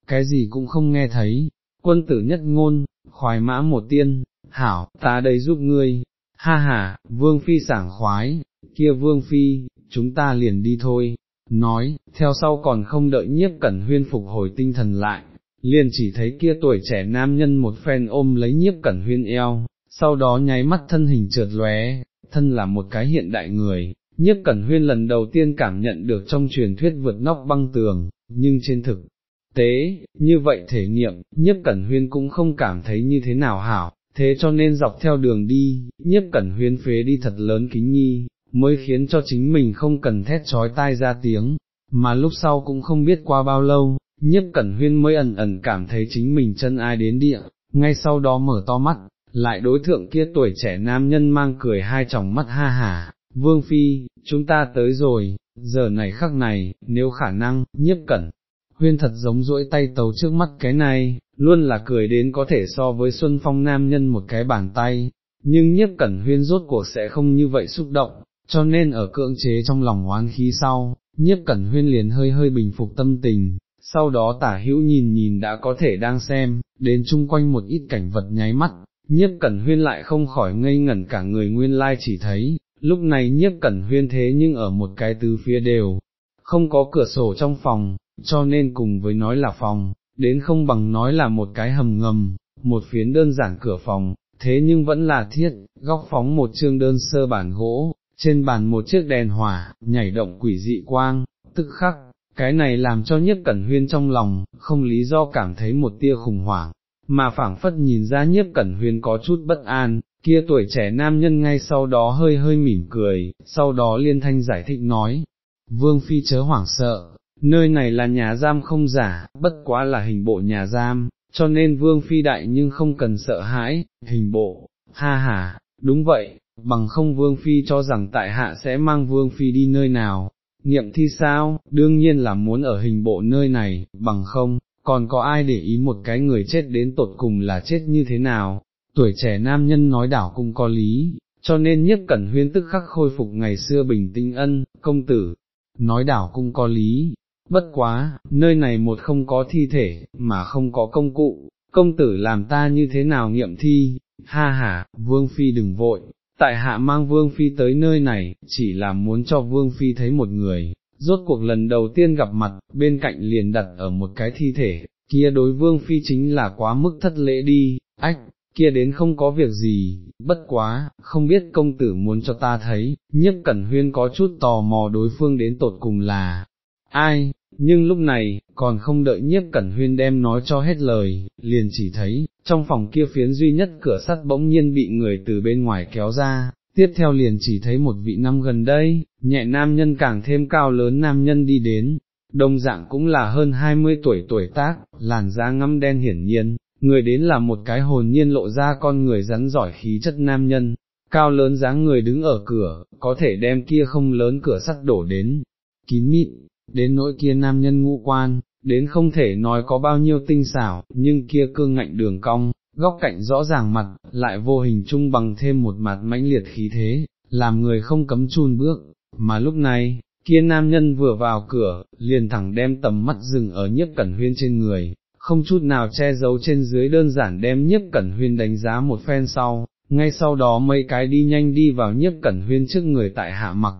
cái gì cũng không nghe thấy, quân tử nhất ngôn, khoái mã một tiên, hảo, ta đây giúp ngươi, ha ha, vương phi sảng khoái, kia vương phi, chúng ta liền đi thôi, nói, theo sau còn không đợi nhiếp cẩn huyên phục hồi tinh thần lại, liền chỉ thấy kia tuổi trẻ nam nhân một phen ôm lấy nhiếp cẩn huyên eo, sau đó nháy mắt thân hình trượt lóe, thân là một cái hiện đại người, Nhất cẩn huyên lần đầu tiên cảm nhận được trong truyền thuyết vượt nóc băng tường, nhưng trên thực tế, như vậy thể nghiệm, Nhất cẩn huyên cũng không cảm thấy như thế nào hảo, thế cho nên dọc theo đường đi, Nhất cẩn huyên phế đi thật lớn kính nhi, mới khiến cho chính mình không cần thét trói tai ra tiếng, mà lúc sau cũng không biết qua bao lâu, Nhất cẩn huyên mới ẩn ẩn cảm thấy chính mình chân ai đến địa, ngay sau đó mở to mắt, lại đối thượng kia tuổi trẻ nam nhân mang cười hai tròng mắt ha hà, vương phi, chúng ta tới rồi, giờ này khắc này, nếu khả năng, nhiếp cẩn. Huyên thật giống duỗi tay tấu trước mắt cái này, luôn là cười đến có thể so với Xuân Phong nam nhân một cái bàn tay, nhưng nhiếp cẩn huyên rốt cuộc sẽ không như vậy xúc động, cho nên ở cưỡng chế trong lòng oán khí sau, nhiếp cẩn huyên liền hơi hơi bình phục tâm tình, sau đó tả hữu nhìn nhìn đã có thể đang xem, đến chung quanh một ít cảnh vật nháy mắt, nhiếp cẩn huyên lại không khỏi ngây ngẩn cả người nguyên lai chỉ thấy, lúc này nhiếp cẩn huyên thế nhưng ở một cái tứ phía đều, không có cửa sổ trong phòng, cho nên cùng với nói là phòng, đến không bằng nói là một cái hầm ngầm, một phiến đơn giản cửa phòng, thế nhưng vẫn là thiết, góc phóng một chương đơn sơ bản gỗ, trên bàn một chiếc đèn hỏa, nhảy động quỷ dị quang, tức khắc, cái này làm cho nhiếp cẩn huyên trong lòng, không lý do cảm thấy một tia khủng hoảng, mà phảng phất nhìn ra nhiếp cẩn huyên có chút bất an, kia tuổi trẻ nam nhân ngay sau đó hơi hơi mỉm cười, sau đó liên thanh giải thích nói, vương phi chớ hoảng sợ, nơi này là nhà giam không giả, bất quá là hình bộ nhà giam, cho nên vương phi đại nhưng không cần sợ hãi, hình bộ, ha ha, đúng vậy, bằng không vương phi cho rằng tại hạ sẽ mang vương phi đi nơi nào, nghiệm thi sao, đương nhiên là muốn ở hình bộ nơi này, bằng không, còn có ai để ý một cái người chết đến tột cùng là chết như thế nào, tuổi trẻ nam nhân nói đảo cũng có lý, cho nên nhiếp cẩn huyên tức khắc khôi phục ngày xưa bình tĩnh ân, công tử, nói đảo cũng có lý, bất quá, nơi này một không có thi thể, mà không có công cụ, công tử làm ta như thế nào nghiệm thi, ha ha, vương phi đừng vội, tại hạ mang vương phi tới nơi này, chỉ là muốn cho vương phi thấy một người, rốt cuộc lần đầu tiên gặp mặt, bên cạnh liền đặt ở một cái thi thể, kia đối vương phi chính là quá mức thất lễ đi, ách, kia đến không có việc gì, bất quá, không biết công tử muốn cho ta thấy, nhiếp cẩn huyên có chút tò mò đối phương đến tột cùng là, ai, nhưng lúc này, còn không đợi nhiếp cẩn huyên đem nói cho hết lời, liền chỉ thấy, trong phòng kia phiến duy nhất cửa sắt bỗng nhiên bị người từ bên ngoài kéo ra, tiếp theo liền chỉ thấy một vị năm gần đây, nhẹ nam nhân càng thêm cao lớn nam nhân đi đến, đông dạng cũng là hơn 20 tuổi tuổi tác, làn da ngăm đen hiển nhiên, người đến là một cái hồn nhiên lộ ra con người rắn giỏi khí chất nam nhân, cao lớn dáng người đứng ở cửa, có thể đem kia không lớn cửa sắt đổ đến, kín mịn, đến nỗi kia nam nhân ngũ quan, đến không thể nói có bao nhiêu tinh xảo, nhưng kia cương ngạnh đường cong, góc cạnh rõ ràng mặt, lại vô hình chung bằng thêm một mặt mãnh liệt khí thế, làm người không cấm chun bước, mà lúc này, kia nam nhân vừa vào cửa, liền thẳng đem tầm mắt dừng ở nhiếp cẩn huyên trên người, không chút nào che giấu trên dưới đơn giản đem nhiếp cẩn huyên đánh giá một phen sau, ngay sau đó mấy cái đi nhanh đi vào nhiếp cẩn huyên trước người tại hạ mặc.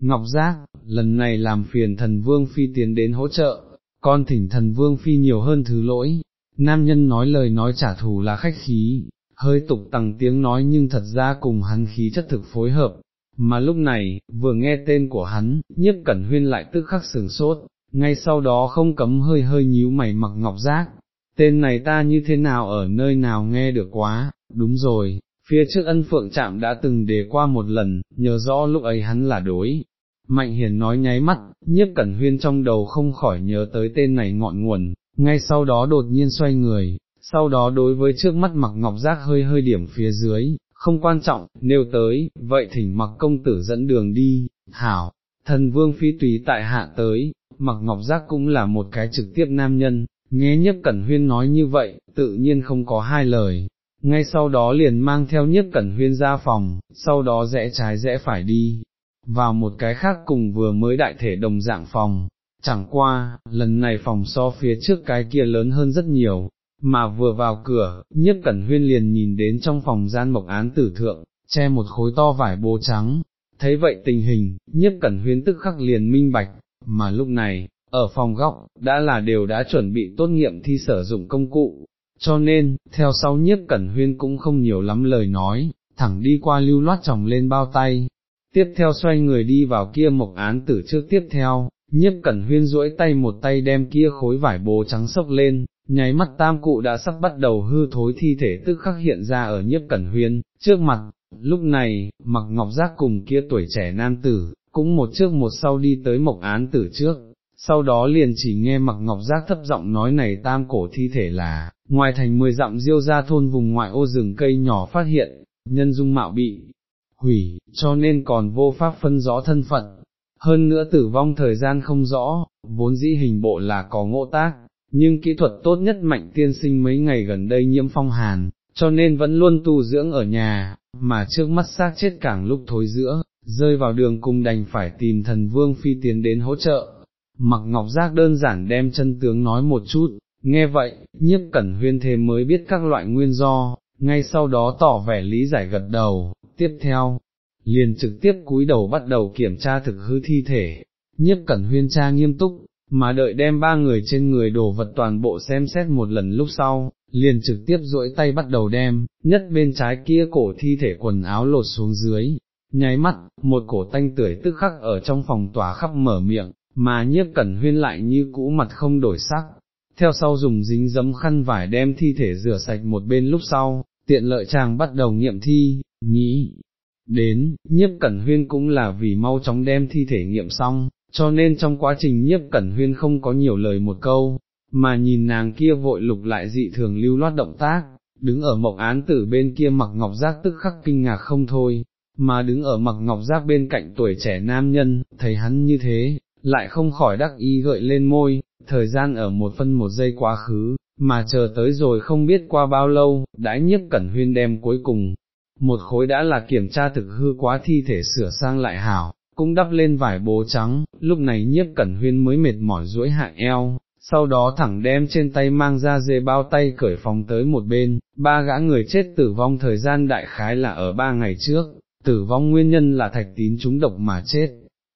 Ngọc Giác, lần này làm phiền thần vương phi tiến đến hỗ trợ, con thỉnh thần vương phi nhiều hơn thứ lỗi, nam nhân nói lời nói trả thù là khách khí, hơi tục tăng tiếng nói nhưng thật ra cùng hắn khí chất thực phối hợp, mà lúc này, vừa nghe tên của hắn, nhiếp cẩn huyên lại tức khắc sừng sốt, ngay sau đó không cấm hơi hơi nhíu mày mặc ngọc giác, tên này ta như thế nào ở nơi nào nghe được quá, đúng rồi, phía trước ân phượng chạm đã từng đề qua một lần, nhớ rõ lúc ấy hắn là đối. Mạnh hiền nói nháy mắt, nhiếp cẩn huyên trong đầu không khỏi nhớ tới tên này ngọn nguồn, ngay sau đó đột nhiên xoay người, sau đó đối với trước mắt mặc ngọc giác hơi hơi điểm phía dưới, không quan trọng, nêu tới, vậy thỉnh mặc công tử dẫn đường đi, hảo, thần vương phi tùy tại hạ tới, mặc ngọc giác cũng là một cái trực tiếp nam nhân, nghe Nhất cẩn huyên nói như vậy, tự nhiên không có hai lời, ngay sau đó liền mang theo Nhất cẩn huyên ra phòng, sau đó rẽ trái rẽ phải đi, vào một cái khác cùng vừa mới đại thể đồng dạng phòng, chẳng qua, lần này phòng so phía trước cái kia lớn hơn rất nhiều, mà vừa vào cửa, Nhất cẩn huyên liền nhìn đến trong phòng gian mộc án tử thượng, che một khối to vải bố trắng, thấy vậy tình hình, nhiếp cẩn huyên tức khắc liền minh bạch, mà lúc này, ở phòng góc, đã là đều đã chuẩn bị tốt nghiệm thi sử dụng công cụ, cho nên, theo sau nhiếp cẩn huyên cũng không nhiều lắm lời nói, thẳng đi qua lưu loát chồng lên bao tay, tiếp theo xoay người đi vào kia mộc án tử trước tiếp theo, nhiếp cẩn huyên duỗi tay một tay đem kia khối vải bố trắng sốc lên, nháy mắt tam cụ đã sắp bắt đầu hư thối thi thể tức khắc hiện ra ở nhiếp cẩn huyên, trước mặt, lúc này, mặc ngọc giác cùng kia tuổi trẻ nam tử, cũng một trước một sau đi tới mộc án tử trước, sau đó liền chỉ nghe mặc ngọc giác thấp giọng nói này tam cổ thi thể là, ngoài thành mười dặm diêu ra thôn vùng ngoại ô rừng cây nhỏ phát hiện, nhân dung mạo bị hủy, cho nên còn vô pháp phân rõ thân phận, hơn nữa tử vong thời gian không rõ, vốn dĩ hình bộ là có ngộ tác, nhưng kỹ thuật tốt nhất mạnh tiên sinh mấy ngày gần đây nhiễm phong hàn, cho nên vẫn luôn tu dưỡng ở nhà, mà trước mắt xác chết càng lúc thối giữa, rơi vào đường cùng đành phải tìm thần vương phi tiến đến hỗ trợ. Mặc ngọc giác đơn giản đem chân tướng nói một chút, nghe vậy, nhiếp cẩn huyên thế mới biết các loại nguyên do, ngay sau đó tỏ vẻ lý giải gật đầu, tiếp theo, liền trực tiếp cúi đầu bắt đầu kiểm tra thực hư thi thể, nhiếp cẩn huyên tra nghiêm túc, mà đợi đem ba người trên người đồ vật toàn bộ xem xét một lần lúc sau, liền trực tiếp duỗi tay bắt đầu đem, nhất bên trái kia cổ thi thể quần áo lột xuống dưới, nháy mắt, một cổ tanh tưởi tức khắc ở trong phòng tỏa khắp mở miệng, mà nhiếp cẩn huyên lại như cũ mặt không đổi sắc. Theo sau dùng dính dấm khăn vải đem thi thể rửa sạch một bên lúc sau, tiện lợi chàng bắt đầu nghiệm thi, nghĩ, đến, nhiếp cẩn huyên cũng là vì mau chóng đem thi thể nghiệm xong, cho nên trong quá trình nhiếp cẩn huyên không có nhiều lời một câu, mà nhìn nàng kia vội lục lại dị thường lưu loát động tác, đứng ở mộng án tử bên kia mặc ngọc giác tức khắc kinh ngạc không thôi, mà đứng ở mặc ngọc giác bên cạnh tuổi trẻ nam nhân, thấy hắn như thế, lại không khỏi đắc ý gợi lên môi, thời gian ở một phân một giây quá khứ, mà chờ tới rồi không biết qua bao lâu, đãi nhiếp cẩn huyên đem cuối cùng, một khối đã là kiểm tra thực hư quá thi thể sửa sang lại hảo, cũng đắp lên vải bố trắng, lúc này nhiếp cẩn huyên mới mệt mỏi duỗi hạ eo, sau đó thẳng đem trên tay mang ra dê bao tay cởi phòng tới một bên, ba gã người chết tử vong thời gian đại khái là ở ba ngày trước, tử vong nguyên nhân là thạch tín trúng độc mà chết,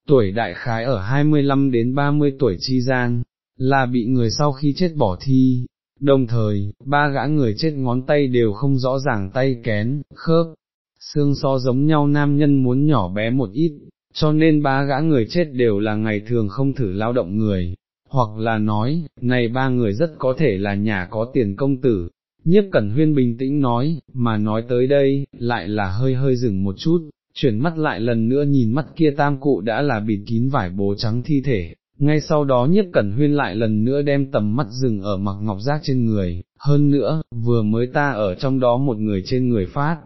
tuổi đại khái ở 25 đến 30 tuổi chi gian, là bị người sau khi chết bỏ thi, đồng thời, ba gã người chết ngón tay đều không rõ ràng tay kén, khớp, xương so giống nhau nam nhân muốn nhỏ bé một ít, cho nên ba gã người chết đều là ngày thường không thử lao động người, hoặc là nói, này ba người rất có thể là nhà có tiền công tử. Nhiếp Cẩn Huyên bình tĩnh nói, mà nói tới đây, lại là hơi hơi dừng một chút, chuyển mắt lại lần nữa nhìn mắt kia tam cụ đã là bịt kín vải bố trắng thi thể, ngay sau đó nhiếp cẩn huyên lại lần nữa đem tầm mắt dừng ở mặc ngọc giác trên người, hơn nữa, vừa mới ta ở trong đó một người trên người phát,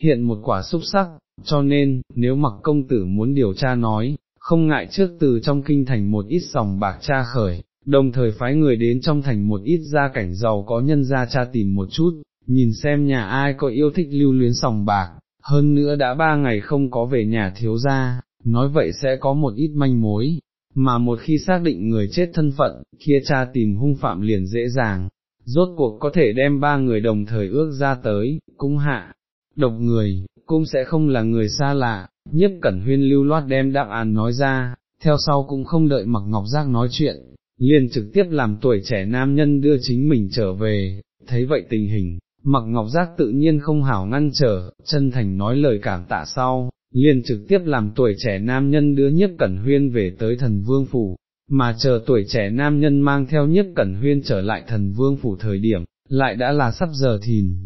hiện một quả xúc sắc, cho nên, nếu mặc công tử muốn điều tra nói, không ngại trước từ trong kinh thành một ít sòng bạc tra khởi, đồng thời phái người đến trong thành một ít gia cảnh giàu có nhân gia cha tìm một chút, nhìn xem nhà ai có yêu thích lưu luyến sòng bạc, hơn nữa đã ba ngày không có về nhà thiếu gia, nói vậy sẽ có một ít manh mối, mà một khi xác định người chết thân phận, kia cha tìm hung phạm liền dễ dàng, rốt cuộc có thể đem ba người đồng thời ước ra tới, cũng hạ, độc người, cũng sẽ không là người xa lạ, nhiếp cẩn huyên lưu loát đem đáp án nói ra, theo sau cũng không đợi mặc ngọc giác nói chuyện, liền trực tiếp làm tuổi trẻ nam nhân đưa chính mình trở về, thấy vậy tình hình, mặc ngọc giác tự nhiên không hảo ngăn trở, chân thành nói lời cảm tạ sau, liền trực tiếp làm tuổi trẻ nam nhân đưa nhiếp cẩn huyên về tới thần vương phủ, mà chờ tuổi trẻ nam nhân mang theo nhiếp cẩn huyên trở lại thần vương phủ thời điểm, lại đã là sắp giờ thìn.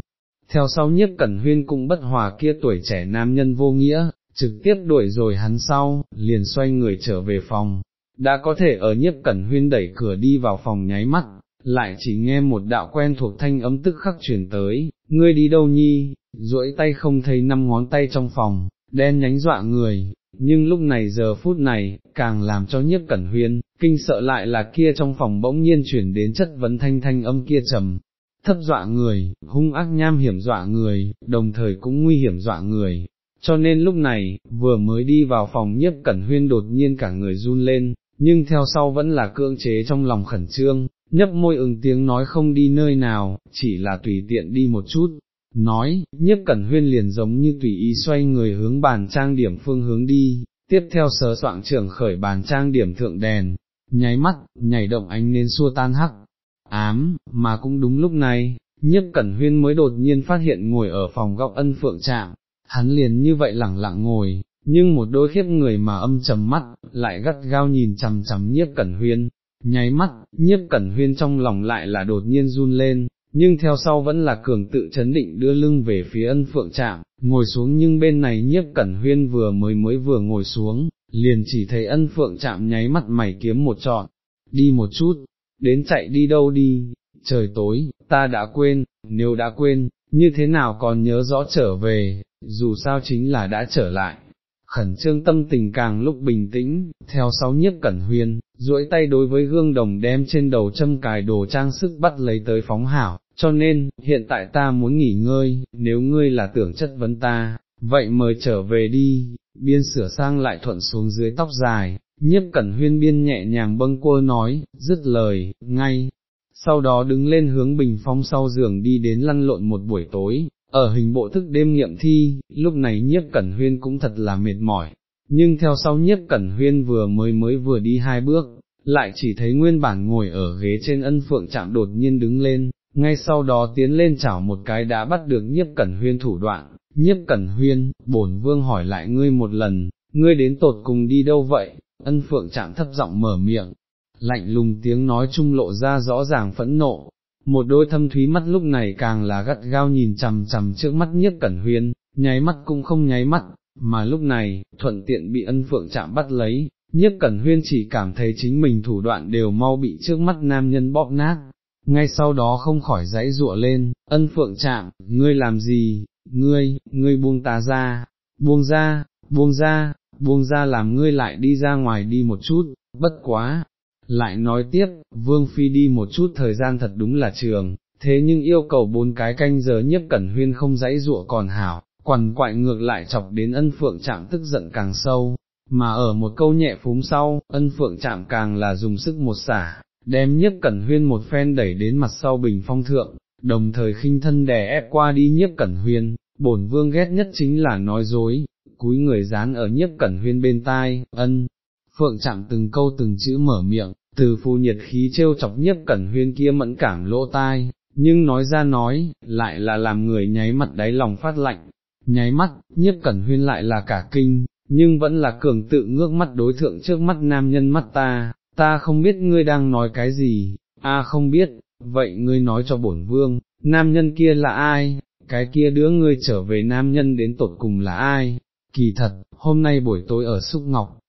Theo sau nhiếp cẩn huyên cũng bất hòa kia tuổi trẻ nam nhân vô nghĩa, trực tiếp đuổi rồi hắn sau, liền xoay người trở về phòng, đã có thể ở nhiếp cẩn huyên đẩy cửa đi vào phòng nháy mắt, lại chỉ nghe một đạo quen thuộc thanh ấm tức khắc chuyển tới, ngươi đi đâu nhi, duỗi tay không thấy năm ngón tay trong phòng, đen nhánh dọa người, nhưng lúc này giờ phút này, càng làm cho nhiếp cẩn huyên, kinh sợ lại là kia trong phòng bỗng nhiên chuyển đến chất vấn thanh thanh âm kia trầm, thấp dọa người, hung ác nham hiểm dọa người, đồng thời cũng nguy hiểm dọa người. Cho nên lúc này, vừa mới đi vào phòng nhiếp cẩn huyên đột nhiên cả người run lên, nhưng theo sau vẫn là cưỡng chế trong lòng khẩn trương, nhấp môi ứng tiếng nói không đi nơi nào, chỉ là tùy tiện đi một chút, nói, nhiếp cẩn huyên liền giống như tùy ý xoay người hướng bàn trang điểm phương hướng đi, tiếp theo sớ soạn trưởng khởi bàn trang điểm thượng đèn, nháy mắt, nhảy động ánh nên xua tan hắc, ám, mà cũng đúng lúc này, nhiếp cẩn huyên mới đột nhiên phát hiện ngồi ở phòng góc ân phượng trạng, hắn liền như vậy lẳng lặng ngồi, nhưng một đôi khiếp người mà âm trầm mắt, lại gắt gao nhìn chằm chằm nhiếp cẩn huyên, nháy mắt, nhiếp cẩn huyên trong lòng lại là đột nhiên run lên, nhưng theo sau vẫn là cường tự chấn định đưa lưng về phía ân phượng trạm, ngồi xuống nhưng bên này nhiếp cẩn huyên vừa mới mới vừa ngồi xuống, liền chỉ thấy ân phượng chạm nháy mắt mày kiếm một trọn, đi một chút, đến chạy đi đâu đi, trời tối, ta đã quên, nếu đã quên, như thế nào còn nhớ rõ trở về, dù sao chính là đã trở lại. Khẩn trương tâm tình càng lúc bình tĩnh, theo sáu nhiếp cẩn huyên, duỗi tay đối với gương đồng đem trên đầu châm cài đồ trang sức bắt lấy tới phóng hảo, cho nên, hiện tại ta muốn nghỉ ngơi, nếu ngươi là tưởng chất vấn ta, vậy mời trở về đi, biên sửa sang lại thuận xuống dưới tóc dài, nhiếp cẩn huyên biên nhẹ nhàng bâng quơ nói, dứt lời, ngay, sau đó đứng lên hướng bình phong sau giường đi đến lăn lộn một buổi tối, ở hình bộ thức đêm nghiệm thi, lúc này nhiếp cẩn huyên cũng thật là mệt mỏi, nhưng theo sau nhiếp cẩn huyên vừa mới mới vừa đi hai bước, lại chỉ thấy nguyên bản ngồi ở ghế trên ân phượng chạm đột nhiên đứng lên, ngay sau đó tiến lên chảo một cái đã bắt được nhiếp cẩn huyên thủ đoạn, nhiếp cẩn huyên, bổn vương hỏi lại ngươi một lần, ngươi đến tột cùng đi đâu vậy, ân phượng chạm thấp giọng mở miệng, lạnh lùng tiếng nói trung lộ ra rõ ràng phẫn nộ, một đôi thâm thúy mắt lúc này càng là gắt gao nhìn chằm chằm trước mắt nhiếp cẩn huyên, nháy mắt cũng không nháy mắt, mà lúc này, thuận tiện bị ân phượng chạm bắt lấy, nhiếp cẩn huyên chỉ cảm thấy chính mình thủ đoạn đều mau bị trước mắt nam nhân bóp nát, ngay sau đó không khỏi dãy rụa lên, ân phượng chạm, ngươi làm gì, ngươi, ngươi buông ta ra, buông ra, buông ra, buông ra làm ngươi lại đi ra ngoài đi một chút, bất quá. Lại nói tiếp, Vương Phi đi một chút thời gian thật đúng là trường, thế nhưng yêu cầu bốn cái canh giờ nhất cẩn huyên không dãy rụa còn hảo, quằn quại ngược lại chọc đến ân phượng chạm tức giận càng sâu, mà ở một câu nhẹ phúng sau, ân phượng chạm càng là dùng sức một xả, đem nhiếp cẩn huyên một phen đẩy đến mặt sau bình phong thượng, đồng thời khinh thân đè ép qua đi nhiếp cẩn huyên, bổn vương ghét nhất chính là nói dối, cúi người dán ở nhiếp cẩn huyên bên tai, ân, phượng chẳng từng câu từng chữ mở miệng, từ phu nhiệt khí trêu chọc nhiếp cẩn huyên kia mẫn cảm lỗ tai, nhưng nói ra nói, lại là làm người nháy mặt đáy lòng phát lạnh, nháy mắt, nhiếp cẩn huyên lại là cả kinh, nhưng vẫn là cường tự ngước mắt đối thượng trước mắt nam nhân mắt ta, ta không biết ngươi đang nói cái gì, a không biết, vậy ngươi nói cho bổn vương, nam nhân kia là ai, cái kia đứa ngươi trở về nam nhân đến tột cùng là ai, kỳ thật, hôm nay buổi tối ở Xúc Ngọc,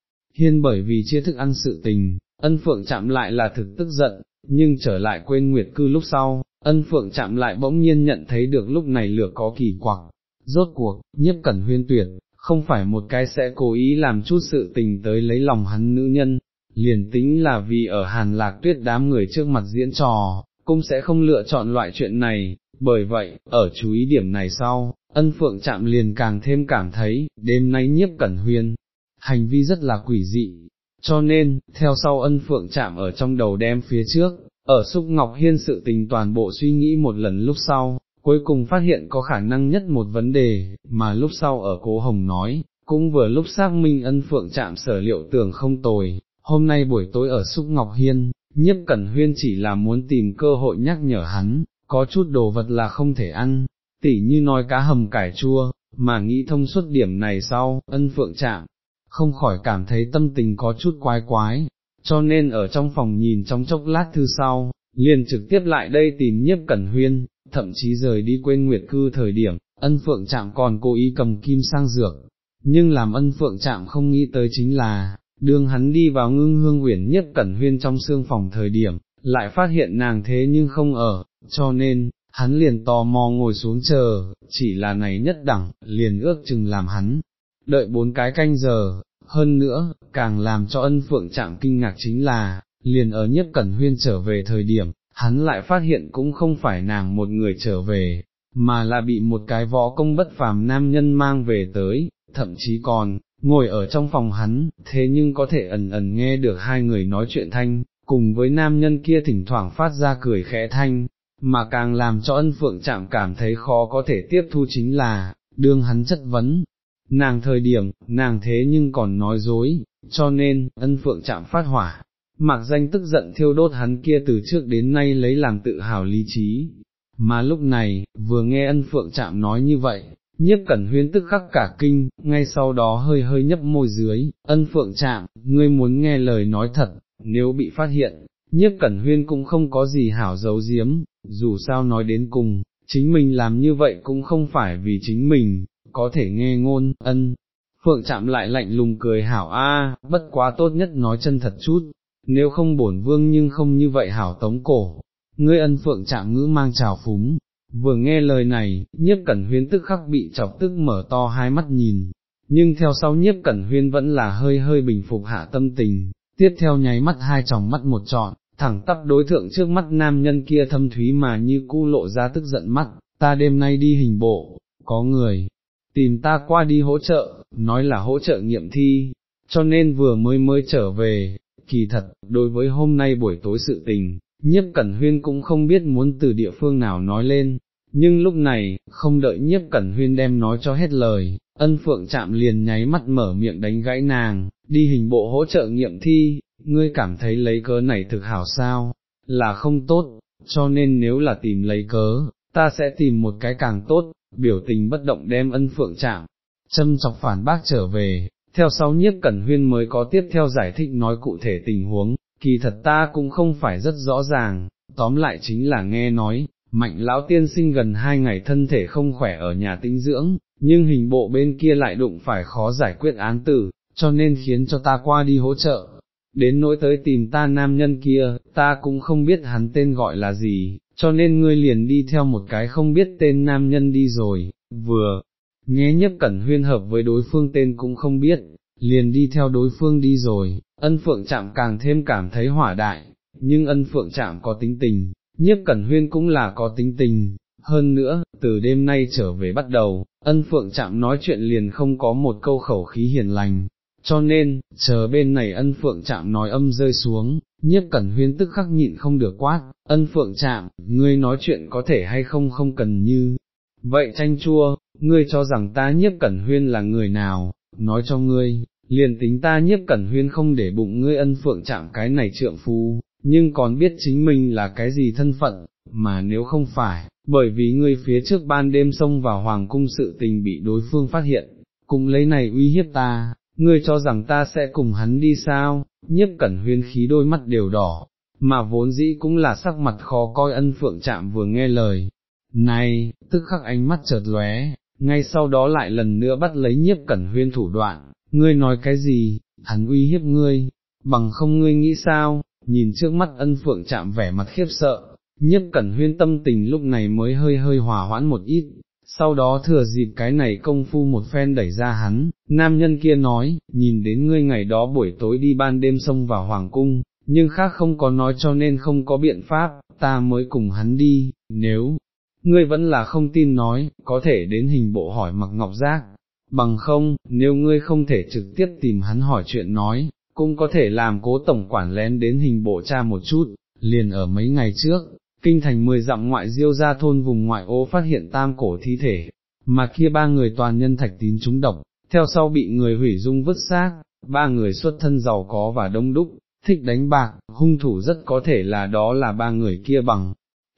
hiên bởi vì chia thức ăn sự tình, ân phượng chạm lại là thực tức giận, nhưng trở lại quên nguyệt cư lúc sau, ân phượng chạm lại bỗng nhiên nhận thấy được lúc này lửa có kỳ quặc, rốt cuộc, nhiếp cẩn huyên tuyệt, không phải một cái sẽ cố ý làm chút sự tình tới lấy lòng hắn nữ nhân, liền tính là vì ở hàn lạc tuyết đám người trước mặt diễn trò, cũng sẽ không lựa chọn loại chuyện này, bởi vậy, ở chú ý điểm này sau, ân phượng chạm liền càng thêm cảm thấy, đêm nay nhiếp cẩn huyên, hành vi rất là quỷ dị, cho nên, theo sau ân phượng chạm ở trong đầu đem phía trước, ở xúc ngọc hiên sự tình toàn bộ suy nghĩ một lần lúc sau, cuối cùng phát hiện có khả năng nhất một vấn đề, mà lúc sau ở cố hồng nói, cũng vừa lúc xác minh ân phượng chạm sở liệu tưởng không tồi, hôm nay buổi tối ở Xúc Ngọc Hiên, nhiếp cẩn huyên chỉ là muốn tìm cơ hội nhắc nhở hắn, có chút đồ vật là không thể ăn, tỉ như nói cá hầm cải chua, mà nghĩ thông suốt điểm này sau, ân phượng chạm, không khỏi cảm thấy tâm tình có chút quái quái, cho nên ở trong phòng nhìn trong chốc lát thư sau, liền trực tiếp lại đây tìm nhiếp cẩn huyên, thậm chí rời đi quên nguyệt cư thời điểm, ân phượng chạm còn cố ý cầm kim sang dược, nhưng làm ân phượng chạm không nghĩ tới chính là, đương hắn đi vào ngưng hương uyển nhất cẩn huyên trong xương phòng thời điểm, lại phát hiện nàng thế nhưng không ở, cho nên, hắn liền tò mò ngồi xuống chờ, chỉ là này nhất đẳng, liền ước chừng làm hắn, đợi bốn cái canh giờ, hơn nữa, càng làm cho ân phượng chạm kinh ngạc chính là, liền ở nhất cẩn huyên trở về thời điểm, hắn lại phát hiện cũng không phải nàng một người trở về, mà là bị một cái võ công bất phàm nam nhân mang về tới, thậm chí còn, ngồi ở trong phòng hắn, thế nhưng có thể ẩn ẩn nghe được hai người nói chuyện thanh, cùng với nam nhân kia thỉnh thoảng phát ra cười khẽ thanh, mà càng làm cho ân phượng chạm cảm thấy khó có thể tiếp thu chính là, đương hắn chất vấn, nàng thời điểm, nàng thế nhưng còn nói dối, cho nên, ân phượng chạm phát hỏa, mặc danh tức giận thiêu đốt hắn kia từ trước đến nay lấy làm tự hào lý trí, mà lúc này, vừa nghe ân phượng chạm nói như vậy, nhiếp cẩn huyên tức khắc cả kinh, ngay sau đó hơi hơi nhấp môi dưới, ân phượng chạm, ngươi muốn nghe lời nói thật, nếu bị phát hiện, nhiếp cẩn huyên cũng không có gì hảo giấu giếm, dù sao nói đến cùng, chính mình làm như vậy cũng không phải vì chính mình, có thể nghe ngôn, ân. Phượng chạm lại lạnh lùng cười hảo a, bất quá tốt nhất nói chân thật chút, nếu không bổn vương nhưng không như vậy hảo tống cổ, ngươi ân phượng chạm ngữ mang trào phúng, vừa nghe lời này, nhiếp cẩn huyên tức khắc bị chọc tức mở to hai mắt nhìn, nhưng theo sau nhiếp cẩn huyên vẫn là hơi hơi bình phục hạ tâm tình, tiếp theo nháy mắt hai tròng mắt một trọn, thẳng tắp đối thượng trước mắt nam nhân kia thâm thúy mà như cu lộ ra tức giận mắt, ta đêm nay đi hình bộ, có người, tìm ta qua đi hỗ trợ, nói là hỗ trợ nghiệm thi, cho nên vừa mới mới trở về, kỳ thật, đối với hôm nay buổi tối sự tình, nhiếp cẩn huyên cũng không biết muốn từ địa phương nào nói lên, nhưng lúc này, không đợi nhiếp cẩn huyên đem nói cho hết lời, ân phượng chạm liền nháy mắt mở miệng đánh gãy nàng, đi hình bộ hỗ trợ nghiệm thi, ngươi cảm thấy lấy cớ này thực hảo sao, là không tốt, cho nên nếu là tìm lấy cớ, ta sẽ tìm một cái càng tốt, biểu tình bất động đem ân phượng chạm, châm chọc phản bác trở về, theo sau nhiếp cẩn huyên mới có tiếp theo giải thích nói cụ thể tình huống, kỳ thật ta cũng không phải rất rõ ràng, tóm lại chính là nghe nói, mạnh lão tiên sinh gần hai ngày thân thể không khỏe ở nhà tĩnh dưỡng, nhưng hình bộ bên kia lại đụng phải khó giải quyết án tử, cho nên khiến cho ta qua đi hỗ trợ. Đến nỗi tới tìm ta nam nhân kia, ta cũng không biết hắn tên gọi là gì, cho nên ngươi liền đi theo một cái không biết tên nam nhân đi rồi, vừa, nghe nhấp cẩn huyên hợp với đối phương tên cũng không biết, liền đi theo đối phương đi rồi, ân phượng chạm càng thêm cảm thấy hỏa đại, nhưng ân phượng chạm có tính tình, nhiếp cẩn huyên cũng là có tính tình, hơn nữa, từ đêm nay trở về bắt đầu, ân phượng chạm nói chuyện liền không có một câu khẩu khí hiền lành, cho nên, chờ bên này ân phượng chạm nói âm rơi xuống, nhiếp cẩn huyên tức khắc nhịn không được quát, ân phượng chạm, ngươi nói chuyện có thể hay không không cần như, vậy tranh chua, ngươi cho rằng ta nhiếp cẩn huyên là người nào, nói cho ngươi, liền tính ta nhiếp cẩn huyên không để bụng ngươi ân phượng chạm cái này trượng phu, nhưng còn biết chính mình là cái gì thân phận, mà nếu không phải, bởi vì ngươi phía trước ban đêm xông vào hoàng cung sự tình bị đối phương phát hiện, cũng lấy này uy hiếp ta, ngươi cho rằng ta sẽ cùng hắn đi sao, nhiếp cẩn huyên khí đôi mắt đều đỏ, mà vốn dĩ cũng là sắc mặt khó coi ân phượng chạm vừa nghe lời. Này, tức khắc ánh mắt chợt lóe, ngay sau đó lại lần nữa bắt lấy nhiếp cẩn huyên thủ đoạn, ngươi nói cái gì, hắn uy hiếp ngươi, bằng không ngươi nghĩ sao, nhìn trước mắt ân phượng chạm vẻ mặt khiếp sợ, nhiếp cẩn huyên tâm tình lúc này mới hơi hơi hòa hoãn một ít, sau đó thừa dịp cái này công phu một phen đẩy ra hắn, nam nhân kia nói, nhìn đến ngươi ngày đó buổi tối đi ban đêm xông vào hoàng cung, nhưng khác không có nói cho nên không có biện pháp, ta mới cùng hắn đi, nếu, ngươi vẫn là không tin nói, có thể đến hình bộ hỏi mặc ngọc giác, bằng không, nếu ngươi không thể trực tiếp tìm hắn hỏi chuyện nói, cũng có thể làm cố tổng quản lén đến hình bộ cha một chút, liền ở mấy ngày trước, kinh thành mười dặm ngoại diêu ra thôn vùng ngoại ô phát hiện tam cổ thi thể, mà kia ba người toàn nhân thạch tín trúng độc, theo sau bị người hủy dung vứt xác, ba người xuất thân giàu có và đông đúc, thích đánh bạc, hung thủ rất có thể là đó là ba người kia bằng.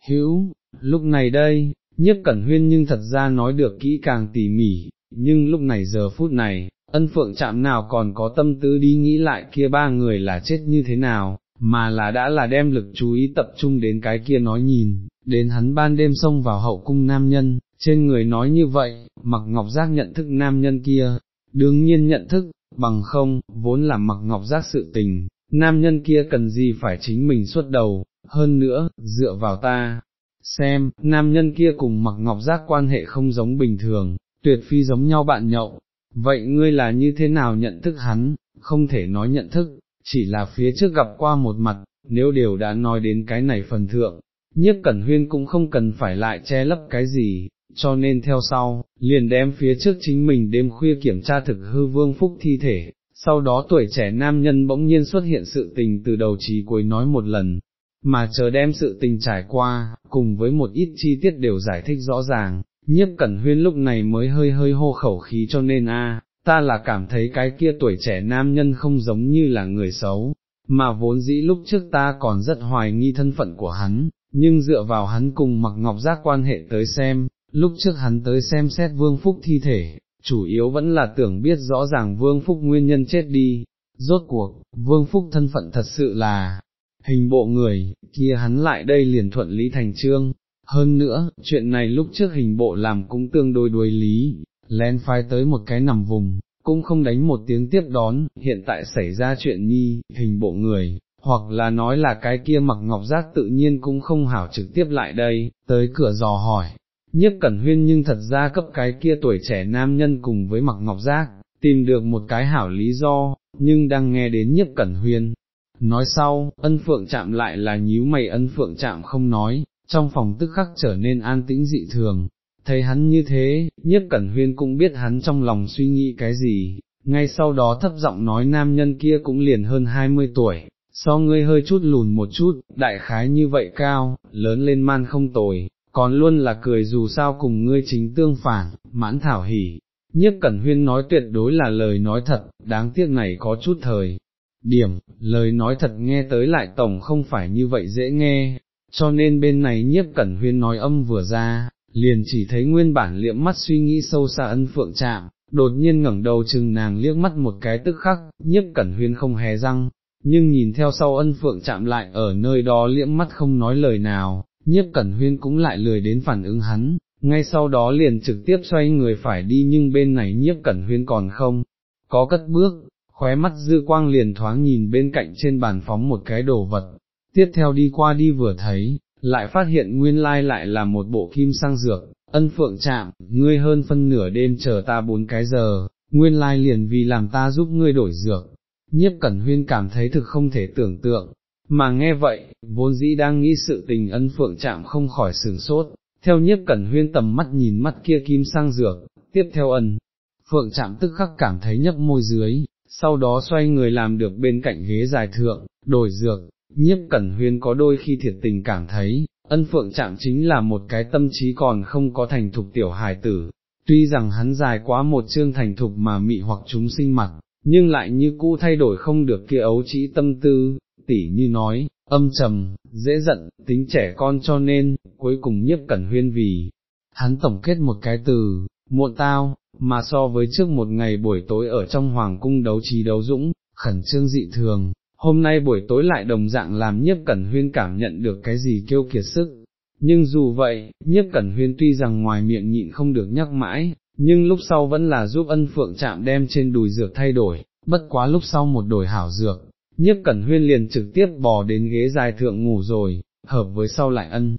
hữu, lúc này đây, nhiếp cẩn huyên nhưng thật ra nói được kỹ càng tỉ mỉ, nhưng lúc này giờ phút này, ân phượng chạm nào còn có tâm tư đi nghĩ lại kia ba người là chết như thế nào, mà là đã là đem lực chú ý tập trung đến cái kia nói nhìn, đến hắn ban đêm xông vào hậu cung nam nhân, trên người nói như vậy, mặc ngọc giác nhận thức nam nhân kia, đương nhiên nhận thức, bằng không, vốn là mặc ngọc giác sự tình, nam nhân kia cần gì phải chính mình xuất đầu, hơn nữa, dựa vào ta. Xem, nam nhân kia cùng mặc ngọc giác quan hệ không giống bình thường, tuyệt phi giống nhau bạn nhậu, vậy ngươi là như thế nào nhận thức hắn, không thể nói nhận thức, chỉ là phía trước gặp qua một mặt, nếu đều đã nói đến cái này phần thượng, nhất cẩn huyên cũng không cần phải lại che lấp cái gì, cho nên theo sau, liền đem phía trước chính mình đêm khuya kiểm tra thực hư vương phúc thi thể, sau đó tuổi trẻ nam nhân bỗng nhiên xuất hiện sự tình từ đầu chí cuối nói một lần, mà chờ đem sự tình trải qua, cùng với một ít chi tiết đều giải thích rõ ràng, nhiếp cẩn huyên lúc này mới hơi hơi hô khẩu khí cho nên a ta là cảm thấy cái kia tuổi trẻ nam nhân không giống như là người xấu, mà vốn dĩ lúc trước ta còn rất hoài nghi thân phận của hắn, nhưng dựa vào hắn cùng mặc ngọc giác quan hệ tới xem, lúc trước hắn tới xem xét vương phúc thi thể, chủ yếu vẫn là tưởng biết rõ ràng vương phúc nguyên nhân chết đi, rốt cuộc, vương phúc thân phận thật sự là, hình bộ người, kia hắn lại đây liền thuận lý thành trương. Hơn nữa, chuyện này lúc trước hình bộ làm cũng tương đối đối lý, lén phái tới một cái nằm vùng, cũng không đánh một tiếng tiếp đón, hiện tại xảy ra chuyện nhi, hình bộ người, hoặc là nói là cái kia mặc ngọc giác tự nhiên cũng không hảo trực tiếp lại đây, tới cửa dò hỏi. nhất Cẩn Huyên nhưng thật ra cấp cái kia tuổi trẻ nam nhân cùng với mặc ngọc giác, tìm được một cái hảo lý do, nhưng đang nghe đến nhất Cẩn Huyên. Nói sau, ân phượng chạm lại là nhíu mày ân phượng chạm không nói, trong phòng tức khắc trở nên an tĩnh dị thường, thấy hắn như thế, nhiếp cẩn huyên cũng biết hắn trong lòng suy nghĩ cái gì, ngay sau đó thấp giọng nói nam nhân kia cũng liền hơn hai mươi tuổi, so ngươi hơi chút lùn một chút, đại khái như vậy cao, lớn lên man không tồi, còn luôn là cười dù sao cùng ngươi chính tương phản, mãn thảo hỉ. Nhiếp Cẩn Huyên nói tuyệt đối là lời nói thật, đáng tiếc này có chút thời. Điểm, lời nói thật nghe tới lại tổng không phải như vậy dễ nghe, cho nên bên này nhiếp Cẩn Huyên nói âm vừa ra, liền chỉ thấy nguyên bản liệm mắt suy nghĩ sâu xa ân phượng chạm, đột nhiên ngẩng đầu chừng nàng liếc mắt một cái tức khắc, nhiếp cẩn huyên không hề răng, nhưng nhìn theo sau ân phượng chạm lại ở nơi đó liễm mắt không nói lời nào, nhiếp cẩn huyên cũng lại lười đến phản ứng hắn, ngay sau đó liền trực tiếp xoay người phải đi nhưng bên này nhiếp cẩn huyên còn không, có cất bước, khóe mắt dư quang liền thoáng nhìn bên cạnh trên bàn phóng một cái đồ vật, tiếp theo đi qua đi vừa thấy, lại phát hiện nguyên lai lại là một bộ kim sang dược, ân phượng chạm, ngươi hơn phân nửa đêm chờ ta bốn cái giờ, nguyên lai liền vì làm ta giúp ngươi đổi dược, nhiếp cẩn huyên cảm thấy thực không thể tưởng tượng, mà nghe vậy, vốn dĩ đang nghĩ sự tình ân phượng chạm không khỏi sừng sốt, theo nhiếp cẩn huyên tầm mắt nhìn mắt kia kim sang dược, tiếp theo ân, phượng chạm tức khắc cảm thấy nhấp môi dưới, sau đó xoay người làm được bên cạnh ghế dài thượng, đổi dược, nhiếp cẩn huyên có đôi khi thiệt tình cảm thấy, ân phượng chạm chính là một cái tâm trí còn không có thành thục tiểu hài tử, tuy rằng hắn dài quá một chương thành thục mà mị hoặc chúng sinh mặt, nhưng lại như cũ thay đổi không được kia ấu trĩ tâm tư, tỉ như nói, âm trầm, dễ giận, tính trẻ con cho nên, cuối cùng nhiếp cẩn huyên vì, hắn tổng kết một cái từ, muộn tao, mà so với trước một ngày buổi tối ở trong hoàng cung đấu trí đấu dũng, khẩn trương dị thường, hôm nay buổi tối lại đồng dạng làm nhiếp cẩn huyên cảm nhận được cái gì kêu kiệt sức. Nhưng dù vậy, nhiếp cẩn huyên tuy rằng ngoài miệng nhịn không được nhắc mãi, nhưng lúc sau vẫn là giúp ân phượng chạm đem trên đùi dược thay đổi, bất quá lúc sau một đổi hảo dược, nhiếp cẩn huyên liền trực tiếp bò đến ghế dài thượng ngủ rồi, hợp với sau lại ân.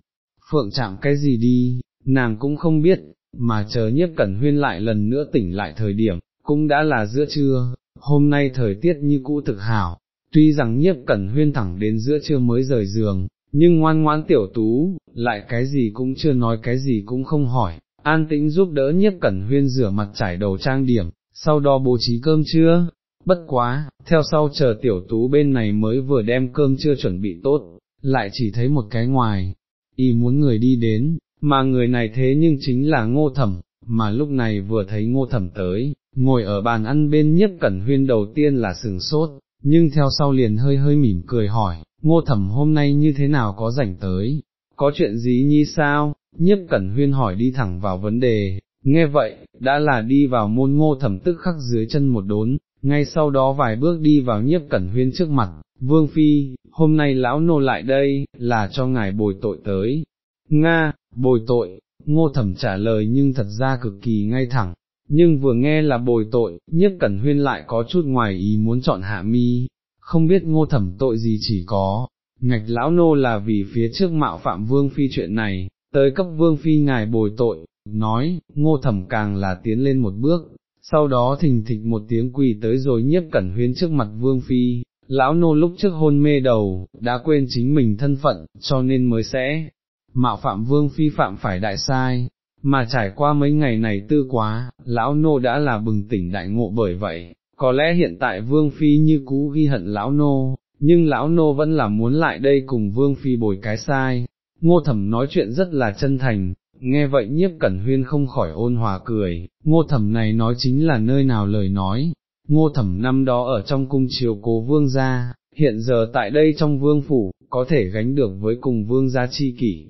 Phượng chạm cái gì đi, nàng cũng không biết, mà chờ nhiếp cẩn huyên lại lần nữa tỉnh lại thời điểm, cũng đã là giữa trưa, hôm nay thời tiết như cũ thực hảo, tuy rằng nhiếp cẩn huyên thẳng đến giữa trưa mới rời giường, nhưng ngoan ngoãn tiểu tú, lại cái gì cũng chưa nói cái gì cũng không hỏi, an tĩnh giúp đỡ nhiếp cẩn huyên rửa mặt trải đầu trang điểm, sau đó bố trí cơm trưa, bất quá, theo sau chờ tiểu tú bên này mới vừa đem cơm trưa chuẩn bị tốt, lại chỉ thấy một cái ngoài, y muốn người đi đến, mà người này thế nhưng chính là ngô thẩm, mà lúc này vừa thấy ngô thẩm tới, ngồi ở bàn ăn bên nhiếp cẩn huyên đầu tiên là sừng sốt, nhưng theo sau liền hơi hơi mỉm cười hỏi, ngô thẩm hôm nay như thế nào có rảnh tới, có chuyện gì nhi sao, nhiếp cẩn huyên hỏi đi thẳng vào vấn đề, nghe vậy, đã là đi vào môn ngô thẩm tức khắc dưới chân một đốn, ngay sau đó vài bước đi vào nhiếp cẩn huyên trước mặt, vương phi, hôm nay lão nô lại đây, là cho ngài bồi tội tới. Nga, bồi tội, ngô thẩm trả lời nhưng thật ra cực kỳ ngay thẳng, nhưng vừa nghe là bồi tội, nhiếp cẩn huyên lại có chút ngoài ý muốn chọn hạ mi, không biết ngô thẩm tội gì chỉ có, ngạch lão nô là vì phía trước mạo phạm vương phi chuyện này, tới cấp vương phi ngài bồi tội, nói, ngô thẩm càng là tiến lên một bước, sau đó thình thịch một tiếng quỳ tới rồi nhiếp cẩn huyên trước mặt vương phi, lão nô lúc trước hôn mê đầu, đã quên chính mình thân phận, cho nên mới sẽ, mạo phạm vương phi phạm phải đại sai, mà trải qua mấy ngày này tư quá, lão nô đã là bừng tỉnh đại ngộ bởi vậy, có lẽ hiện tại vương phi như cũ ghi hận lão nô, nhưng lão nô vẫn là muốn lại đây cùng vương phi bồi cái sai, ngô thẩm nói chuyện rất là chân thành, nghe vậy nhiếp cẩn huyên không khỏi ôn hòa cười, ngô thẩm này nói chính là nơi nào lời nói, ngô thẩm năm đó ở trong cung triều cố vương gia, hiện giờ tại đây trong vương phủ, có thể gánh được với cùng vương gia chi kỷ.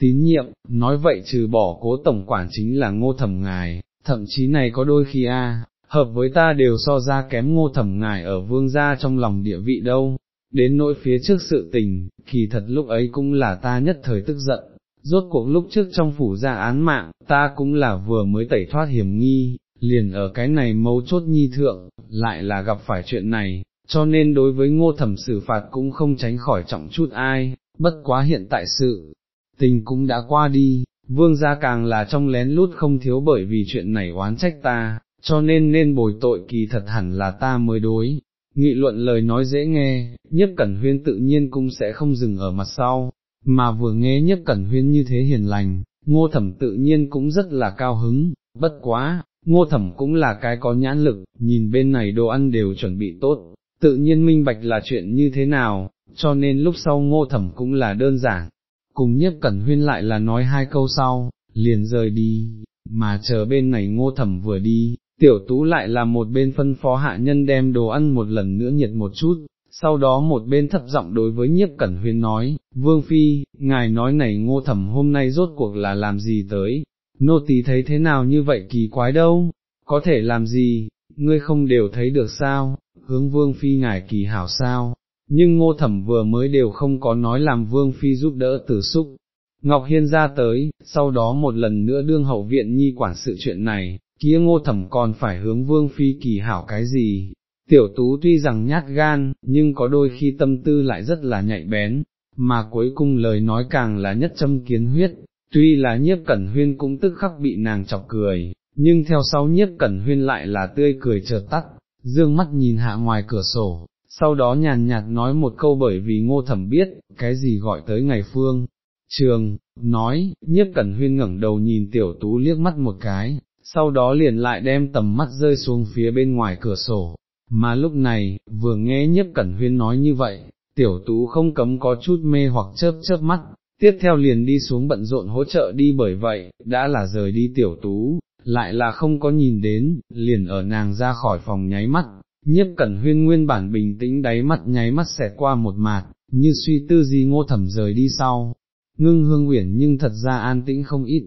Tín nhiệm, nói vậy trừ bỏ cố tổng quản chính là ngô thẩm ngài, thậm chí này có đôi khi a hợp với ta đều so ra kém ngô thẩm ngài ở vương gia trong lòng địa vị đâu, đến nỗi phía trước sự tình, kỳ thật lúc ấy cũng là ta nhất thời tức giận, rốt cuộc lúc trước trong phủ ra án mạng, ta cũng là vừa mới tẩy thoát hiểm nghi, liền ở cái này mấu chốt nhi thượng, lại là gặp phải chuyện này, cho nên đối với ngô thẩm xử phạt cũng không tránh khỏi trọng chút ai, bất quá hiện tại sự, tình cũng đã qua đi, vương gia càng là trong lén lút không thiếu bởi vì chuyện này oán trách ta, cho nên nên bồi tội kỳ thật hẳn là ta mới đối. Nghị luận lời nói dễ nghe, nhất cẩn huyên tự nhiên cũng sẽ không dừng ở mặt sau, mà vừa nghe nhất cẩn huyên như thế hiền lành, ngô thẩm tự nhiên cũng rất là cao hứng, bất quá, ngô thẩm cũng là cái có nhãn lực, nhìn bên này đồ ăn đều chuẩn bị tốt, tự nhiên minh bạch là chuyện như thế nào, cho nên lúc sau ngô thẩm cũng là đơn giản, cùng nhất cẩn huyên lại là nói hai câu sau, liền rời đi, mà chờ bên này ngô thẩm vừa đi, tiểu tú lại là một bên phân phó hạ nhân đem đồ ăn một lần nữa nhiệt một chút, sau đó một bên thấp giọng đối với nhiếp cẩn huyên nói, Vương Phi, ngài nói này ngô thẩm hôm nay rốt cuộc là làm gì tới, nô tỳ thấy thế nào như vậy kỳ quái đâu, có thể làm gì, ngươi không đều thấy được sao, hướng Vương Phi ngài kỳ hảo sao, nhưng ngô thẩm vừa mới đều không có nói làm Vương Phi giúp đỡ tử xúc. Ngọc Hiên ra tới, sau đó một lần nữa đương hậu viện nhi quản sự chuyện này, kia ngô thẩm còn phải hướng Vương Phi kỳ hảo cái gì, Tiểu tú tuy rằng nhát gan, nhưng có đôi khi tâm tư lại rất là nhạy bén, mà cuối cùng lời nói càng là nhất châm kiến huyết, tuy là nhiếp cẩn huyên cũng tức khắc bị nàng chọc cười, nhưng theo sau nhiếp cẩn huyên lại là tươi cười chợt tắt, dương mắt nhìn hạ ngoài cửa sổ, sau đó nhàn nhạt nói một câu bởi vì ngô thẩm biết, cái gì gọi tới ngày phương. Trường, nói, nhiếp cẩn huyên ngẩng đầu nhìn tiểu tú liếc mắt một cái, sau đó liền lại đem tầm mắt rơi xuống phía bên ngoài cửa sổ, mà lúc này, vừa nghe nhiếp cẩn huyên nói như vậy, tiểu tú không cấm có chút mê hoặc chớp chớp mắt, tiếp theo liền đi xuống bận rộn hỗ trợ đi bởi vậy, đã là rời đi tiểu tú, lại là không có nhìn đến, liền ở nàng ra khỏi phòng nháy mắt, nhiếp cẩn huyên nguyên bản bình tĩnh đáy mắt nháy mắt xẹt qua một mạt, như suy tư gì ngô thẩm rời đi sau, ngưng hương uyển nhưng thật ra an tĩnh không ít,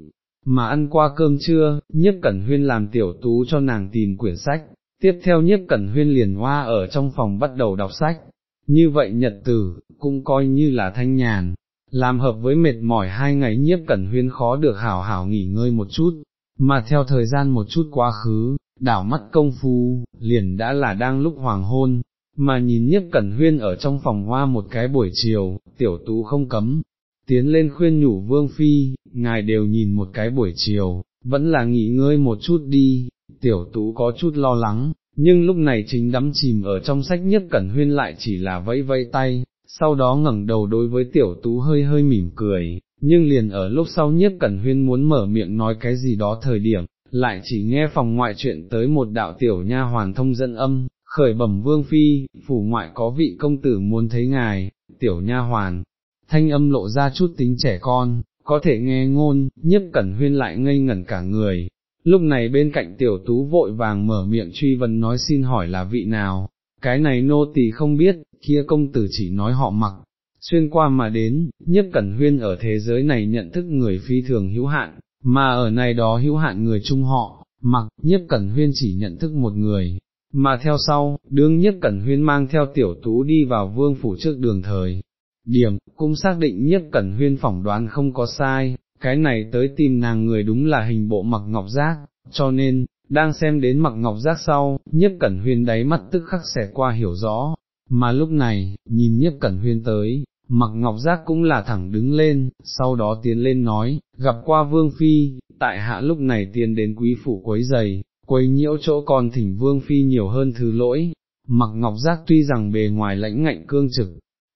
mà ăn qua cơm trưa, nhiếp cẩn huyên làm tiểu tú cho nàng tìm quyển sách, tiếp theo nhiếp cẩn huyên liền hoa ở trong phòng bắt đầu đọc sách, như vậy nhật tử, cũng coi như là thanh nhàn, làm hợp với mệt mỏi hai ngày nhiếp cẩn huyên khó được hảo hảo nghỉ ngơi một chút, mà theo thời gian một chút quá khứ, đảo mắt công phu, liền đã là đang lúc hoàng hôn, mà nhìn nhiếp cẩn huyên ở trong phòng hoa một cái buổi chiều, tiểu tú không cấm, tiến lên khuyên nhủ vương phi, ngài đều nhìn một cái buổi chiều, vẫn là nghỉ ngơi một chút đi, tiểu tú có chút lo lắng, nhưng lúc này chính đắm chìm ở trong sách nhất cẩn huyên lại chỉ là vẫy vẫy tay, sau đó ngẩng đầu đối với tiểu tú hơi hơi mỉm cười, nhưng liền ở lúc sau nhất cẩn huyên muốn mở miệng nói cái gì đó thời điểm, lại chỉ nghe phòng ngoại chuyện tới một đạo tiểu nha hoàn thông dẫn âm, khởi bẩm vương phi, phủ ngoại có vị công tử muốn thấy ngài, tiểu nha hoàn, thanh âm lộ ra chút tính trẻ con, có thể nghe ngôn, nhiếp cẩn huyên lại ngây ngẩn cả người, Lúc này bên cạnh tiểu tú vội vàng mở miệng truy vấn nói xin hỏi là vị nào, cái này nô tỳ không biết, kia công tử chỉ nói họ mặc, xuyên qua mà đến, nhất cẩn huyên ở thế giới này nhận thức người phi thường hữu hạn, mà ở này đó hữu hạn người chung họ, mặc, nhất cẩn huyên chỉ nhận thức một người, mà theo sau, đương nhất cẩn huyên mang theo tiểu tú đi vào vương phủ trước đường thời. Điểm, cũng xác định nhất cẩn huyên phỏng đoán không có sai, cái này tới tìm nàng người đúng là hình bộ mặc ngọc giác, cho nên, đang xem đến mặc ngọc giác sau, nhiếp cẩn huyên đáy mắt tức khắc xẻ qua hiểu rõ, mà lúc này, nhìn nhiếp cẩn huyên tới, mặc ngọc giác cũng là thẳng đứng lên, sau đó tiến lên nói, gặp qua vương phi, tại hạ lúc này tiến đến quý phủ quấy giày, quấy nhiễu chỗ còn thỉnh vương phi nhiều hơn thứ lỗi, mặc ngọc giác tuy rằng bề ngoài lãnh ngạnh cương trực,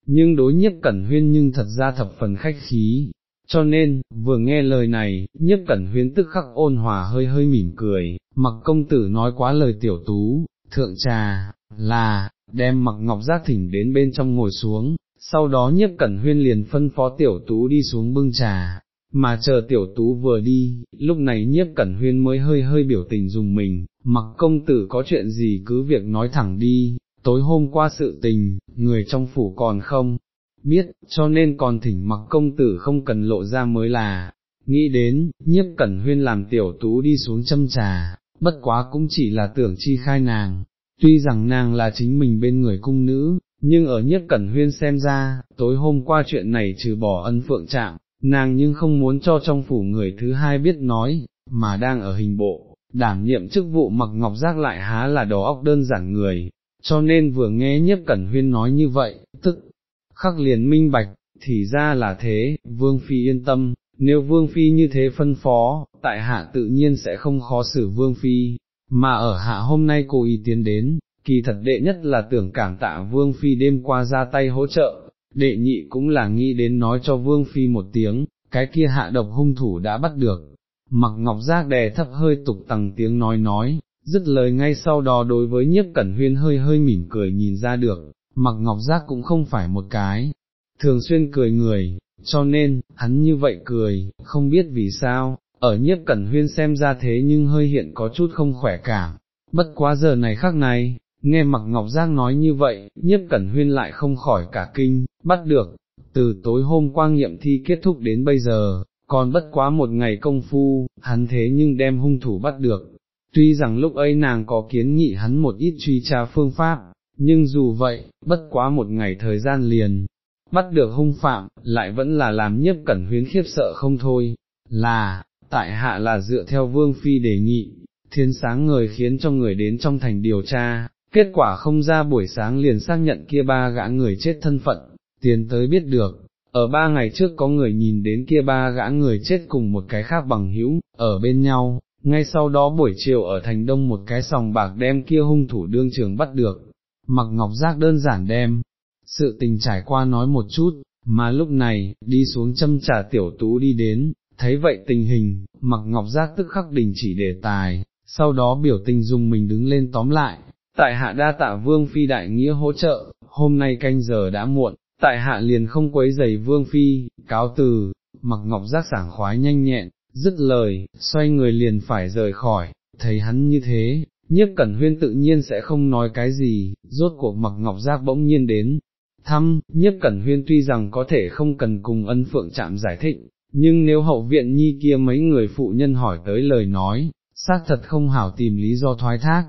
nhưng đối nhiếp cẩn huyên nhưng thật ra thập phần khách khí, cho nên, vừa nghe lời này, nhiếp cẩn huyên tức khắc ôn hòa hơi hơi mỉm cười, mặc công tử nói quá lời tiểu tú, thượng trà, là, đem mặc ngọc giác thỉnh đến bên trong ngồi xuống, sau đó nhiếp cẩn huyên liền phân phó tiểu tú đi xuống bưng trà, mà chờ tiểu tú vừa đi, lúc này nhiếp cẩn huyên mới hơi hơi biểu tình dùng mình, mặc công tử có chuyện gì cứ việc nói thẳng đi, tối hôm qua sự tình, người trong phủ còn không, biết, cho nên còn thỉnh mặc công tử không cần lộ ra mới là, nghĩ đến, nhiếp cẩn huyên làm tiểu tú đi xuống châm trà, bất quá cũng chỉ là tưởng chi khai nàng, tuy rằng nàng là chính mình bên người cung nữ, nhưng ở nhất cẩn huyên xem ra, tối hôm qua chuyện này trừ bỏ ân phượng trạng, nàng nhưng không muốn cho trong phủ người thứ hai biết nói, mà đang ở hình bộ, đảm nhiệm chức vụ mặc ngọc giác lại há là đầu óc đơn giản người, cho nên vừa nghe nhiếp cẩn huyên nói như vậy, tức khắc liền minh bạch, thì ra là thế, Vương Phi yên tâm, nếu Vương Phi như thế phân phó, tại hạ tự nhiên sẽ không khó xử Vương Phi, mà ở hạ hôm nay cô ý tiến đến, kỳ thật đệ nhất là tưởng cảm tạ Vương Phi đêm qua ra tay hỗ trợ, đệ nhị cũng là nghĩ đến nói cho Vương Phi một tiếng, cái kia hạ độc hung thủ đã bắt được. Mặc ngọc giác đè thấp hơi tục tầng tiếng nói nói, dứt lời ngay sau đó đối với nhiếp cẩn huyên hơi hơi mỉm cười nhìn ra được, mặc ngọc giác cũng không phải một cái, thường xuyên cười người, cho nên, hắn như vậy cười, không biết vì sao, ở nhiếp cẩn huyên xem ra thế nhưng hơi hiện có chút không khỏe cảm, bất quá giờ này khác này, nghe mặc ngọc giang nói như vậy, nhiếp cẩn huyên lại không khỏi cả kinh, bắt được, từ tối hôm qua nghiệm thi kết thúc đến bây giờ, còn bất quá một ngày công phu, hắn thế nhưng đem hung thủ bắt được. Tuy rằng lúc ấy nàng có kiến nghị hắn một ít truy tra phương pháp, nhưng dù vậy, bất quá một ngày thời gian liền, bắt được hung phạm, lại vẫn là làm nhiếp cẩn huyến khiếp sợ không thôi, là, tại hạ là dựa theo vương phi đề nghị, thiên sáng người khiến cho người đến trong thành điều tra, kết quả không ra buổi sáng liền xác nhận kia ba gã người chết thân phận, tiến tới biết được. Ở ba ngày trước có người nhìn đến kia ba gã người chết cùng một cái khác bằng hữu, ở bên nhau, ngay sau đó buổi chiều ở thành đông một cái sòng bạc đem kia hung thủ đương trường bắt được, mặc ngọc giác đơn giản đem, sự tình trải qua nói một chút, mà lúc này, đi xuống châm trà tiểu tú đi đến, thấy vậy tình hình, mặc ngọc giác tức khắc đình chỉ đề tài, sau đó biểu tình dùng mình đứng lên tóm lại, tại hạ đa tạ vương phi đại nghĩa hỗ trợ, hôm nay canh giờ đã muộn, tại hạ liền không quấy giày vương phi, cáo từ, mặc ngọc giác sảng khoái nhanh nhẹn, dứt lời, xoay người liền phải rời khỏi, thấy hắn như thế, nhiếp cẩn huyên tự nhiên sẽ không nói cái gì, rốt cuộc mặc ngọc giác bỗng nhiên đến. Thăm, nhiếp cẩn huyên tuy rằng có thể không cần cùng ân phượng chạm giải thích, nhưng nếu hậu viện nhi kia mấy người phụ nhân hỏi tới lời nói, xác thật không hảo tìm lý do thoái thác,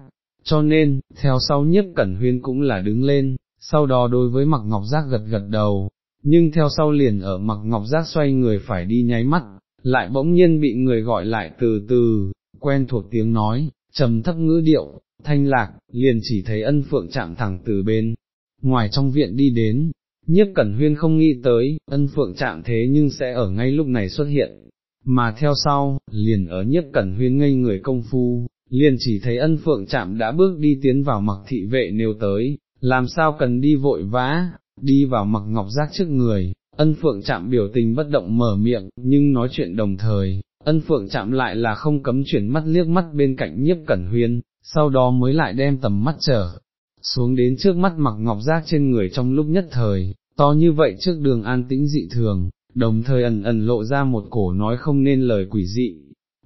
cho nên, theo sau nhiếp cẩn huyên cũng là đứng lên, sau đó đối với mặc ngọc giác gật gật đầu, nhưng theo sau liền ở mặc ngọc giác xoay người phải đi nháy mắt, lại bỗng nhiên bị người gọi lại từ từ, quen thuộc tiếng nói, trầm thấp ngữ điệu, thanh lạc, liền chỉ thấy ân phượng chạm thẳng từ bên, ngoài trong viện đi đến, nhiếp cẩn huyên không nghĩ tới, ân phượng chạm thế nhưng sẽ ở ngay lúc này xuất hiện, mà theo sau, liền ở nhiếp cẩn huyên ngây người công phu, liền chỉ thấy ân phượng chạm đã bước đi tiến vào mặc thị vệ nêu tới, làm sao cần đi vội vã, đi vào mặc ngọc giác trước người, ân phượng chạm biểu tình bất động mở miệng, nhưng nói chuyện đồng thời, ân phượng chạm lại là không cấm chuyển mắt liếc mắt bên cạnh nhiếp cẩn huyên, sau đó mới lại đem tầm mắt trở xuống đến trước mắt mặc ngọc giác trên người trong lúc nhất thời, to như vậy trước đường an tĩnh dị thường, đồng thời ẩn ẩn lộ ra một cổ nói không nên lời quỷ dị,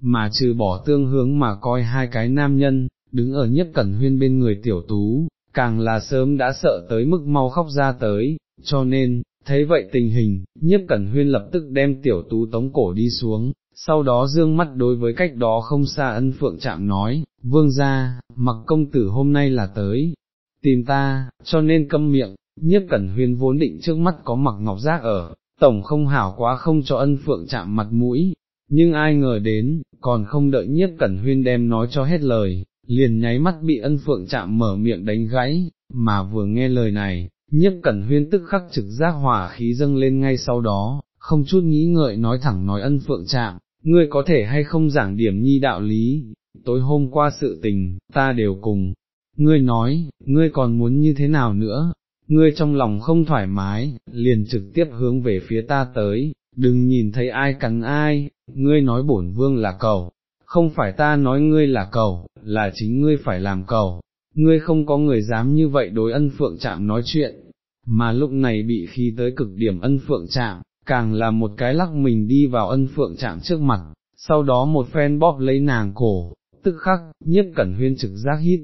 mà trừ bỏ tương hướng mà coi hai cái nam nhân, đứng ở nhất cẩn huyên bên người tiểu tú, càng là sớm đã sợ tới mức mau khóc ra tới, cho nên, thấy vậy tình hình, nhiếp cẩn huyên lập tức đem tiểu tú tống cổ đi xuống, sau đó dương mắt đối với cách đó không xa ân phượng chạm nói, vương gia, mặc công tử hôm nay là tới, tìm ta, cho nên câm miệng, nhiếp cẩn huyên vốn định trước mắt có mặc ngọc giác ở, tổng không hảo quá không cho ân phượng chạm mặt mũi, nhưng ai ngờ đến, còn không đợi nhiếp cẩn huyên đem nói cho hết lời, liền nháy mắt bị ân phượng chạm mở miệng đánh gãy, mà vừa nghe lời này, nhiếp cẩn huyên tức khắc trực giác hỏa khí dâng lên ngay sau đó, không chút nghĩ ngợi nói thẳng nói ân phượng chạm, ngươi có thể hay không giảng điểm nhi đạo lý, tối hôm qua sự tình, ta đều cùng, ngươi nói, ngươi còn muốn như thế nào nữa, ngươi trong lòng không thoải mái, liền trực tiếp hướng về phía ta tới, đừng nhìn thấy ai cắn ai, ngươi nói bổn vương là cầu, không phải ta nói ngươi là cầu, là chính ngươi phải làm cầu, ngươi không có người dám như vậy đối ân phượng chạm nói chuyện, mà lúc này bị khi tới cực điểm ân phượng chạm, càng là một cái lắc mình đi vào ân phượng chạm trước mặt, sau đó một phen bóp lấy nàng cổ, tức khắc, nhiếp cẩn huyên trực giác hít,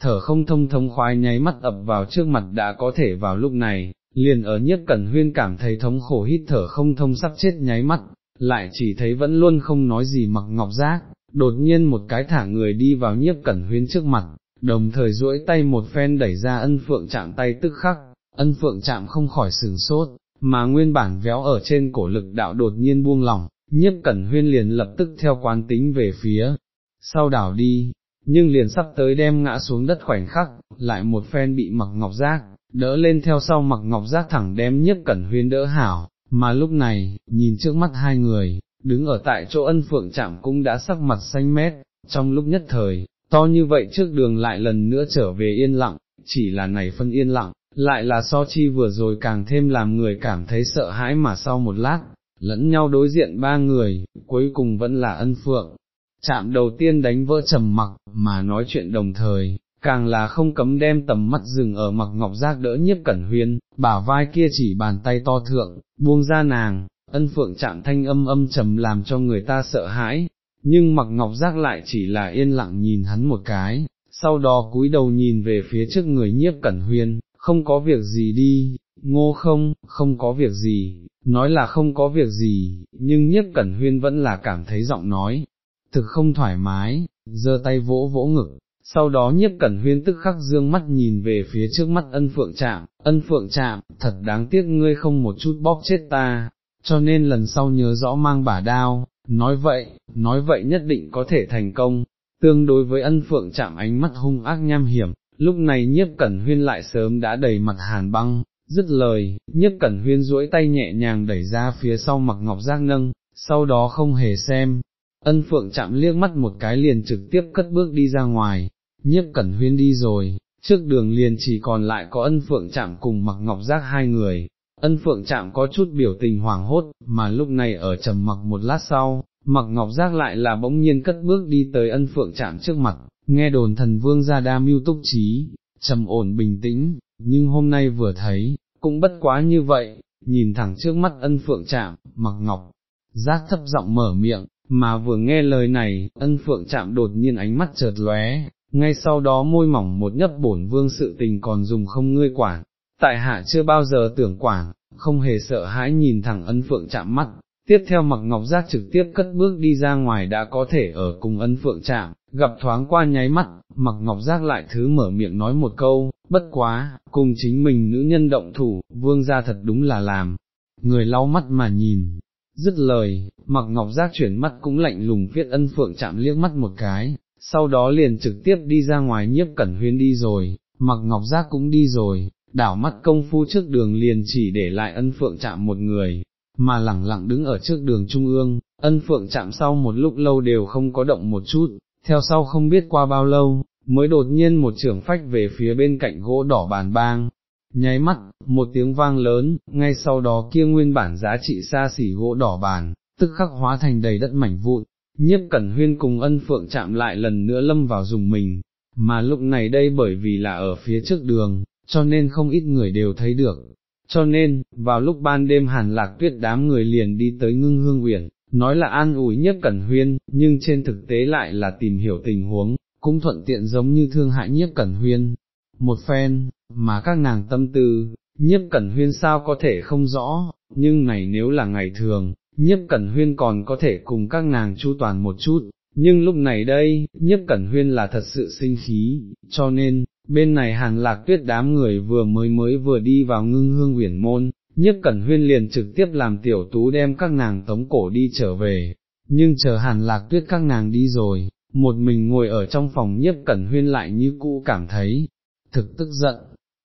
thở không thông thông khoái nháy mắt ập vào trước mặt đã có thể vào lúc này, liền ở nhất cẩn huyên cảm thấy thống khổ hít thở không thông sắp chết nháy mắt, lại chỉ thấy vẫn luôn không nói gì mặc ngọc giác, đột nhiên một cái thả người đi vào nhiếp cẩn huyên trước mặt, đồng thời duỗi tay một phen đẩy ra ân phượng chạm tay tức khắc, ân phượng chạm không khỏi sừng sốt, mà nguyên bản véo ở trên cổ lực đạo đột nhiên buông lỏng, nhiếp cẩn huyên liền lập tức theo quán tính về phía, sau đảo đi, nhưng liền sắp tới đem ngã xuống đất khoảnh khắc, lại một phen bị mặc ngọc giác, đỡ lên theo sau mặc ngọc giác thẳng đem nhất cẩn huyên đỡ hảo, mà lúc này, nhìn trước mắt hai người, đứng ở tại chỗ ân phượng chạm cũng đã sắc mặt xanh mét, trong lúc nhất thời, to như vậy trước đường lại lần nữa trở về yên lặng, chỉ là này phân yên lặng, lại là so chi vừa rồi càng thêm làm người cảm thấy sợ hãi mà sau một lát, lẫn nhau đối diện ba người, cuối cùng vẫn là ân phượng. Chạm đầu tiên đánh vỡ trầm mặc, mà nói chuyện đồng thời, càng là không cấm đem tầm mắt dừng ở mặc ngọc giác đỡ nhiếp cẩn huyên, bả vai kia chỉ bàn tay to thượng, buông ra nàng, ân phượng chạm thanh âm âm trầm làm cho người ta sợ hãi, nhưng mặc ngọc giác lại chỉ là yên lặng nhìn hắn một cái, sau đó cúi đầu nhìn về phía trước người nhiếp cẩn huyên, không có việc gì đi, ngô không, không có việc gì, nói là không có việc gì, nhưng nhiếp cẩn huyên vẫn là cảm thấy giọng nói, thực không thoải mái, giơ tay vỗ vỗ ngực, sau đó nhiếp cẩn huyên tức khắc dương mắt nhìn về phía trước mắt ân phượng chạm, ân phượng chạm, thật đáng tiếc ngươi không một chút bóp chết ta, cho nên lần sau nhớ rõ mang bả đao, nói vậy, nói vậy nhất định có thể thành công, tương đối với ân phượng chạm ánh mắt hung ác nham hiểm, lúc này nhiếp cẩn huyên lại sớm đã đầy mặt hàn băng, dứt lời, nhiếp cẩn huyên duỗi tay nhẹ nhàng đẩy ra phía sau mặc ngọc giác nâng, sau đó không hề xem, ân phượng chạm liếc mắt một cái liền trực tiếp cất bước đi ra ngoài, nhiếp cẩn huyên đi rồi, trước đường liền chỉ còn lại có ân phượng chạm cùng mặc ngọc giác hai người, ân phượng chạm có chút biểu tình hoảng hốt, mà lúc này ở trầm mặc một lát sau, mặc ngọc giác lại là bỗng nhiên cất bước đi tới ân phượng chạm trước mặt, nghe đồn thần vương ra đa mưu túc trí, trầm ổn bình tĩnh, nhưng hôm nay vừa thấy, cũng bất quá như vậy, nhìn thẳng trước mắt ân phượng chạm, mặc ngọc, giác thấp giọng mở miệng, mà vừa nghe lời này, ân phượng chạm đột nhiên ánh mắt chợt lóe, ngay sau đó môi mỏng một nhấp bổn vương sự tình còn dùng không ngươi quản, tại hạ chưa bao giờ tưởng quản, không hề sợ hãi nhìn thẳng ân phượng chạm mắt, tiếp theo mặc ngọc giác trực tiếp cất bước đi ra ngoài đã có thể ở cùng ân phượng chạm, gặp thoáng qua nháy mắt, mặc ngọc giác lại thứ mở miệng nói một câu, bất quá, cùng chính mình nữ nhân động thủ, vương gia thật đúng là làm, người lau mắt mà nhìn. Dứt lời, mặc ngọc giác chuyển mắt cũng lạnh lùng viết ân phượng chạm liếc mắt một cái, sau đó liền trực tiếp đi ra ngoài nhiếp cẩn huyên đi rồi, mặc ngọc giác cũng đi rồi, đảo mắt công phu trước đường liền chỉ để lại ân phượng chạm một người, mà lẳng lặng đứng ở trước đường trung ương, ân phượng chạm sau một lúc lâu đều không có động một chút, theo sau không biết qua bao lâu, mới đột nhiên một trưởng phách về phía bên cạnh gỗ đỏ bàn bang. Nháy mắt, một tiếng vang lớn, ngay sau đó kia nguyên bản giá trị xa xỉ gỗ đỏ bàn, tức khắc hóa thành đầy đất mảnh vụn, nhiếp cẩn huyên cùng ân phượng chạm lại lần nữa lâm vào dùng mình, mà lúc này đây bởi vì là ở phía trước đường, cho nên không ít người đều thấy được. Cho nên, vào lúc ban đêm hàn lạc tuyết đám người liền đi tới ngưng hương uyển, nói là an ủi nhiếp cẩn huyên, nhưng trên thực tế lại là tìm hiểu tình huống, cũng thuận tiện giống như thương hại nhiếp cẩn huyên. Một phen, mà các nàng tâm tư, nhiếp cẩn huyên sao có thể không rõ, nhưng này nếu là ngày thường, nhiếp cẩn huyên còn có thể cùng các nàng chu toàn một chút, nhưng lúc này đây, nhiếp cẩn huyên là thật sự sinh khí, cho nên, bên này hàn lạc tuyết đám người vừa mới mới vừa đi vào ngưng hương huyền môn, nhiếp cẩn huyên liền trực tiếp làm tiểu tú đem các nàng tống cổ đi trở về, nhưng chờ hàn lạc tuyết các nàng đi rồi, một mình ngồi ở trong phòng nhiếp cẩn huyên lại như cũ cảm thấy, thực tức giận.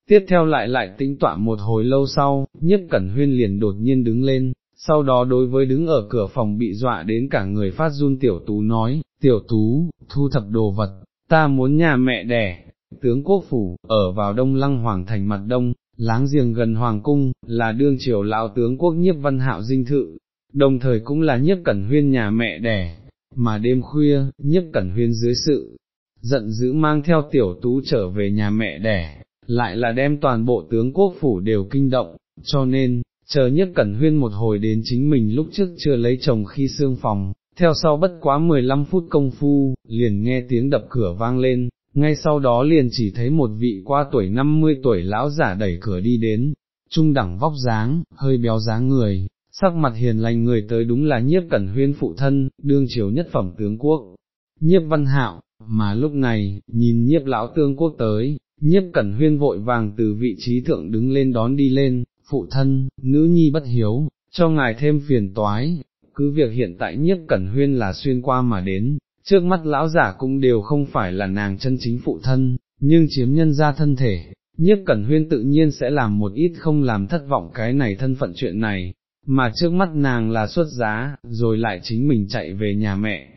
Tiếp theo lại lại tính tọa một hồi lâu sau, nhiếp cẩn huyên liền đột nhiên đứng lên, sau đó đối với đứng ở cửa phòng bị dọa đến cả người phát run tiểu tú nói, tiểu tú, thu thập đồ vật, ta muốn nhà mẹ đẻ, tướng quốc phủ, ở vào đông lăng hoàng thành mặt đông, láng giềng gần hoàng cung, là đương triều lão tướng quốc nhiếp văn hạo dinh thự, đồng thời cũng là nhiếp cẩn huyên nhà mẹ đẻ, mà đêm khuya, nhiếp cẩn huyên dưới sự giận dữ mang theo tiểu tú trở về nhà mẹ đẻ, lại là đem toàn bộ tướng quốc phủ đều kinh động, cho nên, chờ nhất cẩn huyên một hồi đến chính mình lúc trước chưa lấy chồng khi xương phòng, theo sau bất quá 15 phút công phu, liền nghe tiếng đập cửa vang lên, ngay sau đó liền chỉ thấy một vị qua tuổi 50 tuổi lão giả đẩy cửa đi đến, trung đẳng vóc dáng, hơi béo dáng người, sắc mặt hiền lành người tới đúng là nhiếp cẩn huyên phụ thân, đương triều nhất phẩm tướng quốc, nhiếp văn hạo, mà lúc này, nhìn nhiếp lão tương quốc tới, nhiếp cẩn huyên vội vàng từ vị trí thượng đứng lên đón đi lên, phụ thân, nữ nhi bất hiếu, cho ngài thêm phiền toái, cứ việc hiện tại nhiếp cẩn huyên là xuyên qua mà đến, trước mắt lão giả cũng đều không phải là nàng chân chính phụ thân, nhưng chiếm nhân ra thân thể, nhiếp cẩn huyên tự nhiên sẽ làm một ít không làm thất vọng cái này thân phận chuyện này, mà trước mắt nàng là xuất giá, rồi lại chính mình chạy về nhà mẹ,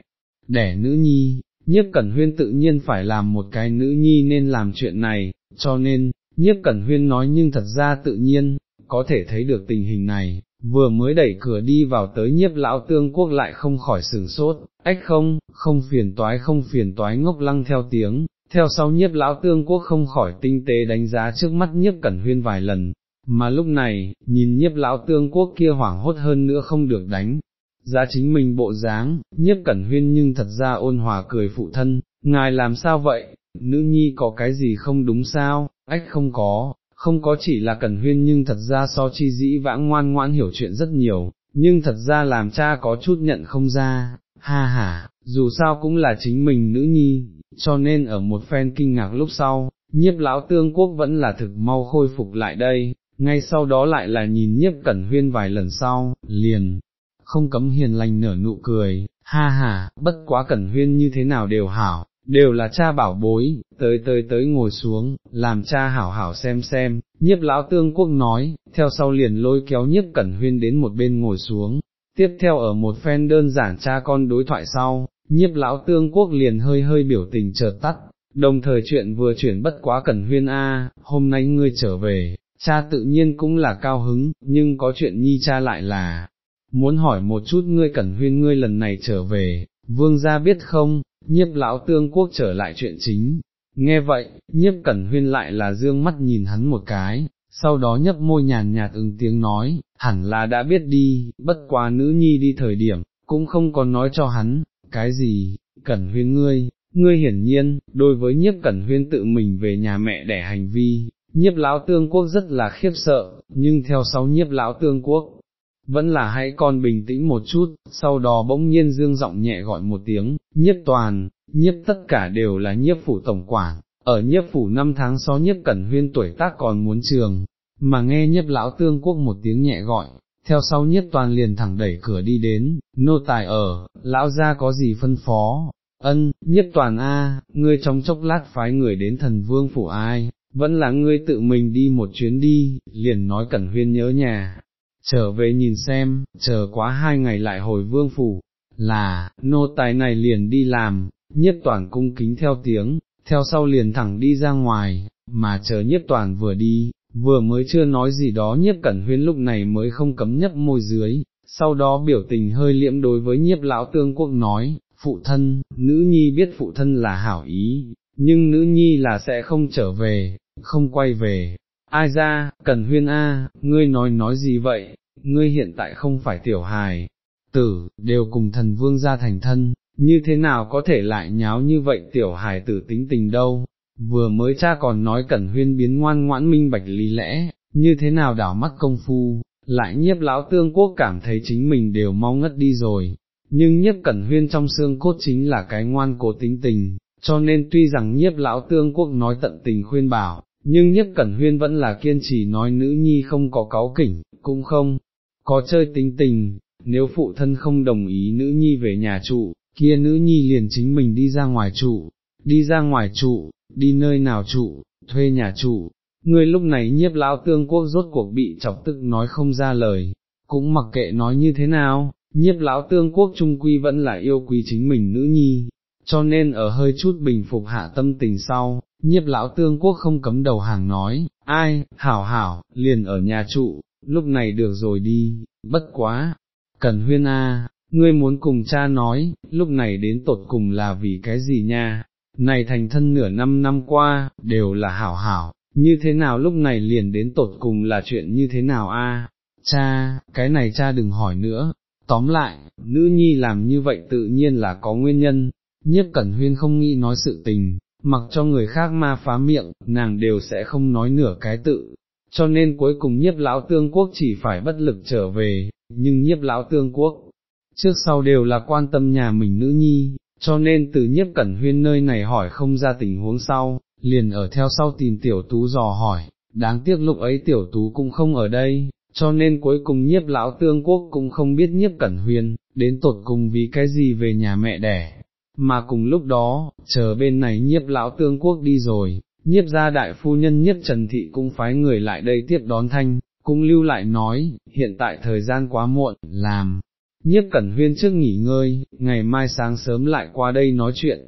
đẻ nữ nhi, nhiếp cẩn huyên tự nhiên phải làm một cái nữ nhi nên làm chuyện này, cho nên, nhiếp cẩn huyên nói nhưng thật ra tự nhiên, có thể thấy được tình hình này, vừa mới đẩy cửa đi vào tới nhiếp lão tương quốc lại không khỏi sửng sốt, ách không, không phiền toái không phiền toái ngốc lăng theo tiếng, theo sau nhiếp lão tương quốc không khỏi tinh tế đánh giá trước mắt nhiếp cẩn huyên vài lần, mà lúc này, nhìn nhiếp lão tương quốc kia hoảng hốt hơn nữa không được đánh. Giá chính mình bộ dáng, nhiếp cẩn huyên nhưng thật ra ôn hòa cười phụ thân, ngài làm sao vậy, nữ nhi có cái gì không đúng sao, ách không có, không có chỉ là cẩn huyên nhưng thật ra so chi dĩ vãng ngoan ngoãn hiểu chuyện rất nhiều, nhưng thật ra làm cha có chút nhận không ra, ha ha, dù sao cũng là chính mình nữ nhi, cho nên ở một phen kinh ngạc lúc sau, nhiếp lão tương quốc vẫn là thực mau khôi phục lại đây, ngay sau đó lại là nhìn nhiếp cẩn huyên vài lần sau, liền, không cấm hiền lành nở nụ cười, ha ha, bất quá cẩn huyên như thế nào đều hảo, đều là cha bảo bối, tới tới tới ngồi xuống, làm cha hảo hảo xem xem, nhiếp lão tương quốc nói, theo sau liền lôi kéo nhiếp cẩn huyên đến một bên ngồi xuống, tiếp theo ở một phen đơn giản cha con đối thoại sau, nhiếp lão tương quốc liền hơi hơi biểu tình chợt tắt, đồng thời chuyện vừa chuyển bất quá cẩn huyên a, hôm nay ngươi trở về, cha tự nhiên cũng là cao hứng, nhưng có chuyện nhi cha lại là, muốn hỏi một chút ngươi cẩn huyên ngươi lần này trở về, vương gia biết không, nhiếp lão tương quốc trở lại chuyện chính, nghe vậy, nhiếp cẩn huyên lại là dương mắt nhìn hắn một cái, sau đó nhấp môi nhàn nhạt ứng tiếng nói, hẳn là đã biết đi, bất quá nữ nhi đi thời điểm, cũng không còn nói cho hắn, cái gì, cẩn huyên ngươi, ngươi hiển nhiên, đối với nhiếp cẩn huyên tự mình về nhà mẹ để hành vi, nhiếp lão tương quốc rất là khiếp sợ, nhưng theo sau nhiếp lão tương quốc, vẫn là hãy con bình tĩnh một chút, sau đó bỗng nhiên dương giọng nhẹ gọi một tiếng, nhiếp toàn, nhiếp tất cả đều là nhiếp phủ tổng quản, ở nhiếp phủ năm tháng so nhiếp cẩn huyên tuổi tác còn muốn trường, mà nghe nhiếp lão tương quốc một tiếng nhẹ gọi, theo sau nhiếp toàn liền thẳng đẩy cửa đi đến, nô tài ở, lão gia có gì phân phó, ân, nhiếp toàn a, ngươi trong chốc lát phái người đến thần vương phủ ai, vẫn là ngươi tự mình đi một chuyến đi, liền nói cẩn huyên nhớ nhà, trở về nhìn xem, chờ quá hai ngày lại hồi vương phủ, là, nô tài này liền đi làm, nhất toàn cung kính theo tiếng, theo sau liền thẳng đi ra ngoài, mà chờ nhất toàn vừa đi, vừa mới chưa nói gì đó nhất cẩn huyên lúc này mới không cấm nhấp môi dưới, sau đó biểu tình hơi liễm đối với nhiếp lão tương quốc nói, phụ thân, nữ nhi biết phụ thân là hảo ý, nhưng nữ nhi là sẽ không trở về, không quay về. Ai ra, Cần Huyên A, ngươi nói nói gì vậy, ngươi hiện tại không phải tiểu hài, tử, đều cùng thần vương gia thành thân, như thế nào có thể lại nháo như vậy tiểu hài tử tính tình đâu, vừa mới cha còn nói Cẩn Huyên biến ngoan ngoãn minh bạch lý lẽ, như thế nào đảo mắt công phu, lại nhiếp lão tương quốc cảm thấy chính mình đều mau ngất đi rồi, nhưng nhiếp cẩn huyên trong xương cốt chính là cái ngoan cố tính tình, cho nên tuy rằng nhiếp lão tương quốc nói tận tình khuyên bảo, nhưng nhất cẩn huyên vẫn là kiên trì nói nữ nhi không có cáu kỉnh, cũng không, có chơi tính tình, nếu phụ thân không đồng ý nữ nhi về nhà trụ, kia nữ nhi liền chính mình đi ra ngoài trụ, đi ra ngoài trụ, đi nơi nào trụ, thuê nhà trụ. Người lúc này nhiếp lão tương quốc rốt cuộc bị chọc tức nói không ra lời, cũng mặc kệ nói như thế nào, nhiếp lão tương quốc trung quy vẫn là yêu quý chính mình nữ nhi, cho nên ở hơi chút bình phục hạ tâm tình sau, nhiếp lão tương quốc không cấm đầu hàng nói, ai, hảo hảo, liền ở nhà trụ, lúc này được rồi đi, bất quá, cần huyên a, ngươi muốn cùng cha nói, lúc này đến tột cùng là vì cái gì nha, này thành thân nửa năm năm qua, đều là hảo hảo, như thế nào lúc này liền đến tột cùng là chuyện như thế nào a? cha, cái này cha đừng hỏi nữa, tóm lại, nữ nhi làm như vậy tự nhiên là có nguyên nhân, nhất cẩn huyên không nghĩ nói sự tình, mặc cho người khác ma phá miệng, nàng đều sẽ không nói nửa cái tự, cho nên cuối cùng nhiếp lão tương quốc chỉ phải bất lực trở về, nhưng nhiếp lão tương quốc, trước sau đều là quan tâm nhà mình nữ nhi, cho nên từ nhiếp cẩn huyên nơi này hỏi không ra tình huống sau, liền ở theo sau tìm tiểu tú dò hỏi, đáng tiếc lúc ấy tiểu tú cũng không ở đây, cho nên cuối cùng nhiếp lão tương quốc cũng không biết nhiếp cẩn huyên, đến tột cùng vì cái gì về nhà mẹ đẻ, mà cùng lúc đó, chờ bên này nhiếp lão tương quốc đi rồi, nhiếp gia đại phu nhân nhiếp trần thị cũng phái người lại đây tiếp đón thanh, cũng lưu lại nói, hiện tại thời gian quá muộn, làm, nhiếp cẩn huyên trước nghỉ ngơi, ngày mai sáng sớm lại qua đây nói chuyện,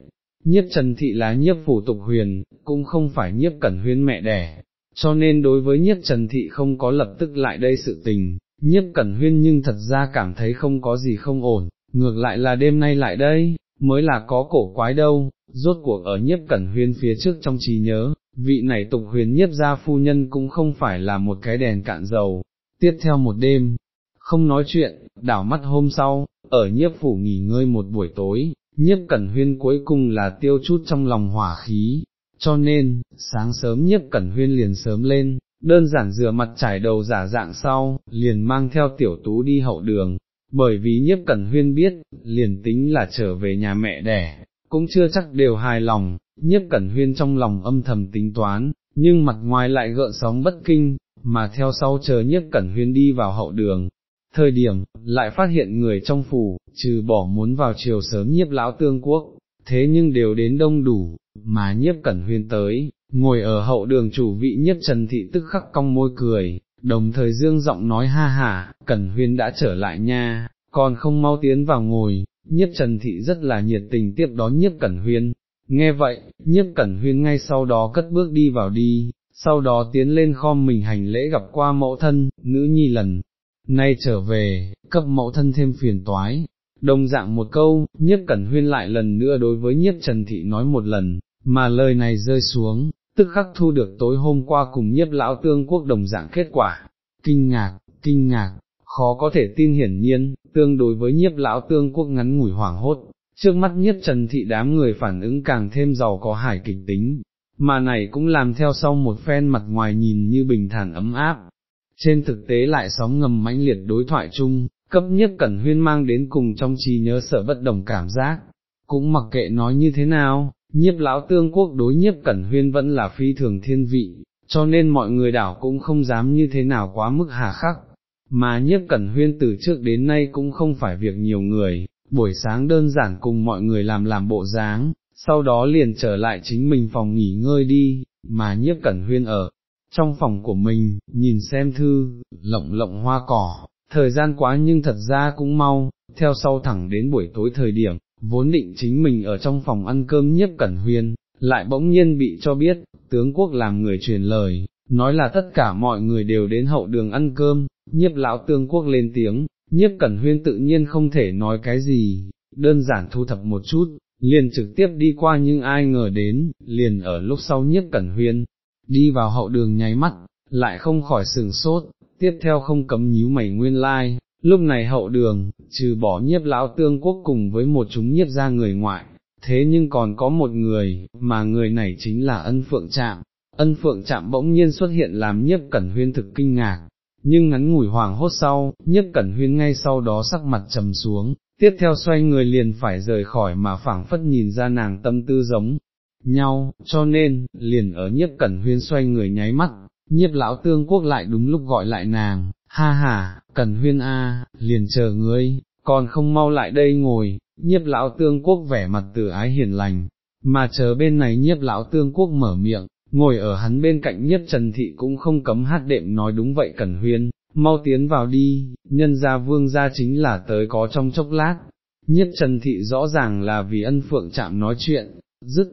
nhiếp trần thị là nhiếp phủ tục huyền, cũng không phải nhiếp cẩn huyên mẹ đẻ, cho nên đối với nhiếp trần thị không có lập tức lại đây sự tình, nhiếp cẩn huyên nhưng thật ra cảm thấy không có gì không ổn, ngược lại là đêm nay lại đây, mới là có cổ quái đâu, rốt cuộc ở nhiếp cẩn huyên phía trước trong trí nhớ, vị này tục huyền nhiếp gia phu nhân cũng không phải là một cái đèn cạn dầu. Tiếp theo một đêm, không nói chuyện, đảo mắt hôm sau, ở nhiếp phủ nghỉ ngơi một buổi tối, nhiếp cẩn huyên cuối cùng là tiêu chút trong lòng hỏa khí, cho nên, sáng sớm nhiếp cẩn huyên liền sớm lên, đơn giản rửa mặt trải đầu giả dạng sau, liền mang theo tiểu tú đi hậu đường, bởi vì nhiếp cẩn huyên biết, liền tính là trở về nhà mẹ đẻ, cũng chưa chắc đều hài lòng, nhiếp cẩn huyên trong lòng âm thầm tính toán, nhưng mặt ngoài lại gợn sóng bất kinh, mà theo sau chờ nhiếp cẩn huyên đi vào hậu đường. Thời điểm, lại phát hiện người trong phủ, trừ bỏ muốn vào chiều sớm nhiếp lão tương quốc, thế nhưng đều đến đông đủ, mà nhiếp cẩn huyên tới, ngồi ở hậu đường chủ vị nhiếp trần thị tức khắc cong môi cười, đồng thời dương giọng nói ha ha, cẩn huyên đã trở lại nha, còn không mau tiến vào ngồi, nhiếp trần thị rất là nhiệt tình tiếp đón nhiếp cẩn huyên, nghe vậy, nhiếp cẩn huyên ngay sau đó cất bước đi vào đi, sau đó tiến lên khom mình hành lễ gặp qua mẫu thân, nữ nhi lần, nay trở về, cấp mẫu thân thêm phiền toái. Đồng dạng một câu, nhiếp cẩn huyên lại lần nữa đối với nhiếp trần thị nói một lần, mà lời này rơi xuống, tức khắc thu được tối hôm qua cùng nhiếp lão tương quốc đồng dạng kết quả, kinh ngạc, kinh ngạc, khó có thể tin hiển nhiên, tương đối với nhiếp lão tương quốc ngắn ngủi hoảng hốt, trước mắt nhiếp trần thị đám người phản ứng càng thêm giàu có hải kịch tính, mà này cũng làm theo sau một phen mặt ngoài nhìn như bình thản ấm áp, trên thực tế lại sóng ngầm mãnh liệt đối thoại chung, cấp nhất cẩn huyên mang đến cùng trong trí nhớ sợ bất đồng cảm giác, cũng mặc kệ nói như thế nào, nhiếp lão tương quốc đối nhiếp cẩn huyên vẫn là phi thường thiên vị, cho nên mọi người đảo cũng không dám như thế nào quá mức hà khắc, mà nhiếp cẩn huyên từ trước đến nay cũng không phải việc nhiều người, buổi sáng đơn giản cùng mọi người làm làm bộ dáng, sau đó liền trở lại chính mình phòng nghỉ ngơi đi, mà nhiếp cẩn huyên ở. Trong phòng của mình, nhìn xem thư, lộng lộng hoa cỏ, thời gian quá nhưng thật ra cũng mau, theo sau thẳng đến buổi tối thời điểm, vốn định chính mình ở trong phòng ăn cơm nhiếp cẩn huyên, lại bỗng nhiên bị cho biết, tướng quốc làm người truyền lời, nói là tất cả mọi người đều đến hậu đường ăn cơm, nhiếp lão tương quốc lên tiếng, nhiếp cẩn huyên tự nhiên không thể nói cái gì, đơn giản thu thập một chút, liền trực tiếp đi qua nhưng ai ngờ đến, liền ở lúc sau nhiếp cẩn huyên, đi vào hậu đường nháy mắt, lại không khỏi sừng sốt, tiếp theo không cấm nhíu mày nguyên lai, like lúc này hậu đường, trừ bỏ nhiếp lão tương quốc cùng với một chúng nhiếp ra người ngoại, thế nhưng còn có một người, mà người này chính là ân phượng trạm, ân phượng chạm bỗng nhiên xuất hiện làm nhiếp cẩn huyên thực kinh ngạc, nhưng ngắn ngủi hoàng hốt sau, nhiếp cẩn huyên ngay sau đó sắc mặt trầm xuống, tiếp theo xoay người liền phải rời khỏi mà phảng phất nhìn ra nàng tâm tư giống nhau, cho nên, liền ở nhiếp cẩn huyên xoay người nháy mắt, nhiếp lão tương quốc lại đúng lúc gọi lại nàng, ha ha, cẩn huyên a, liền chờ ngươi, còn không mau lại đây ngồi, nhiếp lão tương quốc vẻ mặt từ ái hiền lành, mà chờ bên này nhiếp lão tương quốc mở miệng, ngồi ở hắn bên cạnh nhiếp trần thị cũng không cấm hát đệm nói đúng vậy cẩn huyên, mau tiến vào đi, nhân gia vương gia chính là tới có trong chốc lát, nhiếp trần thị rõ ràng là vì ân phượng chạm nói chuyện, dứt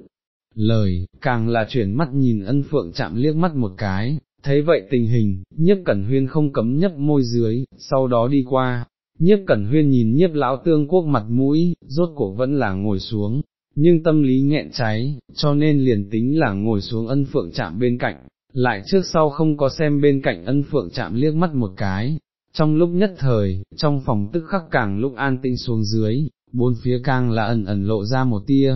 lời, càng là chuyển mắt nhìn ân phượng chạm liếc mắt một cái, thấy vậy tình hình, nhiếp cẩn huyên không cấm nhấp môi dưới, sau đó đi qua, nhiếp cẩn huyên nhìn nhiếp lão tương quốc mặt mũi, rốt cuộc vẫn là ngồi xuống, nhưng tâm lý nghẹn cháy, cho nên liền tính là ngồi xuống ân phượng chạm bên cạnh, lại trước sau không có xem bên cạnh ân phượng chạm liếc mắt một cái. Trong lúc nhất thời, trong phòng tức khắc càng lúc an tinh xuống dưới, bốn phía càng là ẩn ẩn lộ ra một tia,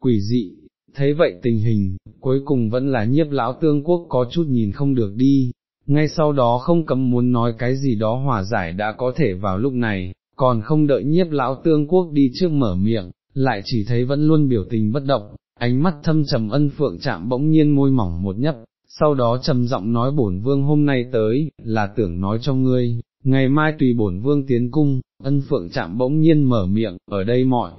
quỷ dị, thấy vậy tình hình, cuối cùng vẫn là nhiếp lão tương quốc có chút nhìn không được đi, ngay sau đó không cấm muốn nói cái gì đó hòa giải đã có thể vào lúc này, còn không đợi nhiếp lão tương quốc đi trước mở miệng, lại chỉ thấy vẫn luôn biểu tình bất động, ánh mắt thâm trầm ân phượng chạm bỗng nhiên môi mỏng một nhấp, sau đó trầm giọng nói bổn vương hôm nay tới, là tưởng nói cho ngươi, ngày mai tùy bổn vương tiến cung, ân phượng chạm bỗng nhiên mở miệng, ở đây mọi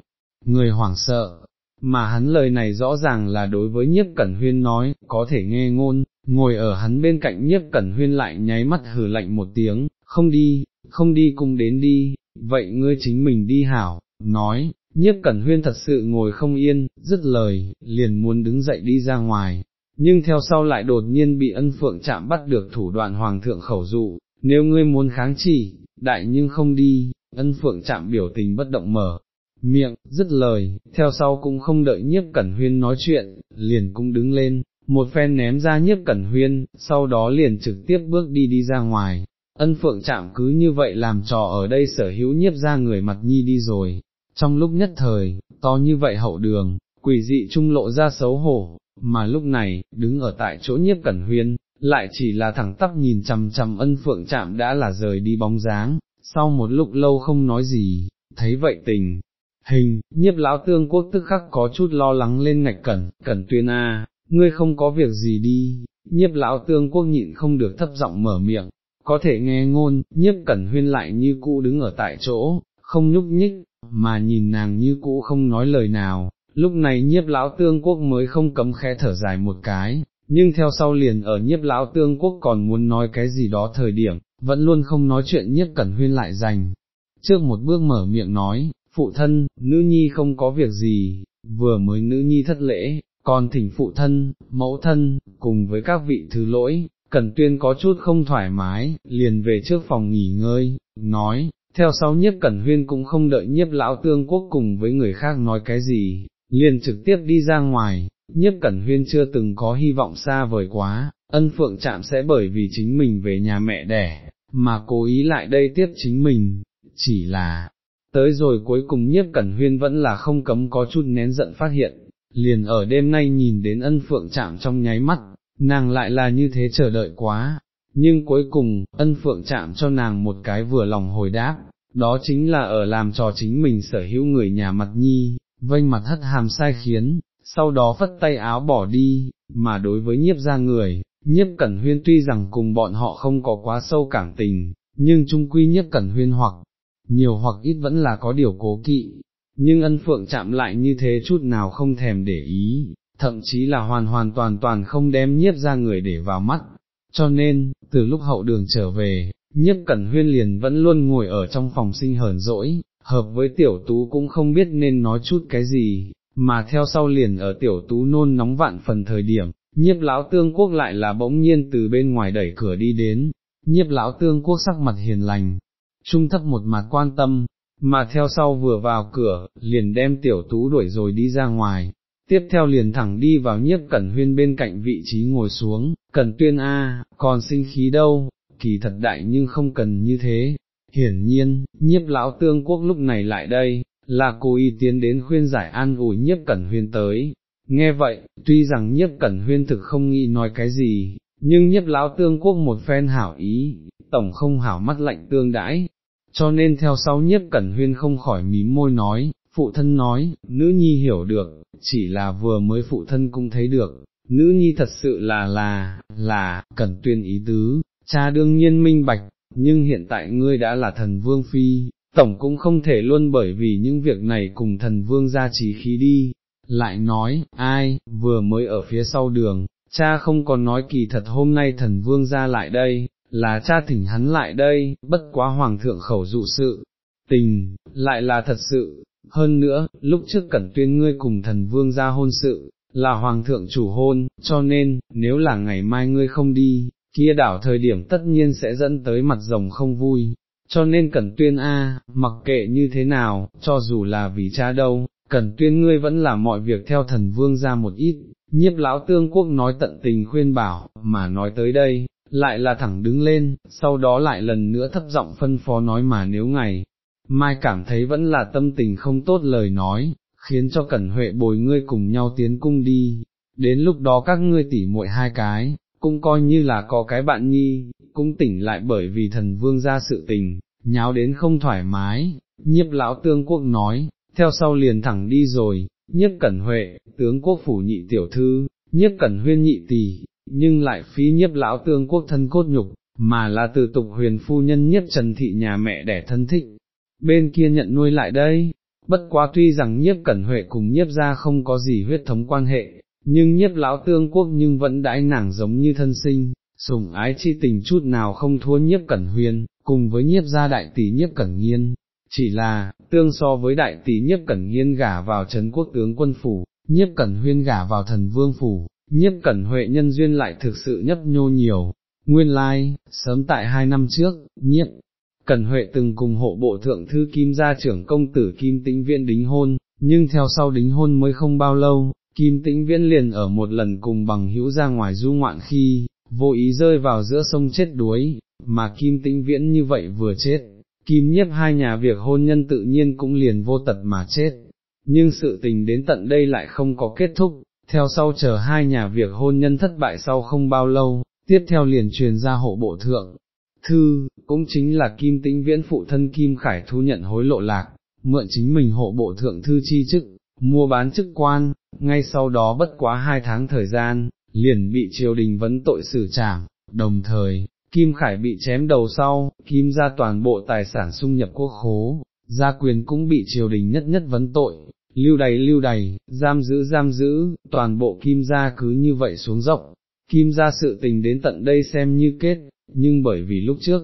người hoảng sợ, mà hắn lời này rõ ràng là đối với nhiếp cẩn huyên nói, có thể nghe ngôn, ngồi ở hắn bên cạnh nhiếp cẩn huyên lại nháy mắt hử lạnh một tiếng, không đi, không đi cùng đến đi, vậy ngươi chính mình đi hảo, nói, nhiếp cẩn huyên thật sự ngồi không yên, dứt lời, liền muốn đứng dậy đi ra ngoài, nhưng theo sau lại đột nhiên bị ân phượng chạm bắt được thủ đoạn hoàng thượng khẩu dụ, nếu ngươi muốn kháng chỉ, đại nhưng không đi, ân phượng chạm biểu tình bất động mở. Miệng, dứt lời, theo sau cũng không đợi nhiếp cẩn huyên nói chuyện, liền cũng đứng lên, một phen ném ra nhiếp cẩn huyên, sau đó liền trực tiếp bước đi đi ra ngoài, ân phượng chạm cứ như vậy làm trò ở đây sở hữu nhiếp ra người mặt nhi đi rồi, trong lúc nhất thời, to như vậy hậu đường, quỷ dị trung lộ ra xấu hổ, mà lúc này, đứng ở tại chỗ nhiếp cẩn huyên, lại chỉ là thẳng tắp nhìn chằm chằm ân phượng chạm đã là rời đi bóng dáng, sau một lúc lâu không nói gì, thấy vậy tình. Hình, nhiếp lão tương quốc tức khắc có chút lo lắng lên ngạch cẩn, cẩn tuyên a, ngươi không có việc gì đi, nhiếp lão tương quốc nhịn không được thấp giọng mở miệng, có thể nghe ngôn, nhiếp cẩn huyên lại như cũ đứng ở tại chỗ, không nhúc nhích, mà nhìn nàng như cũ không nói lời nào, lúc này nhiếp lão tương quốc mới không cấm khẽ thở dài một cái, nhưng theo sau liền ở nhiếp lão tương quốc còn muốn nói cái gì đó thời điểm, vẫn luôn không nói chuyện nhiếp cẩn huyên lại dành. Trước một bước mở miệng nói, phụ thân, nữ nhi không có việc gì, vừa mới nữ nhi thất lễ, còn thỉnh phụ thân, mẫu thân, cùng với các vị thứ lỗi, Cẩn Tuyên có chút không thoải mái, liền về trước phòng nghỉ ngơi, nói, theo sau nhiếp Cẩn Huyên cũng không đợi nhiếp lão tương quốc cùng với người khác nói cái gì, liền trực tiếp đi ra ngoài, nhiếp Cẩn Huyên chưa từng có hy vọng xa vời quá, ân phượng chạm sẽ bởi vì chính mình về nhà mẹ đẻ, mà cố ý lại đây tiếp chính mình, chỉ là, tới rồi cuối cùng nhiếp Cẩn Huyên vẫn là không cấm có chút nén giận phát hiện, liền ở đêm nay nhìn đến ân phượng chạm trong nháy mắt, nàng lại là như thế chờ đợi quá, nhưng cuối cùng, ân phượng chạm cho nàng một cái vừa lòng hồi đáp, đó chính là ở làm trò chính mình sở hữu người nhà mặt nhi, vênh mặt hất hàm sai khiến, sau đó phất tay áo bỏ đi, mà đối với nhiếp ra người, nhiếp cẩn huyên tuy rằng cùng bọn họ không có quá sâu cảm tình, nhưng trung quy nhiếp cẩn huyên hoặc, nhiều hoặc ít vẫn là có điều cố kỵ, nhưng ân phượng chạm lại như thế chút nào không thèm để ý, thậm chí là hoàn hoàn toàn toàn không đem nhiếp ra người để vào mắt, cho nên, từ lúc hậu đường trở về, nhiếp cẩn huyên liền vẫn luôn ngồi ở trong phòng sinh hờn dỗi, hợp với tiểu tú cũng không biết nên nói chút cái gì, mà theo sau liền ở tiểu tú nôn nóng vạn phần thời điểm, nhiếp lão tương quốc lại là bỗng nhiên từ bên ngoài đẩy cửa đi đến, nhiếp lão tương quốc sắc mặt hiền lành, trung thấp một mặt quan tâm, mà theo sau vừa vào cửa, liền đem tiểu tú đuổi rồi đi ra ngoài, tiếp theo liền thẳng đi vào nhiếp cẩn huyên bên cạnh vị trí ngồi xuống, cẩn tuyên A, còn sinh khí đâu, kỳ thật đại nhưng không cần như thế. Hiển nhiên, nhiếp lão tương quốc lúc này lại đây, là cố ý tiến đến khuyên giải an ủi nhiếp cẩn huyên tới, Nghe vậy, tuy rằng nhiếp cẩn huyên thực không nghĩ nói cái gì, nhưng nhiếp lão tương quốc một phen hảo ý, tổng không hảo mắt lạnh tương đãi, cho nên theo sau nhiếp cẩn huyên không khỏi mím môi nói, phụ thân nói, nữ nhi hiểu được, chỉ là vừa mới phụ thân cũng thấy được, nữ nhi thật sự là là, là, cẩn tuyên ý tứ, cha đương nhiên minh bạch, nhưng hiện tại ngươi đã là thần vương phi, tổng cũng không thể luôn bởi vì những việc này cùng thần vương ra trí khí đi, lại nói, ai, vừa mới ở phía sau đường, cha không còn nói kỳ thật hôm nay thần vương ra lại đây, là cha thỉnh hắn lại đây, bất quá hoàng thượng khẩu dụ sự, tình, lại là thật sự, hơn nữa, lúc trước cẩn tuyên ngươi cùng thần vương ra hôn sự, là hoàng thượng chủ hôn, cho nên, nếu là ngày mai ngươi không đi, kia đảo thời điểm tất nhiên sẽ dẫn tới mặt rồng không vui, cho nên cẩn tuyên A, mặc kệ như thế nào, cho dù là vì cha đâu, cẩn tuyên ngươi vẫn là mọi việc theo thần vương ra một ít, nhiếp lão tương quốc nói tận tình khuyên bảo, mà nói tới đây, lại là thẳng đứng lên, sau đó lại lần nữa thấp giọng phân phó nói mà nếu ngày, mai cảm thấy vẫn là tâm tình không tốt lời nói, khiến cho cẩn huệ bồi ngươi cùng nhau tiến cung đi, đến lúc đó các ngươi tỉ muội hai cái, cũng coi như là có cái bạn nhi, cũng tỉnh lại bởi vì thần vương ra sự tình, nháo đến không thoải mái, nhiếp lão tương quốc nói, theo sau liền thẳng đi rồi, nhiếp cẩn huệ, tướng quốc phủ nhị tiểu thư, nhiếp cẩn huyên nhị tỷ, nhưng lại phí nhiếp lão tương quốc thân cốt nhục, mà là từ tục huyền phu nhân nhất trần thị nhà mẹ đẻ thân thích, bên kia nhận nuôi lại đây, bất quá tuy rằng nhiếp cẩn huệ cùng nhiếp ra không có gì huyết thống quan hệ, nhưng nhiếp lão tương quốc nhưng vẫn đãi nàng giống như thân sinh, sủng ái chi tình chút nào không thua nhiếp cẩn huyền, cùng với nhiếp gia đại tỷ nhiếp cẩn nghiên, chỉ là, tương so với đại tỷ nhiếp cẩn nghiên gả vào trấn quốc tướng quân phủ, nhiếp cẩn huyên gả vào thần vương phủ, nhiếp cẩn huệ nhân duyên lại thực sự nhấp nhô nhiều. Nguyên lai, like, sớm tại hai năm trước, nhiếp, Cẩn Huệ từng cùng hộ bộ thượng thư Kim gia trưởng công tử Kim Tĩnh Viễn đính hôn, nhưng theo sau đính hôn mới không bao lâu, Kim Tĩnh Viễn liền ở một lần cùng bằng hữu ra ngoài du ngoạn khi, vô ý rơi vào giữa sông chết đuối, mà Kim Tĩnh Viễn như vậy vừa chết, Kim nhiếp hai nhà việc hôn nhân tự nhiên cũng liền vô tật mà chết, nhưng sự tình đến tận đây lại không có kết thúc, theo sau chờ hai nhà việc hôn nhân thất bại sau không bao lâu, tiếp theo liền truyền ra hộ bộ thượng. Thư, cũng chính là Kim Tĩnh Viễn phụ thân Kim Khải thu nhận hối lộ lạc, mượn chính mình hộ bộ thượng thư chi chức, mua bán chức quan, ngay sau đó bất quá hai tháng thời gian, liền bị triều đình vấn tội xử trảm, đồng thời, Kim Khải bị chém đầu sau, Kim ra toàn bộ tài sản sung nhập quốc khố, gia quyền cũng bị triều đình nhất nhất vấn tội, lưu đầy lưu đầy, giam giữ giam giữ, toàn bộ Kim gia cứ như vậy xuống dốc. Kim gia sự tình đến tận đây xem như kết, nhưng bởi vì lúc trước,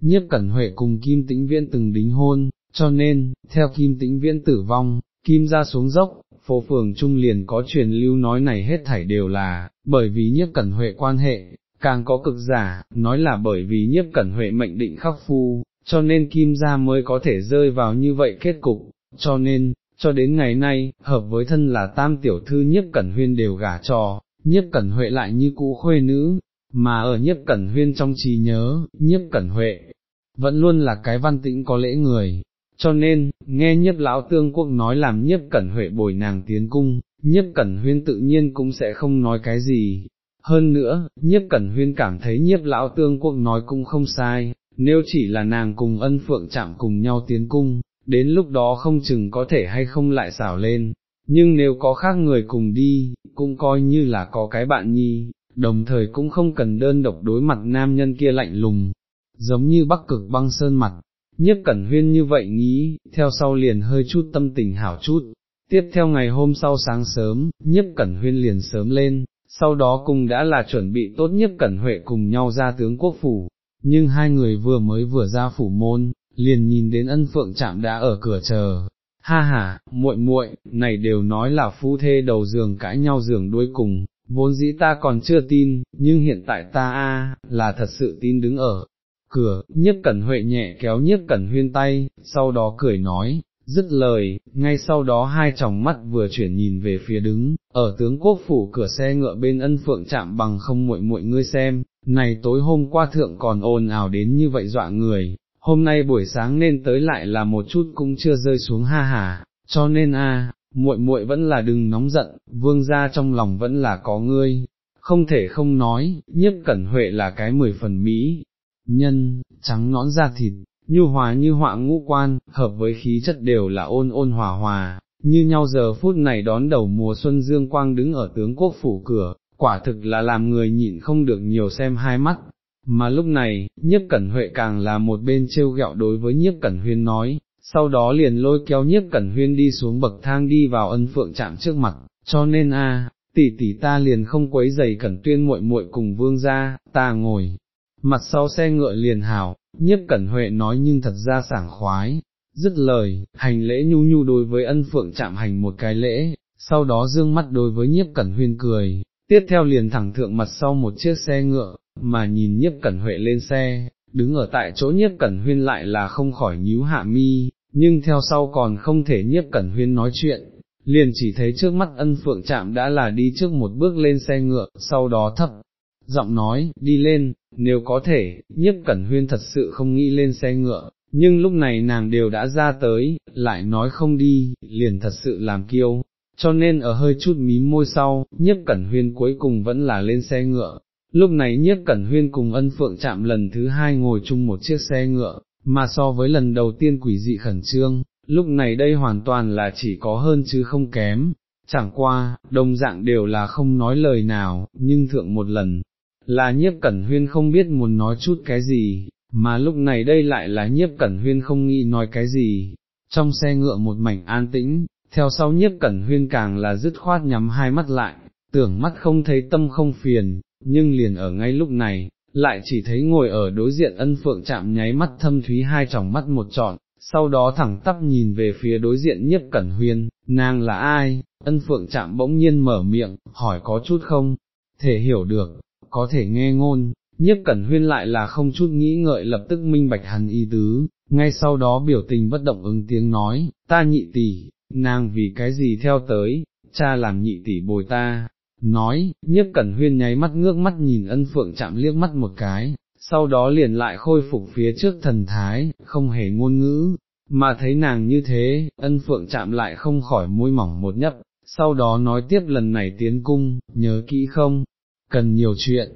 nhiếp cẩn huệ cùng Kim Tĩnh Viễn từng đính hôn, cho nên, theo Kim Tĩnh Viễn tử vong, Kim gia xuống dốc, phố phường trung liền có truyền lưu nói này hết thảy đều là, bởi vì nhiếp cẩn huệ quan hệ, càng có cực giả, nói là bởi vì nhiếp cẩn huệ mệnh định khắc phu, cho nên Kim gia mới có thể rơi vào như vậy kết cục, cho nên, cho đến ngày nay, hợp với thân là tam tiểu thư nhiếp cẩn huyên đều gả trò, nhiếp cẩn huệ lại như cũ khuê nữ, mà ở nhiếp cẩn huyên trong trí nhớ, nhiếp cẩn huệ, vẫn luôn là cái văn tĩnh có lễ người, cho nên, nghe nhiếp lão tương quốc nói làm nhiếp cẩn huệ bồi nàng tiến cung, nhiếp cẩn huyên tự nhiên cũng sẽ không nói cái gì. Hơn nữa, nhiếp cẩn huyên cảm thấy nhiếp lão tương quốc nói cũng không sai, nếu chỉ là nàng cùng ân phượng chạm cùng nhau tiến cung, đến lúc đó không chừng có thể hay không lại xảo lên, nhưng nếu có khác người cùng đi, cũng coi như là có cái bạn nhi, đồng thời cũng không cần đơn độc đối mặt nam nhân kia lạnh lùng, giống như bắc cực băng sơn mặt. Nhất Cẩn Huyên như vậy nghĩ, theo sau liền hơi chút tâm tình hảo chút, tiếp theo ngày hôm sau sáng sớm, Nhất Cẩn Huyên liền sớm lên, sau đó cùng đã là chuẩn bị tốt Nhất Cẩn Huệ cùng nhau ra tướng quốc phủ, nhưng hai người vừa mới vừa ra phủ môn, liền nhìn đến ân phượng chạm đã ở cửa chờ. Ha ha, muội muội, này đều nói là phu thê đầu giường cãi nhau giường đuôi cùng, vốn dĩ ta còn chưa tin, nhưng hiện tại ta a là thật sự tin đứng ở cửa, Nhất cẩn huệ nhẹ kéo nhất cẩn huyên tay, sau đó cười nói, dứt lời, ngay sau đó hai tròng mắt vừa chuyển nhìn về phía đứng, ở tướng quốc phủ cửa xe ngựa bên ân phượng chạm bằng không muội muội ngươi xem, này tối hôm qua thượng còn ồn ào đến như vậy dọa người, hôm nay buổi sáng nên tới lại là một chút cũng chưa rơi xuống ha hà, cho nên a muội muội vẫn là đừng nóng giận, vương gia trong lòng vẫn là có ngươi, không thể không nói, nhiếp cẩn huệ là cái mười phần mỹ, nhân, trắng nõn da thịt, như hòa như họa ngũ quan, hợp với khí chất đều là ôn ôn hòa hòa, như nhau giờ phút này đón đầu mùa xuân dương quang đứng ở tướng quốc phủ cửa, quả thực là làm người nhịn không được nhiều xem hai mắt. Mà lúc này, nhiếp cẩn huệ càng là một bên trêu ghẹo đối với nhiếp cẩn huyên nói, sau đó liền lôi kéo nhiếp cẩn huyên đi xuống bậc thang đi vào ân phượng chạm trước mặt, cho nên a tỷ tỷ ta liền không quấy giày cẩn tuyên muội muội cùng vương ra, ta ngồi, mặt sau xe ngựa liền hảo, nhiếp cẩn huệ nói nhưng thật ra sảng khoái, dứt lời, hành lễ nhu nhu đối với ân phượng chạm hành một cái lễ, sau đó dương mắt đối với nhiếp cẩn huyên cười, tiếp theo liền thẳng thượng mặt sau một chiếc xe ngựa, mà nhìn nhiếp cẩn huệ lên xe, đứng ở tại chỗ nhiếp cẩn huyên lại là không khỏi nhíu hạ mi, nhưng theo sau còn không thể nhiếp cẩn huyên nói chuyện, liền chỉ thấy trước mắt ân phượng chạm đã là đi trước một bước lên xe ngựa, sau đó thấp, giọng nói, đi lên, nếu có thể, nhiếp cẩn huyên thật sự không nghĩ lên xe ngựa, nhưng lúc này nàng đều đã ra tới, lại nói không đi, liền thật sự làm kiêu, cho nên ở hơi chút mím môi sau, nhiếp cẩn huyên cuối cùng vẫn là lên xe ngựa. Lúc này nhiếp cẩn huyên cùng ân phượng chạm lần thứ hai ngồi chung một chiếc xe ngựa, mà so với lần đầu tiên quỷ dị khẩn trương, lúc này đây hoàn toàn là chỉ có hơn chứ không kém, chẳng qua, đồng dạng đều là không nói lời nào, nhưng thượng một lần, là nhiếp cẩn huyên không biết muốn nói chút cái gì, mà lúc này đây lại là nhiếp cẩn huyên không nghĩ nói cái gì, trong xe ngựa một mảnh an tĩnh, theo sau nhiếp cẩn huyên càng là dứt khoát nhắm hai mắt lại, tưởng mắt không thấy tâm không phiền, nhưng liền ở ngay lúc này, lại chỉ thấy ngồi ở đối diện ân phượng chạm nháy mắt thâm thúy hai tròng mắt một trọn, sau đó thẳng tắp nhìn về phía đối diện nhiếp cẩn huyên, nàng là ai, ân phượng chạm bỗng nhiên mở miệng, hỏi có chút không, thể hiểu được, có thể nghe ngôn, nhiếp cẩn huyên lại là không chút nghĩ ngợi lập tức minh bạch hắn y tứ, ngay sau đó biểu tình bất động ứng tiếng nói, ta nhị tỷ, nàng vì cái gì theo tới, cha làm nhị tỷ bồi ta, nói, nhiếp cẩn huyên nháy mắt ngước mắt nhìn ân phượng chạm liếc mắt một cái, sau đó liền lại khôi phục phía trước thần thái, không hề ngôn ngữ, mà thấy nàng như thế, ân phượng chạm lại không khỏi môi mỏng một nhấp, sau đó nói tiếp lần này tiến cung, nhớ kỹ không, cần nhiều chuyện,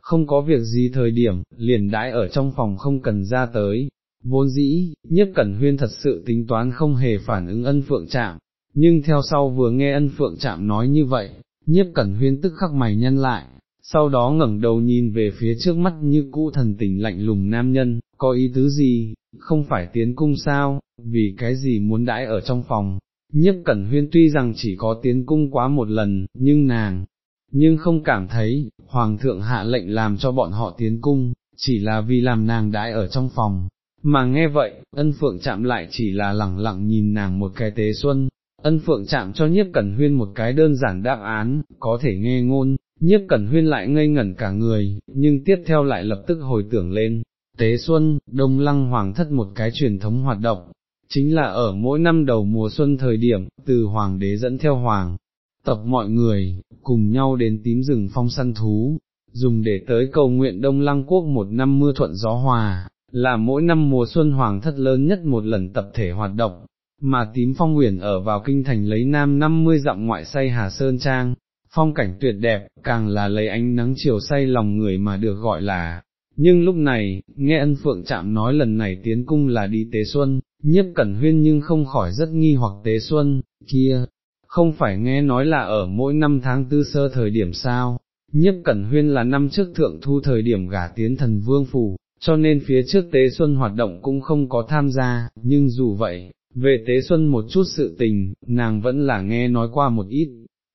không có việc gì thời điểm, liền đãi ở trong phòng không cần ra tới. Vốn dĩ, nhất cẩn huyên thật sự tính toán không hề phản ứng ân phượng chạm, nhưng theo sau vừa nghe ân phượng chạm nói như vậy, nhiếp cẩn huyên tức khắc mày nhân lại, sau đó ngẩng đầu nhìn về phía trước mắt như cũ thần tình lạnh lùng nam nhân, có ý tứ gì, không phải tiến cung sao, vì cái gì muốn đãi ở trong phòng. Nhất Cẩn Huyên tuy rằng chỉ có tiến cung quá một lần, nhưng nàng, nhưng không cảm thấy, Hoàng thượng hạ lệnh làm cho bọn họ tiến cung, chỉ là vì làm nàng đãi ở trong phòng. Mà nghe vậy, ân phượng chạm lại chỉ là lẳng lặng nhìn nàng một cái tế xuân, ân phượng chạm cho nhiếp cẩn huyên một cái đơn giản đáp án, có thể nghe ngôn, nhiếp cẩn huyên lại ngây ngẩn cả người, nhưng tiếp theo lại lập tức hồi tưởng lên, tế xuân, đông lăng hoàng thất một cái truyền thống hoạt động, chính là ở mỗi năm đầu mùa xuân thời điểm, từ hoàng đế dẫn theo hoàng, tập mọi người, cùng nhau đến tím rừng phong săn thú, dùng để tới cầu nguyện Đông Lăng Quốc một năm mưa thuận gió hòa, là mỗi năm mùa xuân hoàng thất lớn nhất một lần tập thể hoạt động, mà tím phong huyền ở vào kinh thành lấy nam 50 dặm ngoại say Hà Sơn Trang, phong cảnh tuyệt đẹp, càng là lấy ánh nắng chiều say lòng người mà được gọi là. Nhưng lúc này, nghe ân phượng chạm nói lần này tiến cung là đi tế xuân, nhiếp cẩn huyên nhưng không khỏi rất nghi hoặc tế xuân, kia, không phải nghe nói là ở mỗi năm tháng tư sơ thời điểm sao, nhiếp cẩn huyên là năm trước thượng thu thời điểm gả tiến thần vương phủ, cho nên phía trước tế xuân hoạt động cũng không có tham gia, nhưng dù vậy, về tế xuân một chút sự tình, nàng vẫn là nghe nói qua một ít,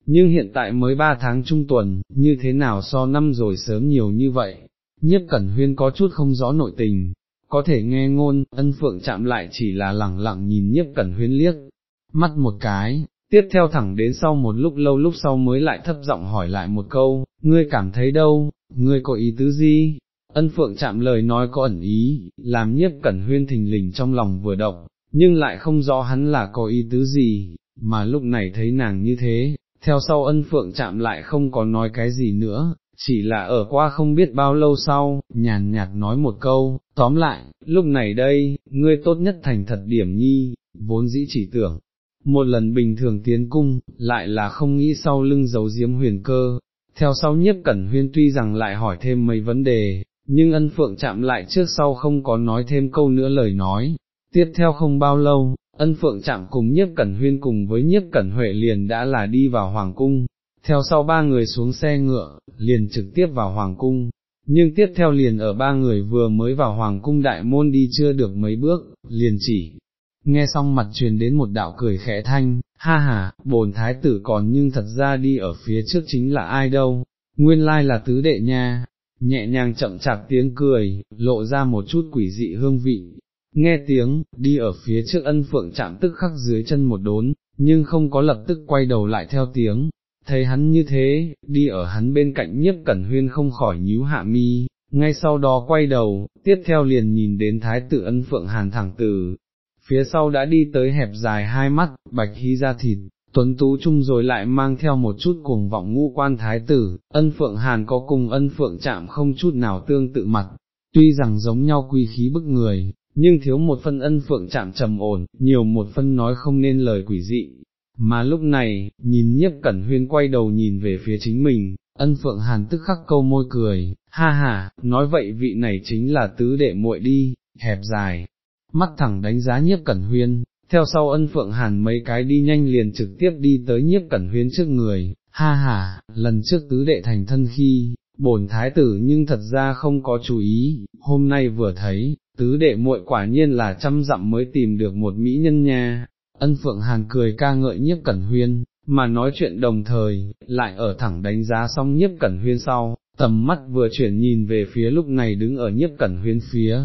nhưng hiện tại mới ba tháng trung tuần, như thế nào so năm rồi sớm nhiều như vậy, nhiếp cẩn huyên có chút không rõ nội tình, có thể nghe ngôn, ân phượng chạm lại chỉ là lẳng lặng nhìn nhiếp cẩn huyên liếc, mắt một cái, tiếp theo thẳng đến sau một lúc lâu lúc sau mới lại thấp giọng hỏi lại một câu, ngươi cảm thấy đâu, ngươi có ý tứ gì? Ân phượng chạm lời nói có ẩn ý, làm nhiếp cẩn huyên thình lình trong lòng vừa động, nhưng lại không rõ hắn là có ý tứ gì, mà lúc này thấy nàng như thế, theo sau ân phượng chạm lại không có nói cái gì nữa, chỉ là ở qua không biết bao lâu sau, nhàn nhạt nói một câu, tóm lại, lúc này đây, ngươi tốt nhất thành thật điểm nhi, vốn dĩ chỉ tưởng, một lần bình thường tiến cung, lại là không nghĩ sau lưng giấu diếm huyền cơ. Theo sau nhiếp cẩn huyên tuy rằng lại hỏi thêm mấy vấn đề, nhưng ân phượng chạm lại trước sau không có nói thêm câu nữa lời nói. Tiếp theo không bao lâu, ân phượng chạm cùng nhiếp cẩn huyên cùng với nhiếp cẩn huệ liền đã là đi vào hoàng cung, theo sau ba người xuống xe ngựa, liền trực tiếp vào hoàng cung, nhưng tiếp theo liền ở ba người vừa mới vào hoàng cung đại môn đi chưa được mấy bước, liền chỉ, nghe xong mặt truyền đến một đạo cười khẽ thanh, ha ha, bồn thái tử còn nhưng thật ra đi ở phía trước chính là ai đâu, nguyên lai là tứ đệ nha, nhẹ nhàng chậm chạp tiếng cười, lộ ra một chút quỷ dị hương vị, nghe tiếng, đi ở phía trước ân phượng chạm tức khắc dưới chân một đốn, nhưng không có lập tức quay đầu lại theo tiếng, thấy hắn như thế, đi ở hắn bên cạnh nhiếp cẩn huyên không khỏi nhíu hạ mi, ngay sau đó quay đầu, tiếp theo liền nhìn đến thái tử ân phượng hàn thẳng tử, phía sau đã đi tới hẹp dài hai mắt, bạch hy ra thịt, tuấn tú chung rồi lại mang theo một chút cuồng vọng ngũ quan thái tử, ân phượng hàn có cùng ân phượng chạm không chút nào tương tự mặt, tuy rằng giống nhau quy khí bức người, nhưng thiếu một phân ân phượng chạm trầm ổn, nhiều một phân nói không nên lời quỷ dị, mà lúc này, nhìn nhiếp cẩn huyên quay đầu nhìn về phía chính mình, ân phượng hàn tức khắc câu môi cười, ha ha, nói vậy vị này chính là tứ đệ muội đi, hẹp dài, mắt thẳng đánh giá nhiếp cẩn huyên, theo sau ân phượng hàn mấy cái đi nhanh liền trực tiếp đi tới nhiếp cẩn huyên trước người, ha ha, lần trước tứ đệ thành thân khi, bổn thái tử nhưng thật ra không có chú ý, hôm nay vừa thấy, tứ đệ muội quả nhiên là trăm dặm mới tìm được một mỹ nhân nha, ân phượng hàn cười ca ngợi nhiếp cẩn huyên, mà nói chuyện đồng thời, lại ở thẳng đánh giá xong nhiếp cẩn huyên sau, tầm mắt vừa chuyển nhìn về phía lúc này đứng ở nhiếp cẩn huyên phía.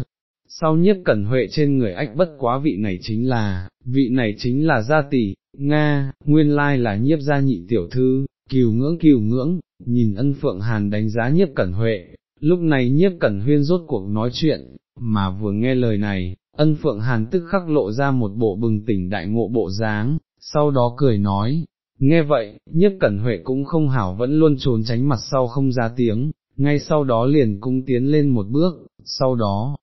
Sau nhiếp cẩn huệ trên người ách bất quá vị này chính là, vị này chính là gia tỷ, Nga, nguyên lai là nhiếp gia nhị tiểu thư, kiều ngưỡng kiều ngưỡng, nhìn ân phượng hàn đánh giá nhiếp cẩn huệ, lúc này nhiếp cẩn huyên rốt cuộc nói chuyện, mà vừa nghe lời này, ân phượng hàn tức khắc lộ ra một bộ bừng tỉnh đại ngộ bộ dáng, sau đó cười nói, nghe vậy, nhiếp cẩn huệ cũng không hảo vẫn luôn trốn tránh mặt sau không ra tiếng, ngay sau đó liền cung tiến lên một bước, sau đó,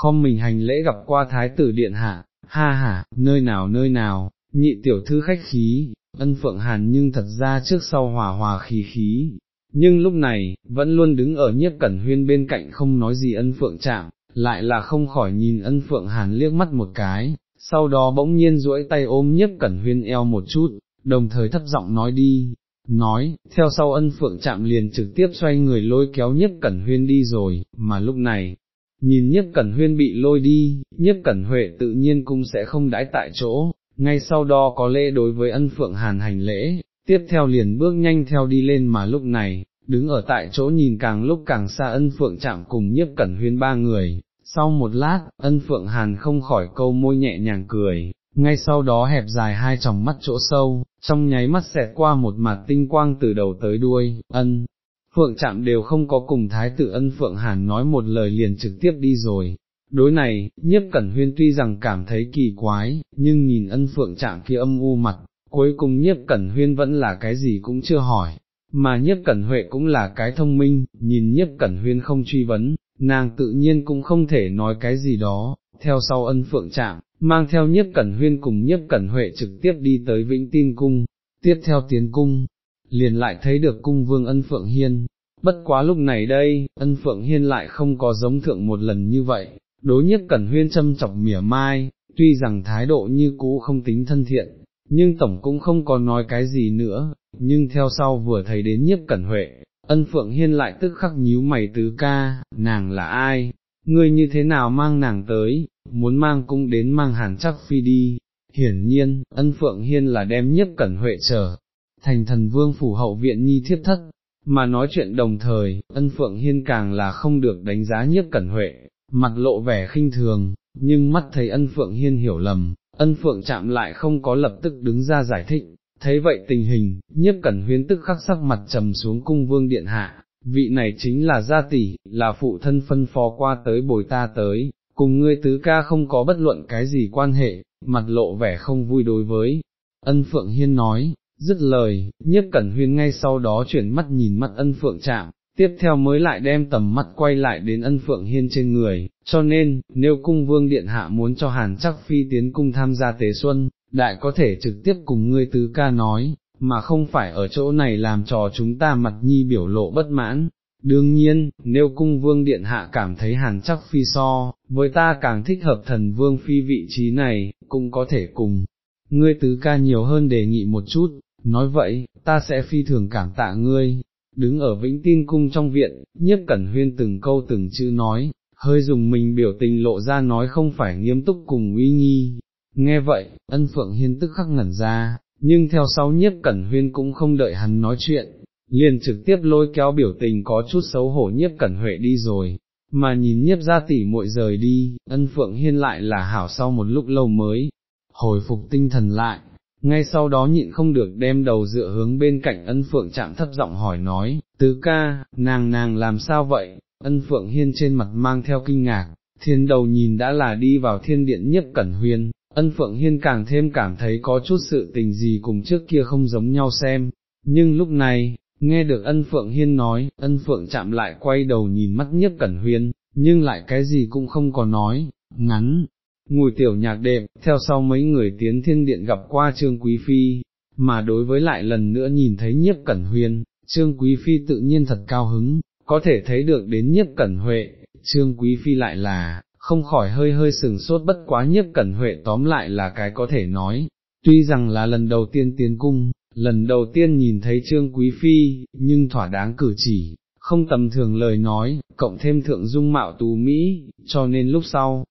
không mình hành lễ gặp qua thái tử điện hạ, ha ha, nơi nào nơi nào, nhị tiểu thư khách khí, ân phượng hàn nhưng thật ra trước sau hòa hòa khí khí, nhưng lúc này, vẫn luôn đứng ở nhiếp cẩn huyên bên cạnh không nói gì ân phượng chạm, lại là không khỏi nhìn ân phượng hàn liếc mắt một cái, sau đó bỗng nhiên duỗi tay ôm nhiếp cẩn huyên eo một chút, đồng thời thấp giọng nói đi, nói, theo sau ân phượng chạm liền trực tiếp xoay người lôi kéo nhiếp cẩn huyên đi rồi, mà lúc này, nhìn nhất cẩn huyên bị lôi đi, nhất cẩn huệ tự nhiên cũng sẽ không đãi tại chỗ, ngay sau đó có lễ đối với ân phượng hàn hành lễ, tiếp theo liền bước nhanh theo đi lên mà lúc này, đứng ở tại chỗ nhìn càng lúc càng xa ân phượng chạm cùng nhiếp cẩn huyên ba người, sau một lát, ân phượng hàn không khỏi câu môi nhẹ nhàng cười, ngay sau đó hẹp dài hai tròng mắt chỗ sâu, trong nháy mắt xẹt qua một mặt tinh quang từ đầu tới đuôi, ân. Phượng chạm đều không có cùng thái tử ân Phượng Hàn nói một lời liền trực tiếp đi rồi. Đối này, nhiếp cẩn huyên tuy rằng cảm thấy kỳ quái, nhưng nhìn ân Phượng chạm kia âm u mặt, cuối cùng nhiếp cẩn huyên vẫn là cái gì cũng chưa hỏi, mà nhiếp cẩn huệ cũng là cái thông minh, nhìn nhiếp cẩn huyên không truy vấn, nàng tự nhiên cũng không thể nói cái gì đó, theo sau ân phượng chạm, mang theo nhiếp cẩn huyên cùng nhiếp cẩn huệ trực tiếp đi tới vĩnh tin cung, tiếp theo tiến cung, liền lại thấy được cung vương ân phượng hiên. Bất quá lúc này đây, ân phượng hiên lại không có giống thượng một lần như vậy, đối nhất cẩn huyên châm chọc mỉa mai, tuy rằng thái độ như cũ không tính thân thiện, nhưng tổng cũng không có nói cái gì nữa, nhưng theo sau vừa thấy đến nhiếp cẩn huệ, ân phượng hiên lại tức khắc nhíu mày tứ ca, nàng là ai, ngươi như thế nào mang nàng tới, muốn mang cũng đến mang hàn chắc phi đi, hiển nhiên, ân phượng hiên là đem nhiếp cẩn huệ trở, thành thần vương phủ hậu viện nhi thiết thất, mà nói chuyện đồng thời, ân phượng hiên càng là không được đánh giá nhiếp cẩn huệ, mặt lộ vẻ khinh thường, nhưng mắt thấy ân phượng hiên hiểu lầm, ân phượng chạm lại không có lập tức đứng ra giải thích, thấy vậy tình hình, nhiếp cẩn huyên tức khắc sắc mặt trầm xuống cung vương điện hạ, vị này chính là gia tỷ, là phụ thân phân phó qua tới bồi ta tới, cùng ngươi tứ ca không có bất luận cái gì quan hệ, mặt lộ vẻ không vui đối với. Ân Phượng Hiên nói, dứt lời, nhiếp cẩn huyên ngay sau đó chuyển mắt nhìn mắt ân Phượng chạm, tiếp theo mới lại đem tầm mắt quay lại đến ân Phượng Hiên trên người, cho nên, nếu cung vương điện hạ muốn cho Hàn chắc phi tiến cung tham gia tế xuân, đại có thể trực tiếp cùng ngươi tứ ca nói, mà không phải ở chỗ này làm trò chúng ta mặt nhi biểu lộ bất mãn. Đương nhiên, nếu cung vương điện hạ cảm thấy hàn chắc phi so, với ta càng thích hợp thần vương phi vị trí này, cũng có thể cùng. Ngươi tứ ca nhiều hơn đề nghị một chút, nói vậy, ta sẽ phi thường cảm tạ ngươi. Đứng ở vĩnh tin cung trong viện, nhiếp cẩn huyên từng câu từng chữ nói, hơi dùng mình biểu tình lộ ra nói không phải nghiêm túc cùng uy nghi. Nghe vậy, ân phượng hiên tức khắc ngẩn ra, nhưng theo sau nhiếp cẩn huyên cũng không đợi hắn nói chuyện, liền trực tiếp lôi kéo biểu tình có chút xấu hổ nhiếp cẩn huệ đi rồi, mà nhìn nhiếp ra tỉ muội rời đi, ân phượng hiên lại là hảo sau một lúc lâu mới, hồi phục tinh thần lại, ngay sau đó nhịn không được đem đầu dựa hướng bên cạnh ân phượng chạm thấp giọng hỏi nói, tứ ca, nàng nàng làm sao vậy, ân phượng hiên trên mặt mang theo kinh ngạc, thiên đầu nhìn đã là đi vào thiên điện nhất cẩn huyên, ân phượng hiên càng thêm cảm thấy có chút sự tình gì cùng trước kia không giống nhau xem, nhưng lúc này, nghe được ân phượng hiên nói, ân phượng chạm lại quay đầu nhìn mắt nhất cẩn huyên, nhưng lại cái gì cũng không có nói, ngắn, ngồi tiểu nhạc đệm, theo sau mấy người tiến thiên điện gặp qua Trương Quý Phi, mà đối với lại lần nữa nhìn thấy nhiếp cẩn huyên, Trương Quý Phi tự nhiên thật cao hứng, có thể thấy được đến nhiếp cẩn huệ, Trương Quý Phi lại là, không khỏi hơi hơi sừng sốt bất quá nhiếp cẩn huệ tóm lại là cái có thể nói, tuy rằng là lần đầu tiên tiến cung, lần đầu tiên nhìn thấy Trương Quý Phi, nhưng thỏa đáng cử chỉ, không tầm thường lời nói, cộng thêm thượng dung mạo tú Mỹ, cho nên lúc sau,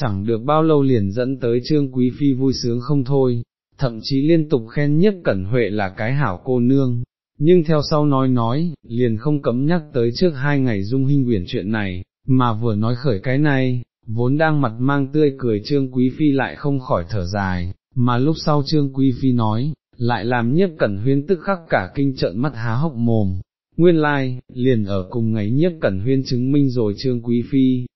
chẳng được bao lâu liền dẫn tới trương quý phi vui sướng không thôi, thậm chí liên tục khen nhất cẩn huệ là cái hảo cô nương, nhưng theo sau nói nói, liền không cấm nhắc tới trước hai ngày dung hình quyển chuyện này, mà vừa nói khởi cái này, vốn đang mặt mang tươi cười trương quý phi lại không khỏi thở dài, mà lúc sau trương quý phi nói, lại làm nhiếp cẩn huyên tức khắc cả kinh trợn mắt há hốc mồm. Nguyên lai, like, liền ở cùng ngày nhiếp cẩn huyên chứng minh rồi trương quý phi,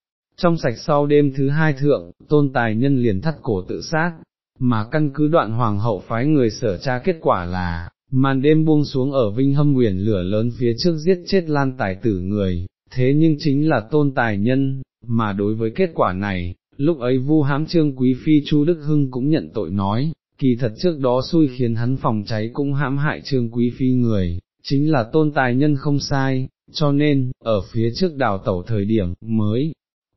trong sạch sau đêm thứ hai thượng, tôn tài nhân liền thắt cổ tự sát, mà căn cứ đoạn hoàng hậu phái người sở tra kết quả là, màn đêm buông xuống ở Vinh Hâm Nguyền lửa lớn phía trước giết chết lan tài tử người, thế nhưng chính là tôn tài nhân, mà đối với kết quả này, lúc ấy vu hám trương quý phi Chu Đức Hưng cũng nhận tội nói, kỳ thật trước đó xui khiến hắn phòng cháy cũng hãm hại trương quý phi người, chính là tôn tài nhân không sai, cho nên, ở phía trước đào tẩu thời điểm, mới,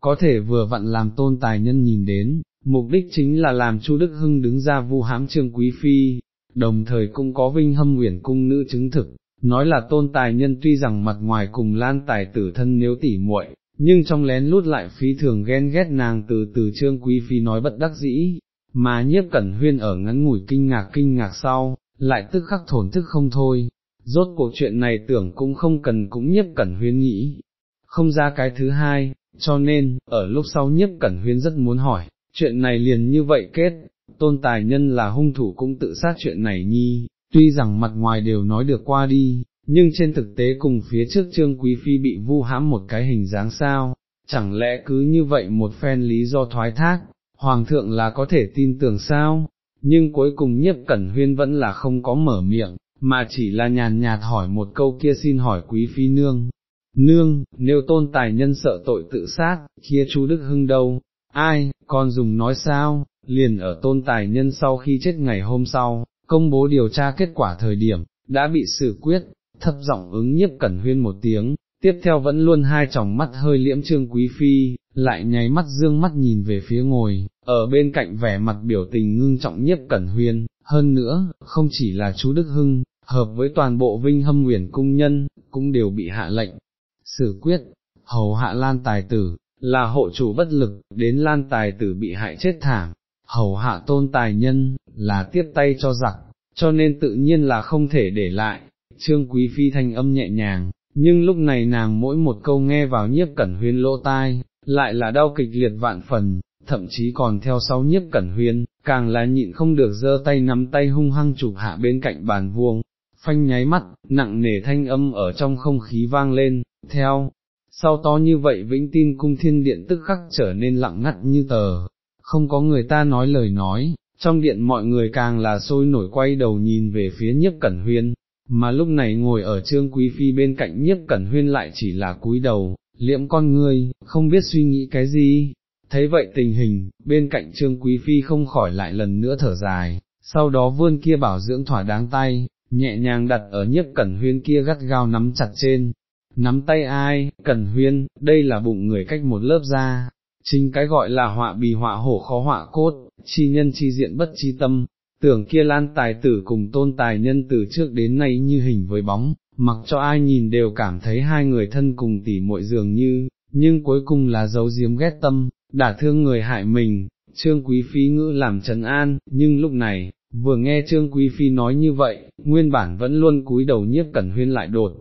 có thể vừa vặn làm tôn tài nhân nhìn đến, mục đích chính là làm Chu Đức Hưng đứng ra vu hám trương quý phi, đồng thời cũng có vinh hâm uyển cung nữ chứng thực, nói là tôn tài nhân tuy rằng mặt ngoài cùng lan tài tử thân nếu tỉ muội, nhưng trong lén lút lại phí thường ghen ghét nàng từ từ trương quý phi nói bất đắc dĩ, mà nhiếp cẩn huyên ở ngắn ngủi kinh ngạc kinh ngạc sau, lại tức khắc thổn thức không thôi, rốt cuộc chuyện này tưởng cũng không cần cũng nhiếp cẩn huyên nghĩ, không ra cái thứ hai, cho nên, ở lúc sau nhiếp cẩn huyên rất muốn hỏi, chuyện này liền như vậy kết, tôn tài nhân là hung thủ cũng tự sát chuyện này nhi, tuy rằng mặt ngoài đều nói được qua đi, nhưng trên thực tế cùng phía trước trương quý phi bị vu hãm một cái hình dáng sao, chẳng lẽ cứ như vậy một phen lý do thoái thác, hoàng thượng là có thể tin tưởng sao, nhưng cuối cùng nhiếp cẩn huyên vẫn là không có mở miệng, mà chỉ là nhàn nhạt hỏi một câu kia xin hỏi quý phi nương, Nương, nếu tôn tài nhân sợ tội tự sát, kia chú Đức Hưng đâu, ai, con dùng nói sao, liền ở tôn tài nhân sau khi chết ngày hôm sau, công bố điều tra kết quả thời điểm, đã bị xử quyết, thấp giọng ứng nhiếp cẩn huyên một tiếng, tiếp theo vẫn luôn hai tròng mắt hơi liễm trương quý phi, lại nháy mắt dương mắt nhìn về phía ngồi, ở bên cạnh vẻ mặt biểu tình ngưng trọng nhiếp cẩn huyên, hơn nữa, không chỉ là chú Đức Hưng, hợp với toàn bộ vinh hâm nguyền cung nhân, cũng đều bị hạ lệnh, xử quyết, hầu hạ lan tài tử, là hộ chủ bất lực, đến lan tài tử bị hại chết thảm, hầu hạ tôn tài nhân, là tiếp tay cho giặc, cho nên tự nhiên là không thể để lại, trương quý phi thanh âm nhẹ nhàng, nhưng lúc này nàng mỗi một câu nghe vào nhiếp cẩn huyên lỗ tai, lại là đau kịch liệt vạn phần, thậm chí còn theo sau nhiếp cẩn huyên, càng là nhịn không được giơ tay nắm tay hung hăng chụp hạ bên cạnh bàn vuông, phanh nháy mắt, nặng nề thanh âm ở trong không khí vang lên, theo, sau to như vậy vĩnh tin cung thiên điện tức khắc trở nên lặng ngắt như tờ, không có người ta nói lời nói, trong điện mọi người càng là sôi nổi quay đầu nhìn về phía nhiếp cẩn huyên, mà lúc này ngồi ở trương quý phi bên cạnh nhiếp cẩn huyên lại chỉ là cúi đầu, liệm con ngươi, không biết suy nghĩ cái gì. Thấy vậy tình hình, bên cạnh trương quý phi không khỏi lại lần nữa thở dài, sau đó vươn kia bảo dưỡng thỏa đáng tay, nhẹ nhàng đặt ở nhiếp cẩn huyên kia gắt gao nắm chặt trên, nắm tay ai, cẩn huyên, đây là bụng người cách một lớp da, chính cái gọi là họa bì họa hổ khó họa cốt, chi nhân chi diện bất chi tâm, tưởng kia lan tài tử cùng tôn tài nhân từ trước đến nay như hình với bóng, mặc cho ai nhìn đều cảm thấy hai người thân cùng tỉ muội dường như, nhưng cuối cùng là dấu diếm ghét tâm, đả thương người hại mình, trương quý phi ngữ làm trấn an, nhưng lúc này, vừa nghe trương quý phi nói như vậy, nguyên bản vẫn luôn cúi đầu nhiếp cẩn huyên lại đột.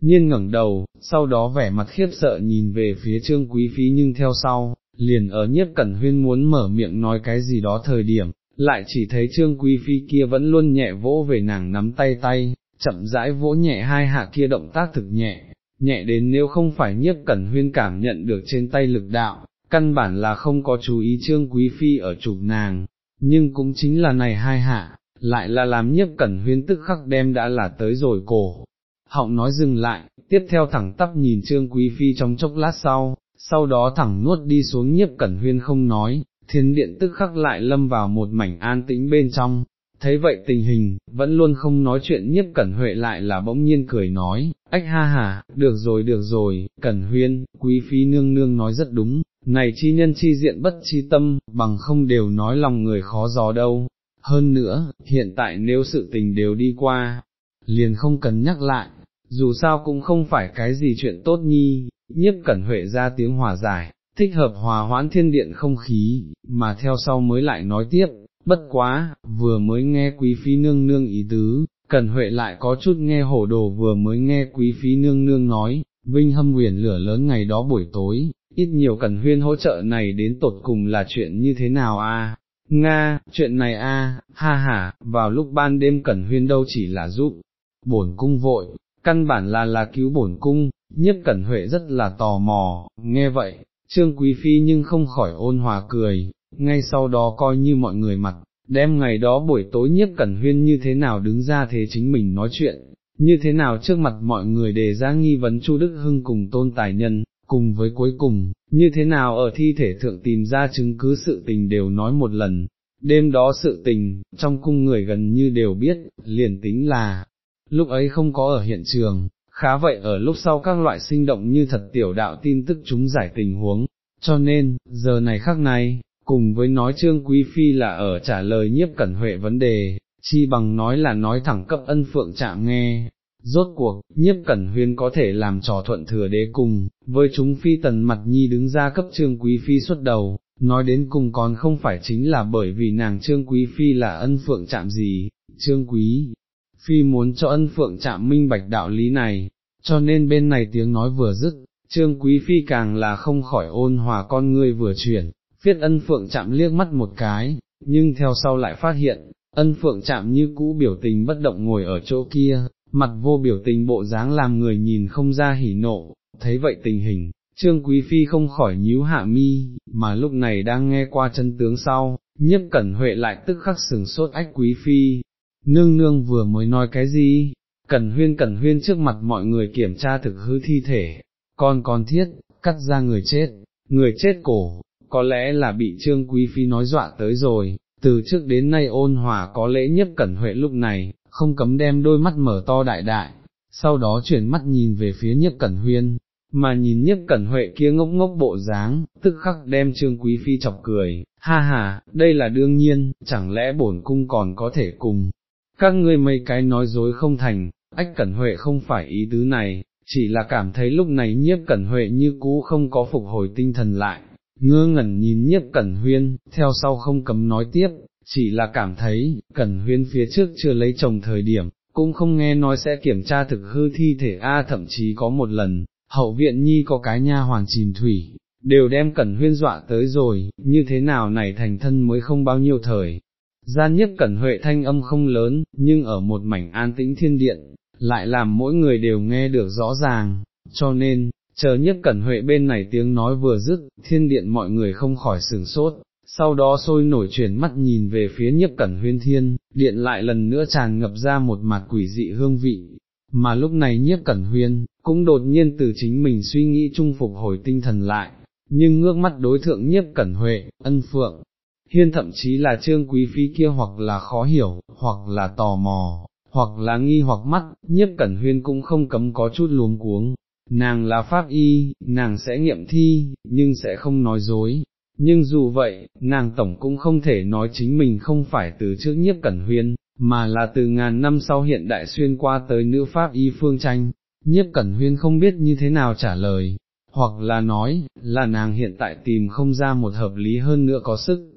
Nhiên ngẩng đầu, sau đó vẻ mặt khiếp sợ nhìn về phía trương quý phi nhưng theo sau, liền ở nhiếp cẩn huyên muốn mở miệng nói cái gì đó thời điểm, lại chỉ thấy trương quý phi kia vẫn luôn nhẹ vỗ về nàng nắm tay tay, chậm rãi vỗ nhẹ hai hạ kia động tác thực nhẹ, nhẹ đến nếu không phải nhiếp cẩn huyên cảm nhận được trên tay lực đạo, căn bản là không có chú ý trương quý phi ở chụp nàng, nhưng cũng chính là này hai hạ, lại là làm nhiếp cẩn huyên tức khắc đem đã là tới rồi cổ. Họng nói dừng lại, tiếp theo thẳng tắp nhìn trương quý phi trong chốc lát sau, sau đó thẳng nuốt đi xuống nhiếp cẩn huyên không nói, thiên điện tức khắc lại lâm vào một mảnh an tĩnh bên trong, thấy vậy tình hình, vẫn luôn không nói chuyện nhiếp cẩn huệ lại là bỗng nhiên cười nói, ách ha ha, được rồi được rồi, cẩn huyên, quý phi nương nương nói rất đúng, này chi nhân chi diện bất chi tâm, bằng không đều nói lòng người khó gió đâu, hơn nữa, hiện tại nếu sự tình đều đi qua, liền không cần nhắc lại, dù sao cũng không phải cái gì chuyện tốt nhi, nhiếp cẩn huệ ra tiếng hòa giải, thích hợp hòa hoãn thiên điện không khí, mà theo sau mới lại nói tiếp, bất quá, vừa mới nghe quý phi nương nương ý tứ, Cẩn Huệ lại có chút nghe hổ đồ vừa mới nghe quý phi nương nương nói, Vinh hâm huyền lửa lớn ngày đó buổi tối, ít nhiều Cẩn Huyên hỗ trợ này đến tột cùng là chuyện như thế nào a? Nga, chuyện này a, ha ha, vào lúc ban đêm Cẩn Huyên đâu chỉ là giúp, bổn cung vội, căn bản là là cứu bổn cung, nhiếp Cẩn Huệ rất là tò mò, nghe vậy, Trương Quý Phi nhưng không khỏi ôn hòa cười, ngay sau đó coi như mọi người mặt, đem ngày đó buổi tối nhiếp cẩn huyên như thế nào đứng ra thế chính mình nói chuyện, như thế nào trước mặt mọi người đề ra nghi vấn Chu Đức Hưng cùng tôn tài nhân, cùng với cuối cùng, như thế nào ở thi thể thượng tìm ra chứng cứ sự tình đều nói một lần, đêm đó sự tình, trong cung người gần như đều biết, liền tính là, lúc ấy không có ở hiện trường, khá vậy ở lúc sau các loại sinh động như thật tiểu đạo tin tức chúng giải tình huống, cho nên, giờ này khắc này, cùng với nói Trương Quý Phi là ở trả lời nhiếp cẩn huệ vấn đề, chi bằng nói là nói thẳng cấp ân phượng chạm nghe. Rốt cuộc, nhiếp cẩn huyên có thể làm trò thuận thừa đế cùng, với chúng phi tần mặt nhi đứng ra cấp trương quý phi xuất đầu, nói đến cùng còn không phải chính là bởi vì nàng trương quý phi là ân phượng chạm gì, trương quý phi muốn cho ân phượng chạm minh bạch đạo lý này, cho nên bên này tiếng nói vừa dứt, trương quý phi càng là không khỏi ôn hòa con ngươi vừa chuyển, phiết ân phượng chạm liếc mắt một cái, nhưng theo sau lại phát hiện, ân phượng chạm như cũ biểu tình bất động ngồi ở chỗ kia, mặt vô biểu tình bộ dáng làm người nhìn không ra hỉ nộ, thấy vậy tình hình, trương quý phi không khỏi nhíu hạ mi, mà lúc này đang nghe qua chân tướng sau, nhất cẩn huệ lại tức khắc sừng sốt ách quý phi, nương nương vừa mới nói cái gì, cẩn huyên cẩn huyên trước mặt mọi người kiểm tra thực hư thi thể, con còn thiết, cắt ra người chết, người chết cổ, có lẽ là bị Trương Quý Phi nói dọa tới rồi, từ trước đến nay ôn hòa có lễ nhất cẩn huệ lúc này, không cấm đem đôi mắt mở to đại đại, sau đó chuyển mắt nhìn về phía nhất cẩn huyên, mà nhìn nhất cẩn huệ kia ngốc ngốc bộ dáng, tức khắc đem Trương Quý Phi chọc cười, ha ha, đây là đương nhiên, chẳng lẽ bổn cung còn có thể cùng, các ngươi mấy cái nói dối không thành, ách cẩn huệ không phải ý tứ này, chỉ là cảm thấy lúc này nhiếp cẩn huệ như cũ không có phục hồi tinh thần lại, ngơ ngẩn nhìn nhiếp cẩn huyên, theo sau không cấm nói tiếp, chỉ là cảm thấy, cẩn huyên phía trước chưa lấy chồng thời điểm, cũng không nghe nói sẽ kiểm tra thực hư thi thể A thậm chí có một lần, hậu viện nhi có cái nha hoàng chìm thủy, đều đem cẩn huyên dọa tới rồi, như thế nào này thành thân mới không bao nhiêu thời. Gian nhất cẩn huệ thanh âm không lớn, nhưng ở một mảnh an tĩnh thiên điện, lại làm mỗi người đều nghe được rõ ràng, cho nên, chờ nhất cẩn huệ bên này tiếng nói vừa dứt, thiên điện mọi người không khỏi sửng sốt, sau đó sôi nổi chuyển mắt nhìn về phía nhiếp cẩn huyên thiên, điện lại lần nữa tràn ngập ra một mặt quỷ dị hương vị, mà lúc này nhiếp cẩn huyên, cũng đột nhiên từ chính mình suy nghĩ trung phục hồi tinh thần lại, nhưng ngước mắt đối thượng nhiếp cẩn huệ, ân phượng, hiên thậm chí là trương quý phi kia hoặc là khó hiểu, hoặc là tò mò, hoặc là nghi hoặc mắt, nhiếp cẩn huyên cũng không cấm có chút luống cuống. Nàng là pháp y, nàng sẽ nghiệm thi, nhưng sẽ không nói dối. Nhưng dù vậy, nàng tổng cũng không thể nói chính mình không phải từ trước nhiếp cẩn huyên, mà là từ ngàn năm sau hiện đại xuyên qua tới nữ pháp y phương tranh. Nhiếp cẩn huyên không biết như thế nào trả lời, hoặc là nói, là nàng hiện tại tìm không ra một hợp lý hơn nữa có sức,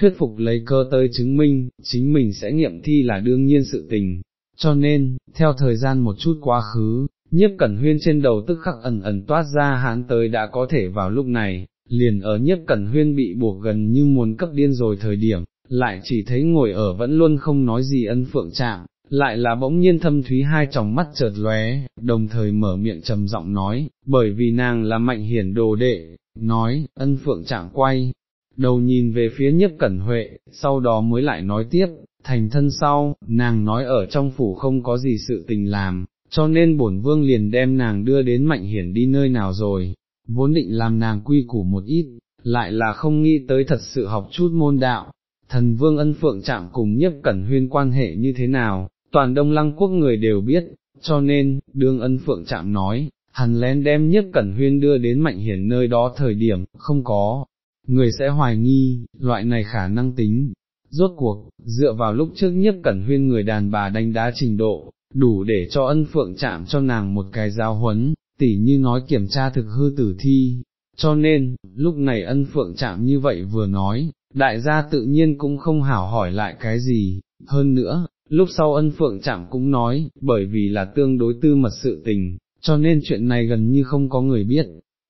thuyết phục lấy cơ tới chứng minh, chính mình sẽ nghiệm thi là đương nhiên sự tình, cho nên, theo thời gian một chút quá khứ, nhiếp cẩn huyên trên đầu tức khắc ẩn ẩn toát ra hán tới đã có thể vào lúc này, liền ở nhiếp cẩn huyên bị buộc gần như muốn cấp điên rồi thời điểm, lại chỉ thấy ngồi ở vẫn luôn không nói gì ân phượng trạng, lại là bỗng nhiên thâm thúy hai tròng mắt chợt lóe, đồng thời mở miệng trầm giọng nói, bởi vì nàng là mạnh hiển đồ đệ, nói, ân phượng trạng quay, đầu nhìn về phía nhất cẩn huệ, sau đó mới lại nói tiếp, thành thân sau, nàng nói ở trong phủ không có gì sự tình làm, cho nên bổn vương liền đem nàng đưa đến mạnh hiển đi nơi nào rồi, vốn định làm nàng quy củ một ít, lại là không nghĩ tới thật sự học chút môn đạo. Thần vương ân phượng chạm cùng nhất cẩn huyên quan hệ như thế nào, toàn đông lăng quốc người đều biết, cho nên, đương ân phượng chạm nói, hắn lén đem nhất cẩn huyên đưa đến mạnh hiển nơi đó thời điểm, không có, người sẽ hoài nghi, loại này khả năng tính. Rốt cuộc, dựa vào lúc trước nhất cẩn huyên người đàn bà đánh đá trình độ, đủ để cho ân phượng chạm cho nàng một cái giao huấn, tỉ như nói kiểm tra thực hư tử thi, cho nên, lúc này ân phượng chạm như vậy vừa nói, đại gia tự nhiên cũng không hảo hỏi lại cái gì, hơn nữa, lúc sau ân phượng chạm cũng nói, bởi vì là tương đối tư mật sự tình, cho nên chuyện này gần như không có người biết,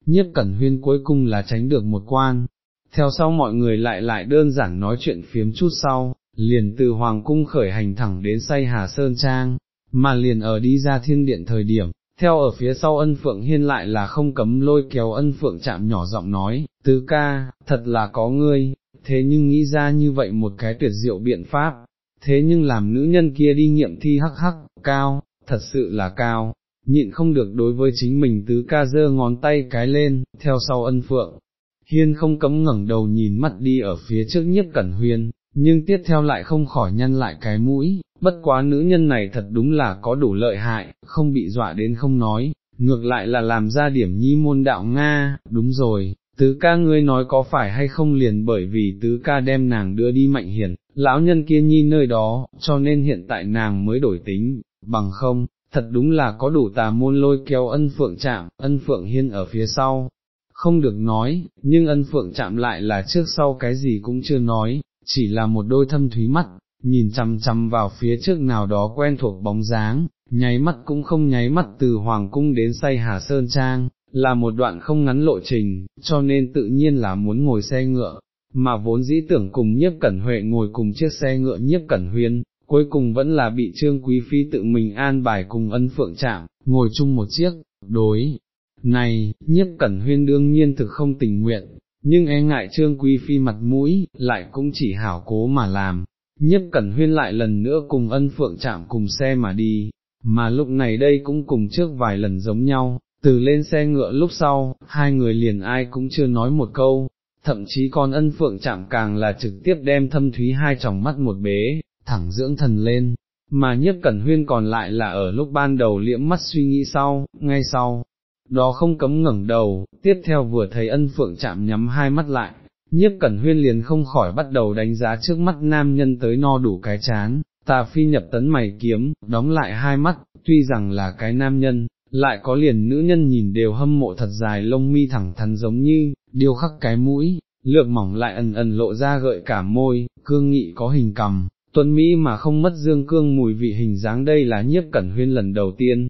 nhiếp cẩn huyên cuối cùng là tránh được một quan, theo sau mọi người lại lại đơn giản nói chuyện phiếm chút sau, liền từ Hoàng cung khởi hành thẳng đến say Hà Sơn Trang, mà liền ở đi ra thiên điện thời điểm, theo ở phía sau ân phượng hiên lại là không cấm lôi kéo ân phượng chạm nhỏ giọng nói, tứ ca, thật là có ngươi, thế nhưng nghĩ ra như vậy một cái tuyệt diệu biện pháp, thế nhưng làm nữ nhân kia đi nghiệm thi hắc hắc, cao, thật sự là cao, nhịn không được đối với chính mình tứ ca giơ ngón tay cái lên, theo sau ân phượng. Hiên không cấm ngẩng đầu nhìn mắt đi ở phía trước nhiếp cẩn huyên, nhưng tiếp theo lại không khỏi nhăn lại cái mũi, bất quá nữ nhân này thật đúng là có đủ lợi hại, không bị dọa đến không nói, ngược lại là làm ra điểm nhi môn đạo Nga, đúng rồi, tứ ca ngươi nói có phải hay không liền bởi vì tứ ca đem nàng đưa đi mạnh hiển, lão nhân kia nhi nơi đó, cho nên hiện tại nàng mới đổi tính, bằng không, thật đúng là có đủ tà môn lôi kéo ân phượng chạm, ân phượng hiên ở phía sau. Không được nói, nhưng ân phượng chạm lại là trước sau cái gì cũng chưa nói, chỉ là một đôi thâm thúy mắt, nhìn chằm chằm vào phía trước nào đó quen thuộc bóng dáng, nháy mắt cũng không nháy mắt từ Hoàng Cung đến say Hà Sơn Trang, là một đoạn không ngắn lộ trình, cho nên tự nhiên là muốn ngồi xe ngựa, mà vốn dĩ tưởng cùng nhiếp cẩn huệ ngồi cùng chiếc xe ngựa nhiếp cẩn huyên, cuối cùng vẫn là bị trương quý phi tự mình an bài cùng ân phượng chạm, ngồi chung một chiếc, đối. Này, nhiếp cẩn huyên đương nhiên thực không tình nguyện, nhưng e ngại trương quý phi mặt mũi, lại cũng chỉ hảo cố mà làm, nhất cẩn huyên lại lần nữa cùng ân phượng chạm cùng xe mà đi, mà lúc này đây cũng cùng trước vài lần giống nhau, từ lên xe ngựa lúc sau, hai người liền ai cũng chưa nói một câu, thậm chí con ân phượng chạm càng là trực tiếp đem thâm thúy hai tròng mắt một bế, thẳng dưỡng thần lên, mà nhất cẩn huyên còn lại là ở lúc ban đầu liễm mắt suy nghĩ sau, ngay sau, đó không cấm ngẩng đầu, tiếp theo vừa thấy ân phượng chạm nhắm hai mắt lại, nhiếp cẩn huyên liền không khỏi bắt đầu đánh giá trước mắt nam nhân tới no đủ cái chán, tà phi nhập tấn mày kiếm, đóng lại hai mắt, tuy rằng là cái nam nhân, lại có liền nữ nhân nhìn đều hâm mộ thật dài lông mi thẳng thắn giống như, điêu khắc cái mũi, lược mỏng lại ẩn ẩn lộ ra gợi cả môi, cương nghị có hình cầm, tuấn Mỹ mà không mất dương cương mùi vị hình dáng đây là nhiếp cẩn huyên lần đầu tiên,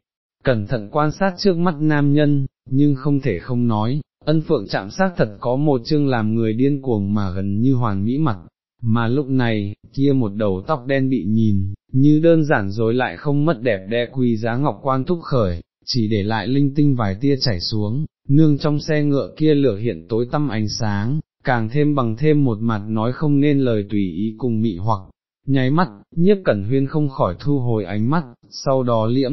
cẩn thận quan sát trước mắt nam nhân, nhưng không thể không nói, ân phượng chạm sát thật có một chương làm người điên cuồng mà gần như hoàn mỹ mặt, mà lúc này, kia một đầu tóc đen bị nhìn, như đơn giản rồi lại không mất đẹp đẽ quy giá ngọc quan thúc khởi, chỉ để lại linh tinh vài tia chảy xuống, nương trong xe ngựa kia lửa hiện tối tăm ánh sáng, càng thêm bằng thêm một mặt nói không nên lời tùy ý cùng mị hoặc, nháy mắt, nhiếp cẩn huyên không khỏi thu hồi ánh mắt, sau đó liễm,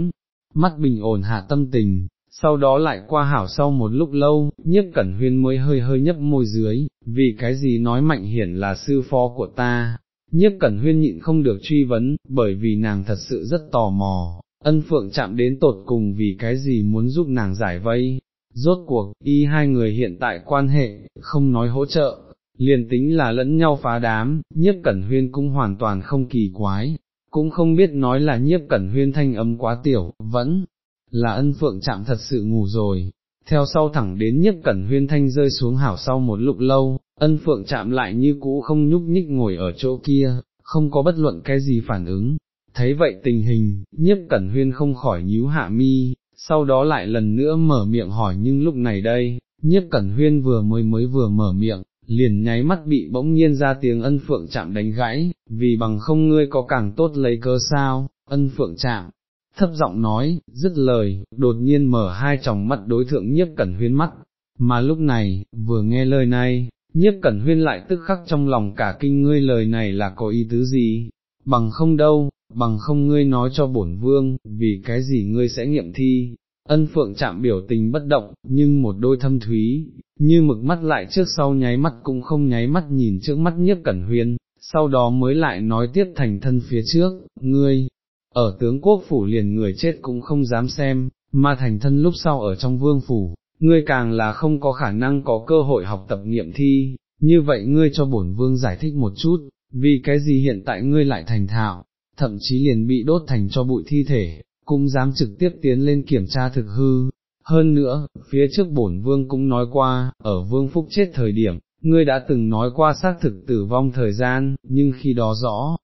mắt bình ổn hạ tâm tình, sau đó lại qua hảo sau một lúc lâu, nhiếp cẩn huyên mới hơi hơi nhấp môi dưới, vì cái gì nói mạnh hiển là sư phó của ta, nhiếp cẩn huyên nhịn không được truy vấn, bởi vì nàng thật sự rất tò mò, ân phượng chạm đến tột cùng vì cái gì muốn giúp nàng giải vây, rốt cuộc, y hai người hiện tại quan hệ, không nói hỗ trợ, liền tính là lẫn nhau phá đám, nhiếp cẩn huyên cũng hoàn toàn không kỳ quái, cũng không biết nói là nhiếp cẩn huyên thanh âm quá tiểu, vẫn là ân phượng chạm thật sự ngủ rồi. Theo sau thẳng đến nhiếp cẩn huyên thanh rơi xuống hảo sau một lúc lâu, ân phượng chạm lại như cũ không nhúc nhích ngồi ở chỗ kia, không có bất luận cái gì phản ứng. Thấy vậy tình hình, nhiếp cẩn huyên không khỏi nhíu hạ mi, sau đó lại lần nữa mở miệng hỏi nhưng lúc này đây, nhiếp cẩn huyên vừa mới mới vừa mở miệng, liền nháy mắt bị bỗng nhiên ra tiếng ân phượng chạm đánh gãy, vì bằng không ngươi có càng tốt lấy cơ sao, ân phượng chạm, thấp giọng nói, dứt lời, đột nhiên mở hai tròng mắt đối thượng nhiếp cẩn huyên mắt, mà lúc này, vừa nghe lời này, nhiếp cẩn huyên lại tức khắc trong lòng cả kinh ngươi lời này là có ý tứ gì, bằng không đâu, bằng không ngươi nói cho bổn vương, vì cái gì ngươi sẽ nghiệm thi, ân phượng chạm biểu tình bất động, nhưng một đôi thâm thúy, như mực mắt lại trước sau nháy mắt cũng không nháy mắt nhìn trước mắt nhiếp cẩn huyên, sau đó mới lại nói tiếp thành thân phía trước, ngươi, ở tướng quốc phủ liền người chết cũng không dám xem, mà thành thân lúc sau ở trong vương phủ, ngươi càng là không có khả năng có cơ hội học tập nghiệm thi, như vậy ngươi cho bổn vương giải thích một chút, vì cái gì hiện tại ngươi lại thành thạo, thậm chí liền bị đốt thành cho bụi thi thể, cũng dám trực tiếp tiến lên kiểm tra thực hư. Hơn nữa, phía trước bổn vương cũng nói qua, ở vương phúc chết thời điểm, ngươi đã từng nói qua xác thực tử vong thời gian, nhưng khi đó rõ,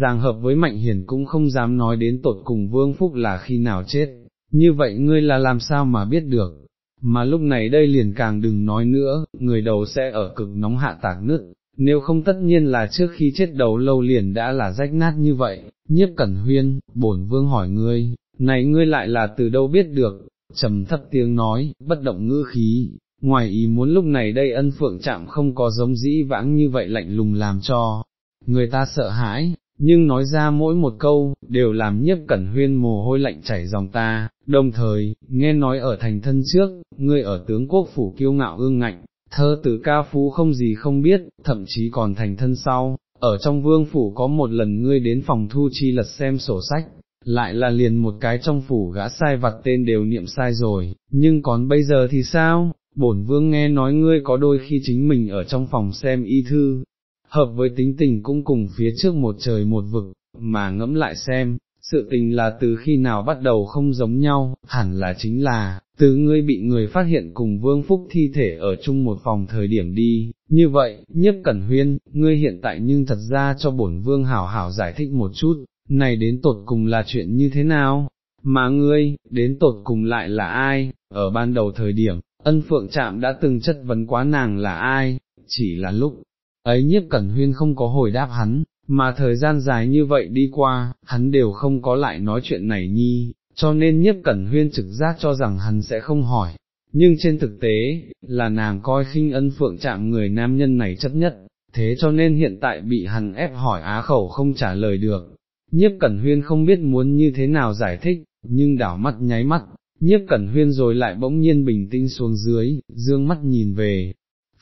ràng hợp với Mạnh Hiển cũng không dám nói đến tột cùng Vương Phúc là khi nào chết, như vậy ngươi là làm sao mà biết được, mà lúc này đây liền càng đừng nói nữa, người đầu sẽ ở cực nóng hạ tạc nứt, nếu không tất nhiên là trước khi chết đầu lâu liền đã là rách nát như vậy, nhiếp cẩn huyên, bổn vương hỏi ngươi, này ngươi lại là từ đâu biết được, trầm thấp tiếng nói, bất động ngữ khí, ngoài ý muốn lúc này đây ân phượng chạm không có giống dĩ vãng như vậy lạnh lùng làm cho, người ta sợ hãi, nhưng nói ra mỗi một câu, đều làm nhiếp cẩn huyên mồ hôi lạnh chảy dòng ta, đồng thời, nghe nói ở thành thân trước, ngươi ở tướng quốc phủ kiêu ngạo ương ngạnh, thơ từ ca phú không gì không biết, thậm chí còn thành thân sau, ở trong vương phủ có một lần ngươi đến phòng thu chi lật xem sổ sách, lại là liền một cái trong phủ gã sai vặt tên đều niệm sai rồi, nhưng còn bây giờ thì sao? Bổn vương nghe nói ngươi có đôi khi chính mình ở trong phòng xem y thư, hợp với tính tình cũng cùng phía trước một trời một vực, mà ngẫm lại xem, sự tình là từ khi nào bắt đầu không giống nhau, hẳn là chính là, từ ngươi bị người phát hiện cùng vương phúc thi thể ở chung một phòng thời điểm đi, như vậy, nhất cẩn huyên, ngươi hiện tại nhưng thật ra cho bổn vương hảo hảo giải thích một chút, này đến tột cùng là chuyện như thế nào, mà ngươi, đến tột cùng lại là ai, ở ban đầu thời điểm, ân phượng trạm đã từng chất vấn quá nàng là ai, chỉ là lúc ấy nhiếp cẩn huyên không có hồi đáp hắn, mà thời gian dài như vậy đi qua, hắn đều không có lại nói chuyện này nhi, cho nên nhiếp cẩn huyên trực giác cho rằng hắn sẽ không hỏi, nhưng trên thực tế, là nàng coi khinh ân phượng chạm người nam nhân này chấp nhất, thế cho nên hiện tại bị hắn ép hỏi á khẩu không trả lời được. Nhiếp Cẩn Huyên không biết muốn như thế nào giải thích, nhưng đảo mắt nháy mắt, nhiếp Cẩn Huyên rồi lại bỗng nhiên bình tĩnh xuống dưới, dương mắt nhìn về,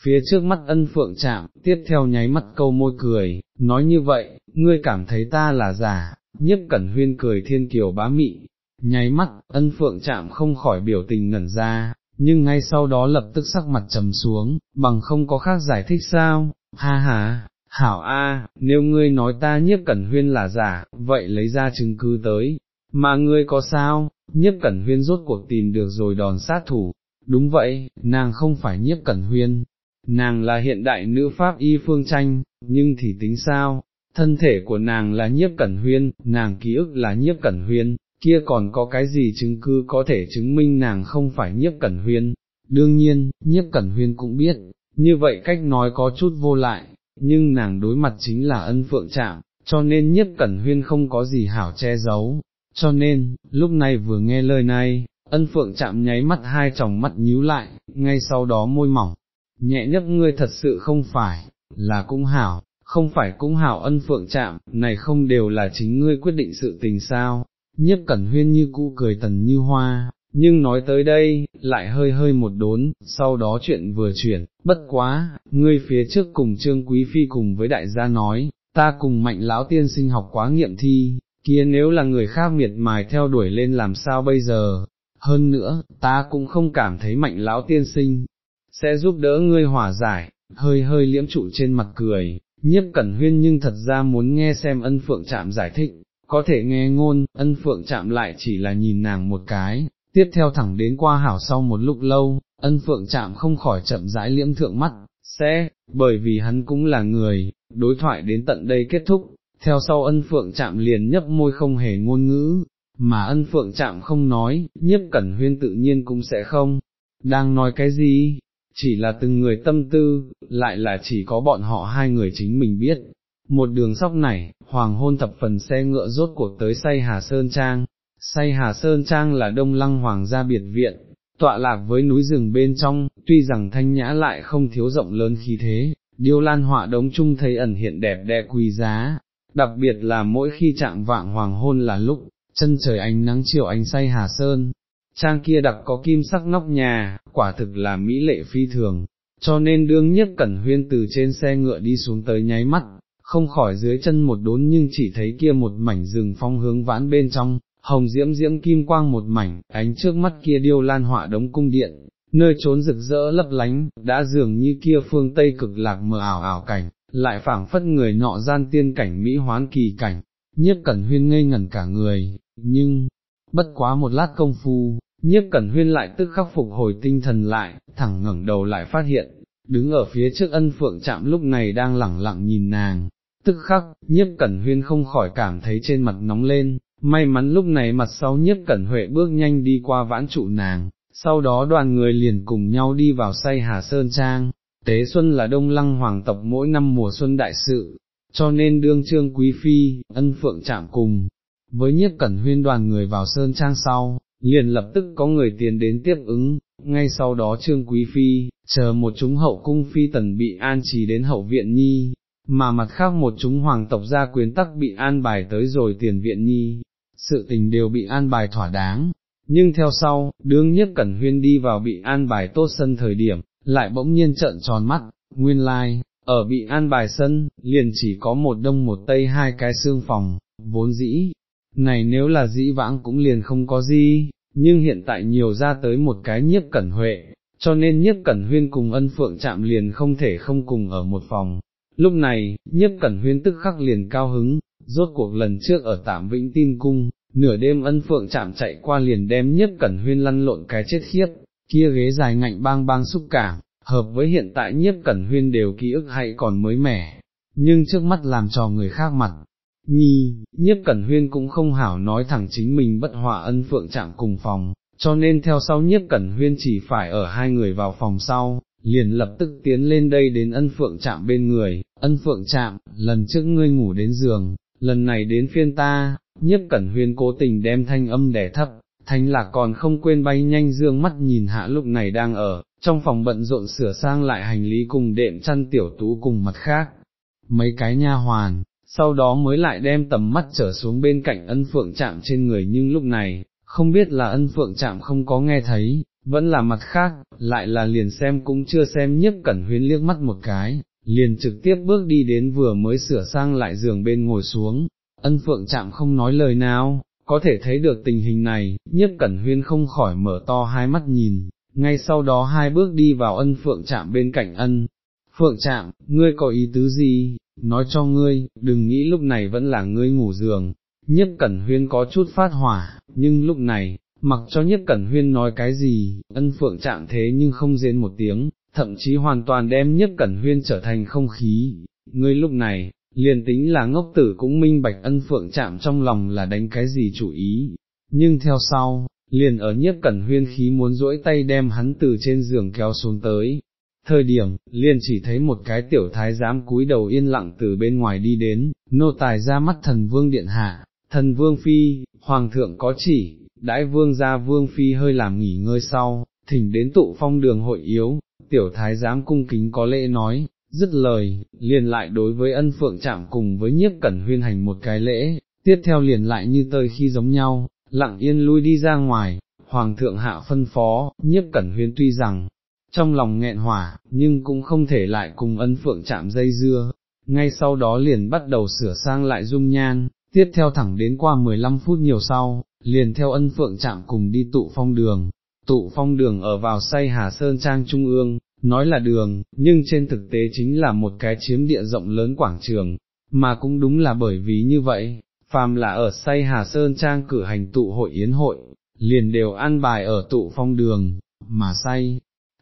phía trước mắt ân phượng chạm, tiếp theo nháy mắt câu môi cười, nói như vậy, ngươi cảm thấy ta là giả, nhiếp cẩn huyên cười thiên kiều bá mị, nháy mắt, ân phượng chạm không khỏi biểu tình ngẩn ra, nhưng ngay sau đó lập tức sắc mặt trầm xuống, bằng không có khác giải thích sao, ha ha. Hảo A, nếu ngươi nói ta nhiếp cẩn huyên là giả, vậy lấy ra chứng cứ tới, mà ngươi có sao, nhiếp cẩn huyên rốt cuộc tìm được rồi đòn sát thủ, đúng vậy, nàng không phải nhiếp cẩn huyên, nàng là hiện đại nữ pháp y phương tranh, nhưng thì tính sao, thân thể của nàng là nhiếp cẩn huyên, nàng ký ức là nhiếp cẩn huyên, kia còn có cái gì chứng cứ có thể chứng minh nàng không phải nhiếp cẩn huyên, đương nhiên, nhiếp cẩn huyên cũng biết, như vậy cách nói có chút vô lại, nhưng nàng đối mặt chính là ân phượng trạm, cho nên nhiếp cẩn huyên không có gì hảo che giấu, cho nên, lúc này vừa nghe lời này, ân phượng chạm nháy mắt hai tròng mắt nhíu lại, ngay sau đó môi mỏng, nhẹ nhấp ngươi thật sự không phải, là cũng hảo, không phải cũng hảo ân phượng chạm, này không đều là chính ngươi quyết định sự tình sao, nhiếp cẩn huyên như cũ cười tần như hoa, nhưng nói tới đây, lại hơi hơi một đốn, sau đó chuyện vừa chuyển, bất quá, ngươi phía trước cùng Trương Quý Phi cùng với đại gia nói, ta cùng mạnh lão tiên sinh học quá nghiệm thi, kia nếu là người khác miệt mài theo đuổi lên làm sao bây giờ, hơn nữa, ta cũng không cảm thấy mạnh lão tiên sinh, sẽ giúp đỡ ngươi hòa giải, hơi hơi liễm trụ trên mặt cười, nhiếp cẩn huyên nhưng thật ra muốn nghe xem ân phượng chạm giải thích, có thể nghe ngôn, ân phượng chạm lại chỉ là nhìn nàng một cái, tiếp theo thẳng đến qua hảo sau một lúc lâu, ân phượng chạm không khỏi chậm rãi liễm thượng mắt, sẽ, bởi vì hắn cũng là người, đối thoại đến tận đây kết thúc, theo sau ân phượng chạm liền nhấp môi không hề ngôn ngữ, mà ân phượng chạm không nói, nhiếp cẩn huyên tự nhiên cũng sẽ không, đang nói cái gì, chỉ là từng người tâm tư, lại là chỉ có bọn họ hai người chính mình biết. Một đường sóc này, hoàng hôn thập phần xe ngựa rốt cuộc tới say Hà Sơn Trang, say Hà Sơn Trang là đông lăng hoàng gia biệt viện, tọa lạc với núi rừng bên trong, tuy rằng thanh nhã lại không thiếu rộng lớn khí thế, điêu lan họa đống chung thấy ẩn hiện đẹp đẽ quý giá, đặc biệt là mỗi khi trạng vạng hoàng hôn là lúc, chân trời ánh nắng chiều ánh say Hà Sơn, trang kia đặc có kim sắc nóc nhà, quả thực là mỹ lệ phi thường, cho nên đương nhất cẩn huyên từ trên xe ngựa đi xuống tới nháy mắt, không khỏi dưới chân một đốn nhưng chỉ thấy kia một mảnh rừng phong hướng vãn bên trong, hồng diễm diễm kim quang một mảnh, ánh trước mắt kia điêu lan họa đống cung điện, nơi trốn rực rỡ lấp lánh, đã dường như kia phương Tây cực lạc mờ ảo ảo cảnh, lại phảng phất người nọ gian tiên cảnh mỹ hoán kỳ cảnh, nhất cẩn huyên ngây ngẩn cả người, nhưng, bất quá một lát công phu, nhiếp cẩn huyên lại tức khắc phục hồi tinh thần lại, thẳng ngẩng đầu lại phát hiện, đứng ở phía trước ân phượng chạm lúc này đang lẳng lặng nhìn nàng, tức khắc, nhiếp cẩn huyên không khỏi cảm thấy trên mặt nóng lên, may mắn lúc này mặt sau nhiếp cẩn huệ bước nhanh đi qua vãn trụ nàng, sau đó đoàn người liền cùng nhau đi vào say Hà Sơn Trang, tế xuân là đông lăng hoàng tộc mỗi năm mùa xuân đại sự, cho nên đương trương quý phi, ân phượng chạm cùng, với nhiếp cẩn huyên đoàn người vào Sơn Trang sau, liền lập tức có người tiến đến tiếp ứng, ngay sau đó trương quý phi, chờ một chúng hậu cung phi tần bị an trì đến hậu viện nhi, mà mặt khác một chúng hoàng tộc gia quyến tắc bị an bài tới rồi tiền viện nhi, sự tình đều bị an bài thỏa đáng. Nhưng theo sau, đương nhất Cẩn Huyên đi vào bị an bài tốt sân thời điểm, lại bỗng nhiên trợn tròn mắt, nguyên lai, like, ở bị an bài sân, liền chỉ có một đông một tây hai cái xương phòng, vốn dĩ, này nếu là dĩ vãng cũng liền không có gì, nhưng hiện tại nhiều ra tới một cái nhiếp cẩn huệ, cho nên nhiếp cẩn huyên cùng ân phượng chạm liền không thể không cùng ở một phòng. Lúc này, nhiếp cẩn huyên tức khắc liền cao hứng, rốt cuộc lần trước ở tạm vĩnh tin cung, nửa đêm ân phượng chạm chạy qua liền đem nhiếp cẩn huyên lăn lộn cái chết khiếp, kia ghế dài ngạnh bang bang xúc cảm, hợp với hiện tại nhiếp cẩn huyên đều ký ức hay còn mới mẻ, nhưng trước mắt làm trò người khác mặt, nhi, nhiếp cẩn huyên cũng không hảo nói thẳng chính mình bất hòa ân phượng trạng cùng phòng, cho nên theo sau nhiếp cẩn huyên chỉ phải ở hai người vào phòng sau, liền lập tức tiến lên đây đến ân phượng trạng bên người, ân phượng trạng lần trước ngươi ngủ đến giường, lần này đến phiên ta, nhiếp cẩn huyên cố tình đem thanh âm đẻ thấp, thanh lạc còn không quên bay nhanh dương mắt nhìn hạ lúc này đang ở, trong phòng bận rộn sửa sang lại hành lý cùng đệm chăn tiểu tú cùng mặt khác, mấy cái nha hoàn, sau đó mới lại đem tầm mắt trở xuống bên cạnh ân phượng chạm trên người nhưng lúc này, không biết là ân phượng chạm không có nghe thấy, vẫn là mặt khác, lại là liền xem cũng chưa xem nhất cẩn huyên liếc mắt một cái, liền trực tiếp bước đi đến vừa mới sửa sang lại giường bên ngồi xuống, ân phượng chạm không nói lời nào, có thể thấy được tình hình này, nhiếp cẩn huyên không khỏi mở to hai mắt nhìn, ngay sau đó hai bước đi vào ân phượng chạm bên cạnh ân. Phượng Trạm, ngươi có ý tứ gì, nói cho ngươi, đừng nghĩ lúc này vẫn là ngươi ngủ giường, Nhất cẩn huyên có chút phát hỏa, nhưng lúc này, mặc cho Nhất cẩn huyên nói cái gì, ân phượng Trạm thế nhưng không rên một tiếng, thậm chí hoàn toàn đem Nhất cẩn huyên trở thành không khí, ngươi lúc này, liền tính là ngốc tử cũng minh bạch ân phượng Trạm trong lòng là đánh cái gì chủ ý, nhưng theo sau, liền ở Nhất cẩn huyên khí muốn duỗi tay đem hắn từ trên giường kéo xuống tới. Thời điểm, liền chỉ thấy một cái tiểu thái giám cúi đầu yên lặng từ bên ngoài đi đến, nô tài ra mắt thần vương điện hạ, thần vương phi, hoàng thượng có chỉ, đãi vương ra vương phi hơi làm nghỉ ngơi sau, thỉnh đến tụ phong đường hội yếu, tiểu thái giám cung kính có lễ nói, dứt lời, liền lại đối với ân phượng chạm cùng với nhiếp cẩn huyên hành một cái lễ, tiếp theo liền lại như tơi khi giống nhau, lặng yên lui đi ra ngoài, Hoàng thượng hạ phân phó, nhiếp cẩn huyên tuy rằng, trong lòng nghẹn hỏa, nhưng cũng không thể lại cùng ân phượng chạm dây dưa, ngay sau đó liền bắt đầu sửa sang lại dung nhan, tiếp theo thẳng đến qua 15 phút nhiều sau, liền theo ân phượng chạm cùng đi tụ phong đường, tụ phong đường ở vào say Hà Sơn Trang Trung ương, nói là đường, nhưng trên thực tế chính là một cái chiếm địa rộng lớn quảng trường, mà cũng đúng là bởi vì như vậy, phàm là ở say Hà Sơn Trang cử hành tụ hội yến hội, liền đều an bài ở tụ phong đường, mà say.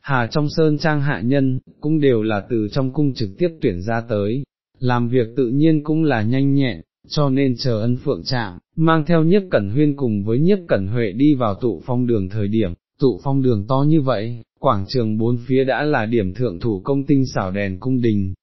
Hà trong sơn trang hạ nhân, cũng đều là từ trong cung trực tiếp tuyển ra tới, làm việc tự nhiên cũng là nhanh nhẹn, cho nên chờ ân phượng chạm, mang theo nhiếp cẩn huyên cùng với nhiếp cẩn huệ đi vào tụ phong đường thời điểm, tụ phong đường to như vậy, quảng trường bốn phía đã là điểm thượng thủ công tinh xảo đèn cung đình,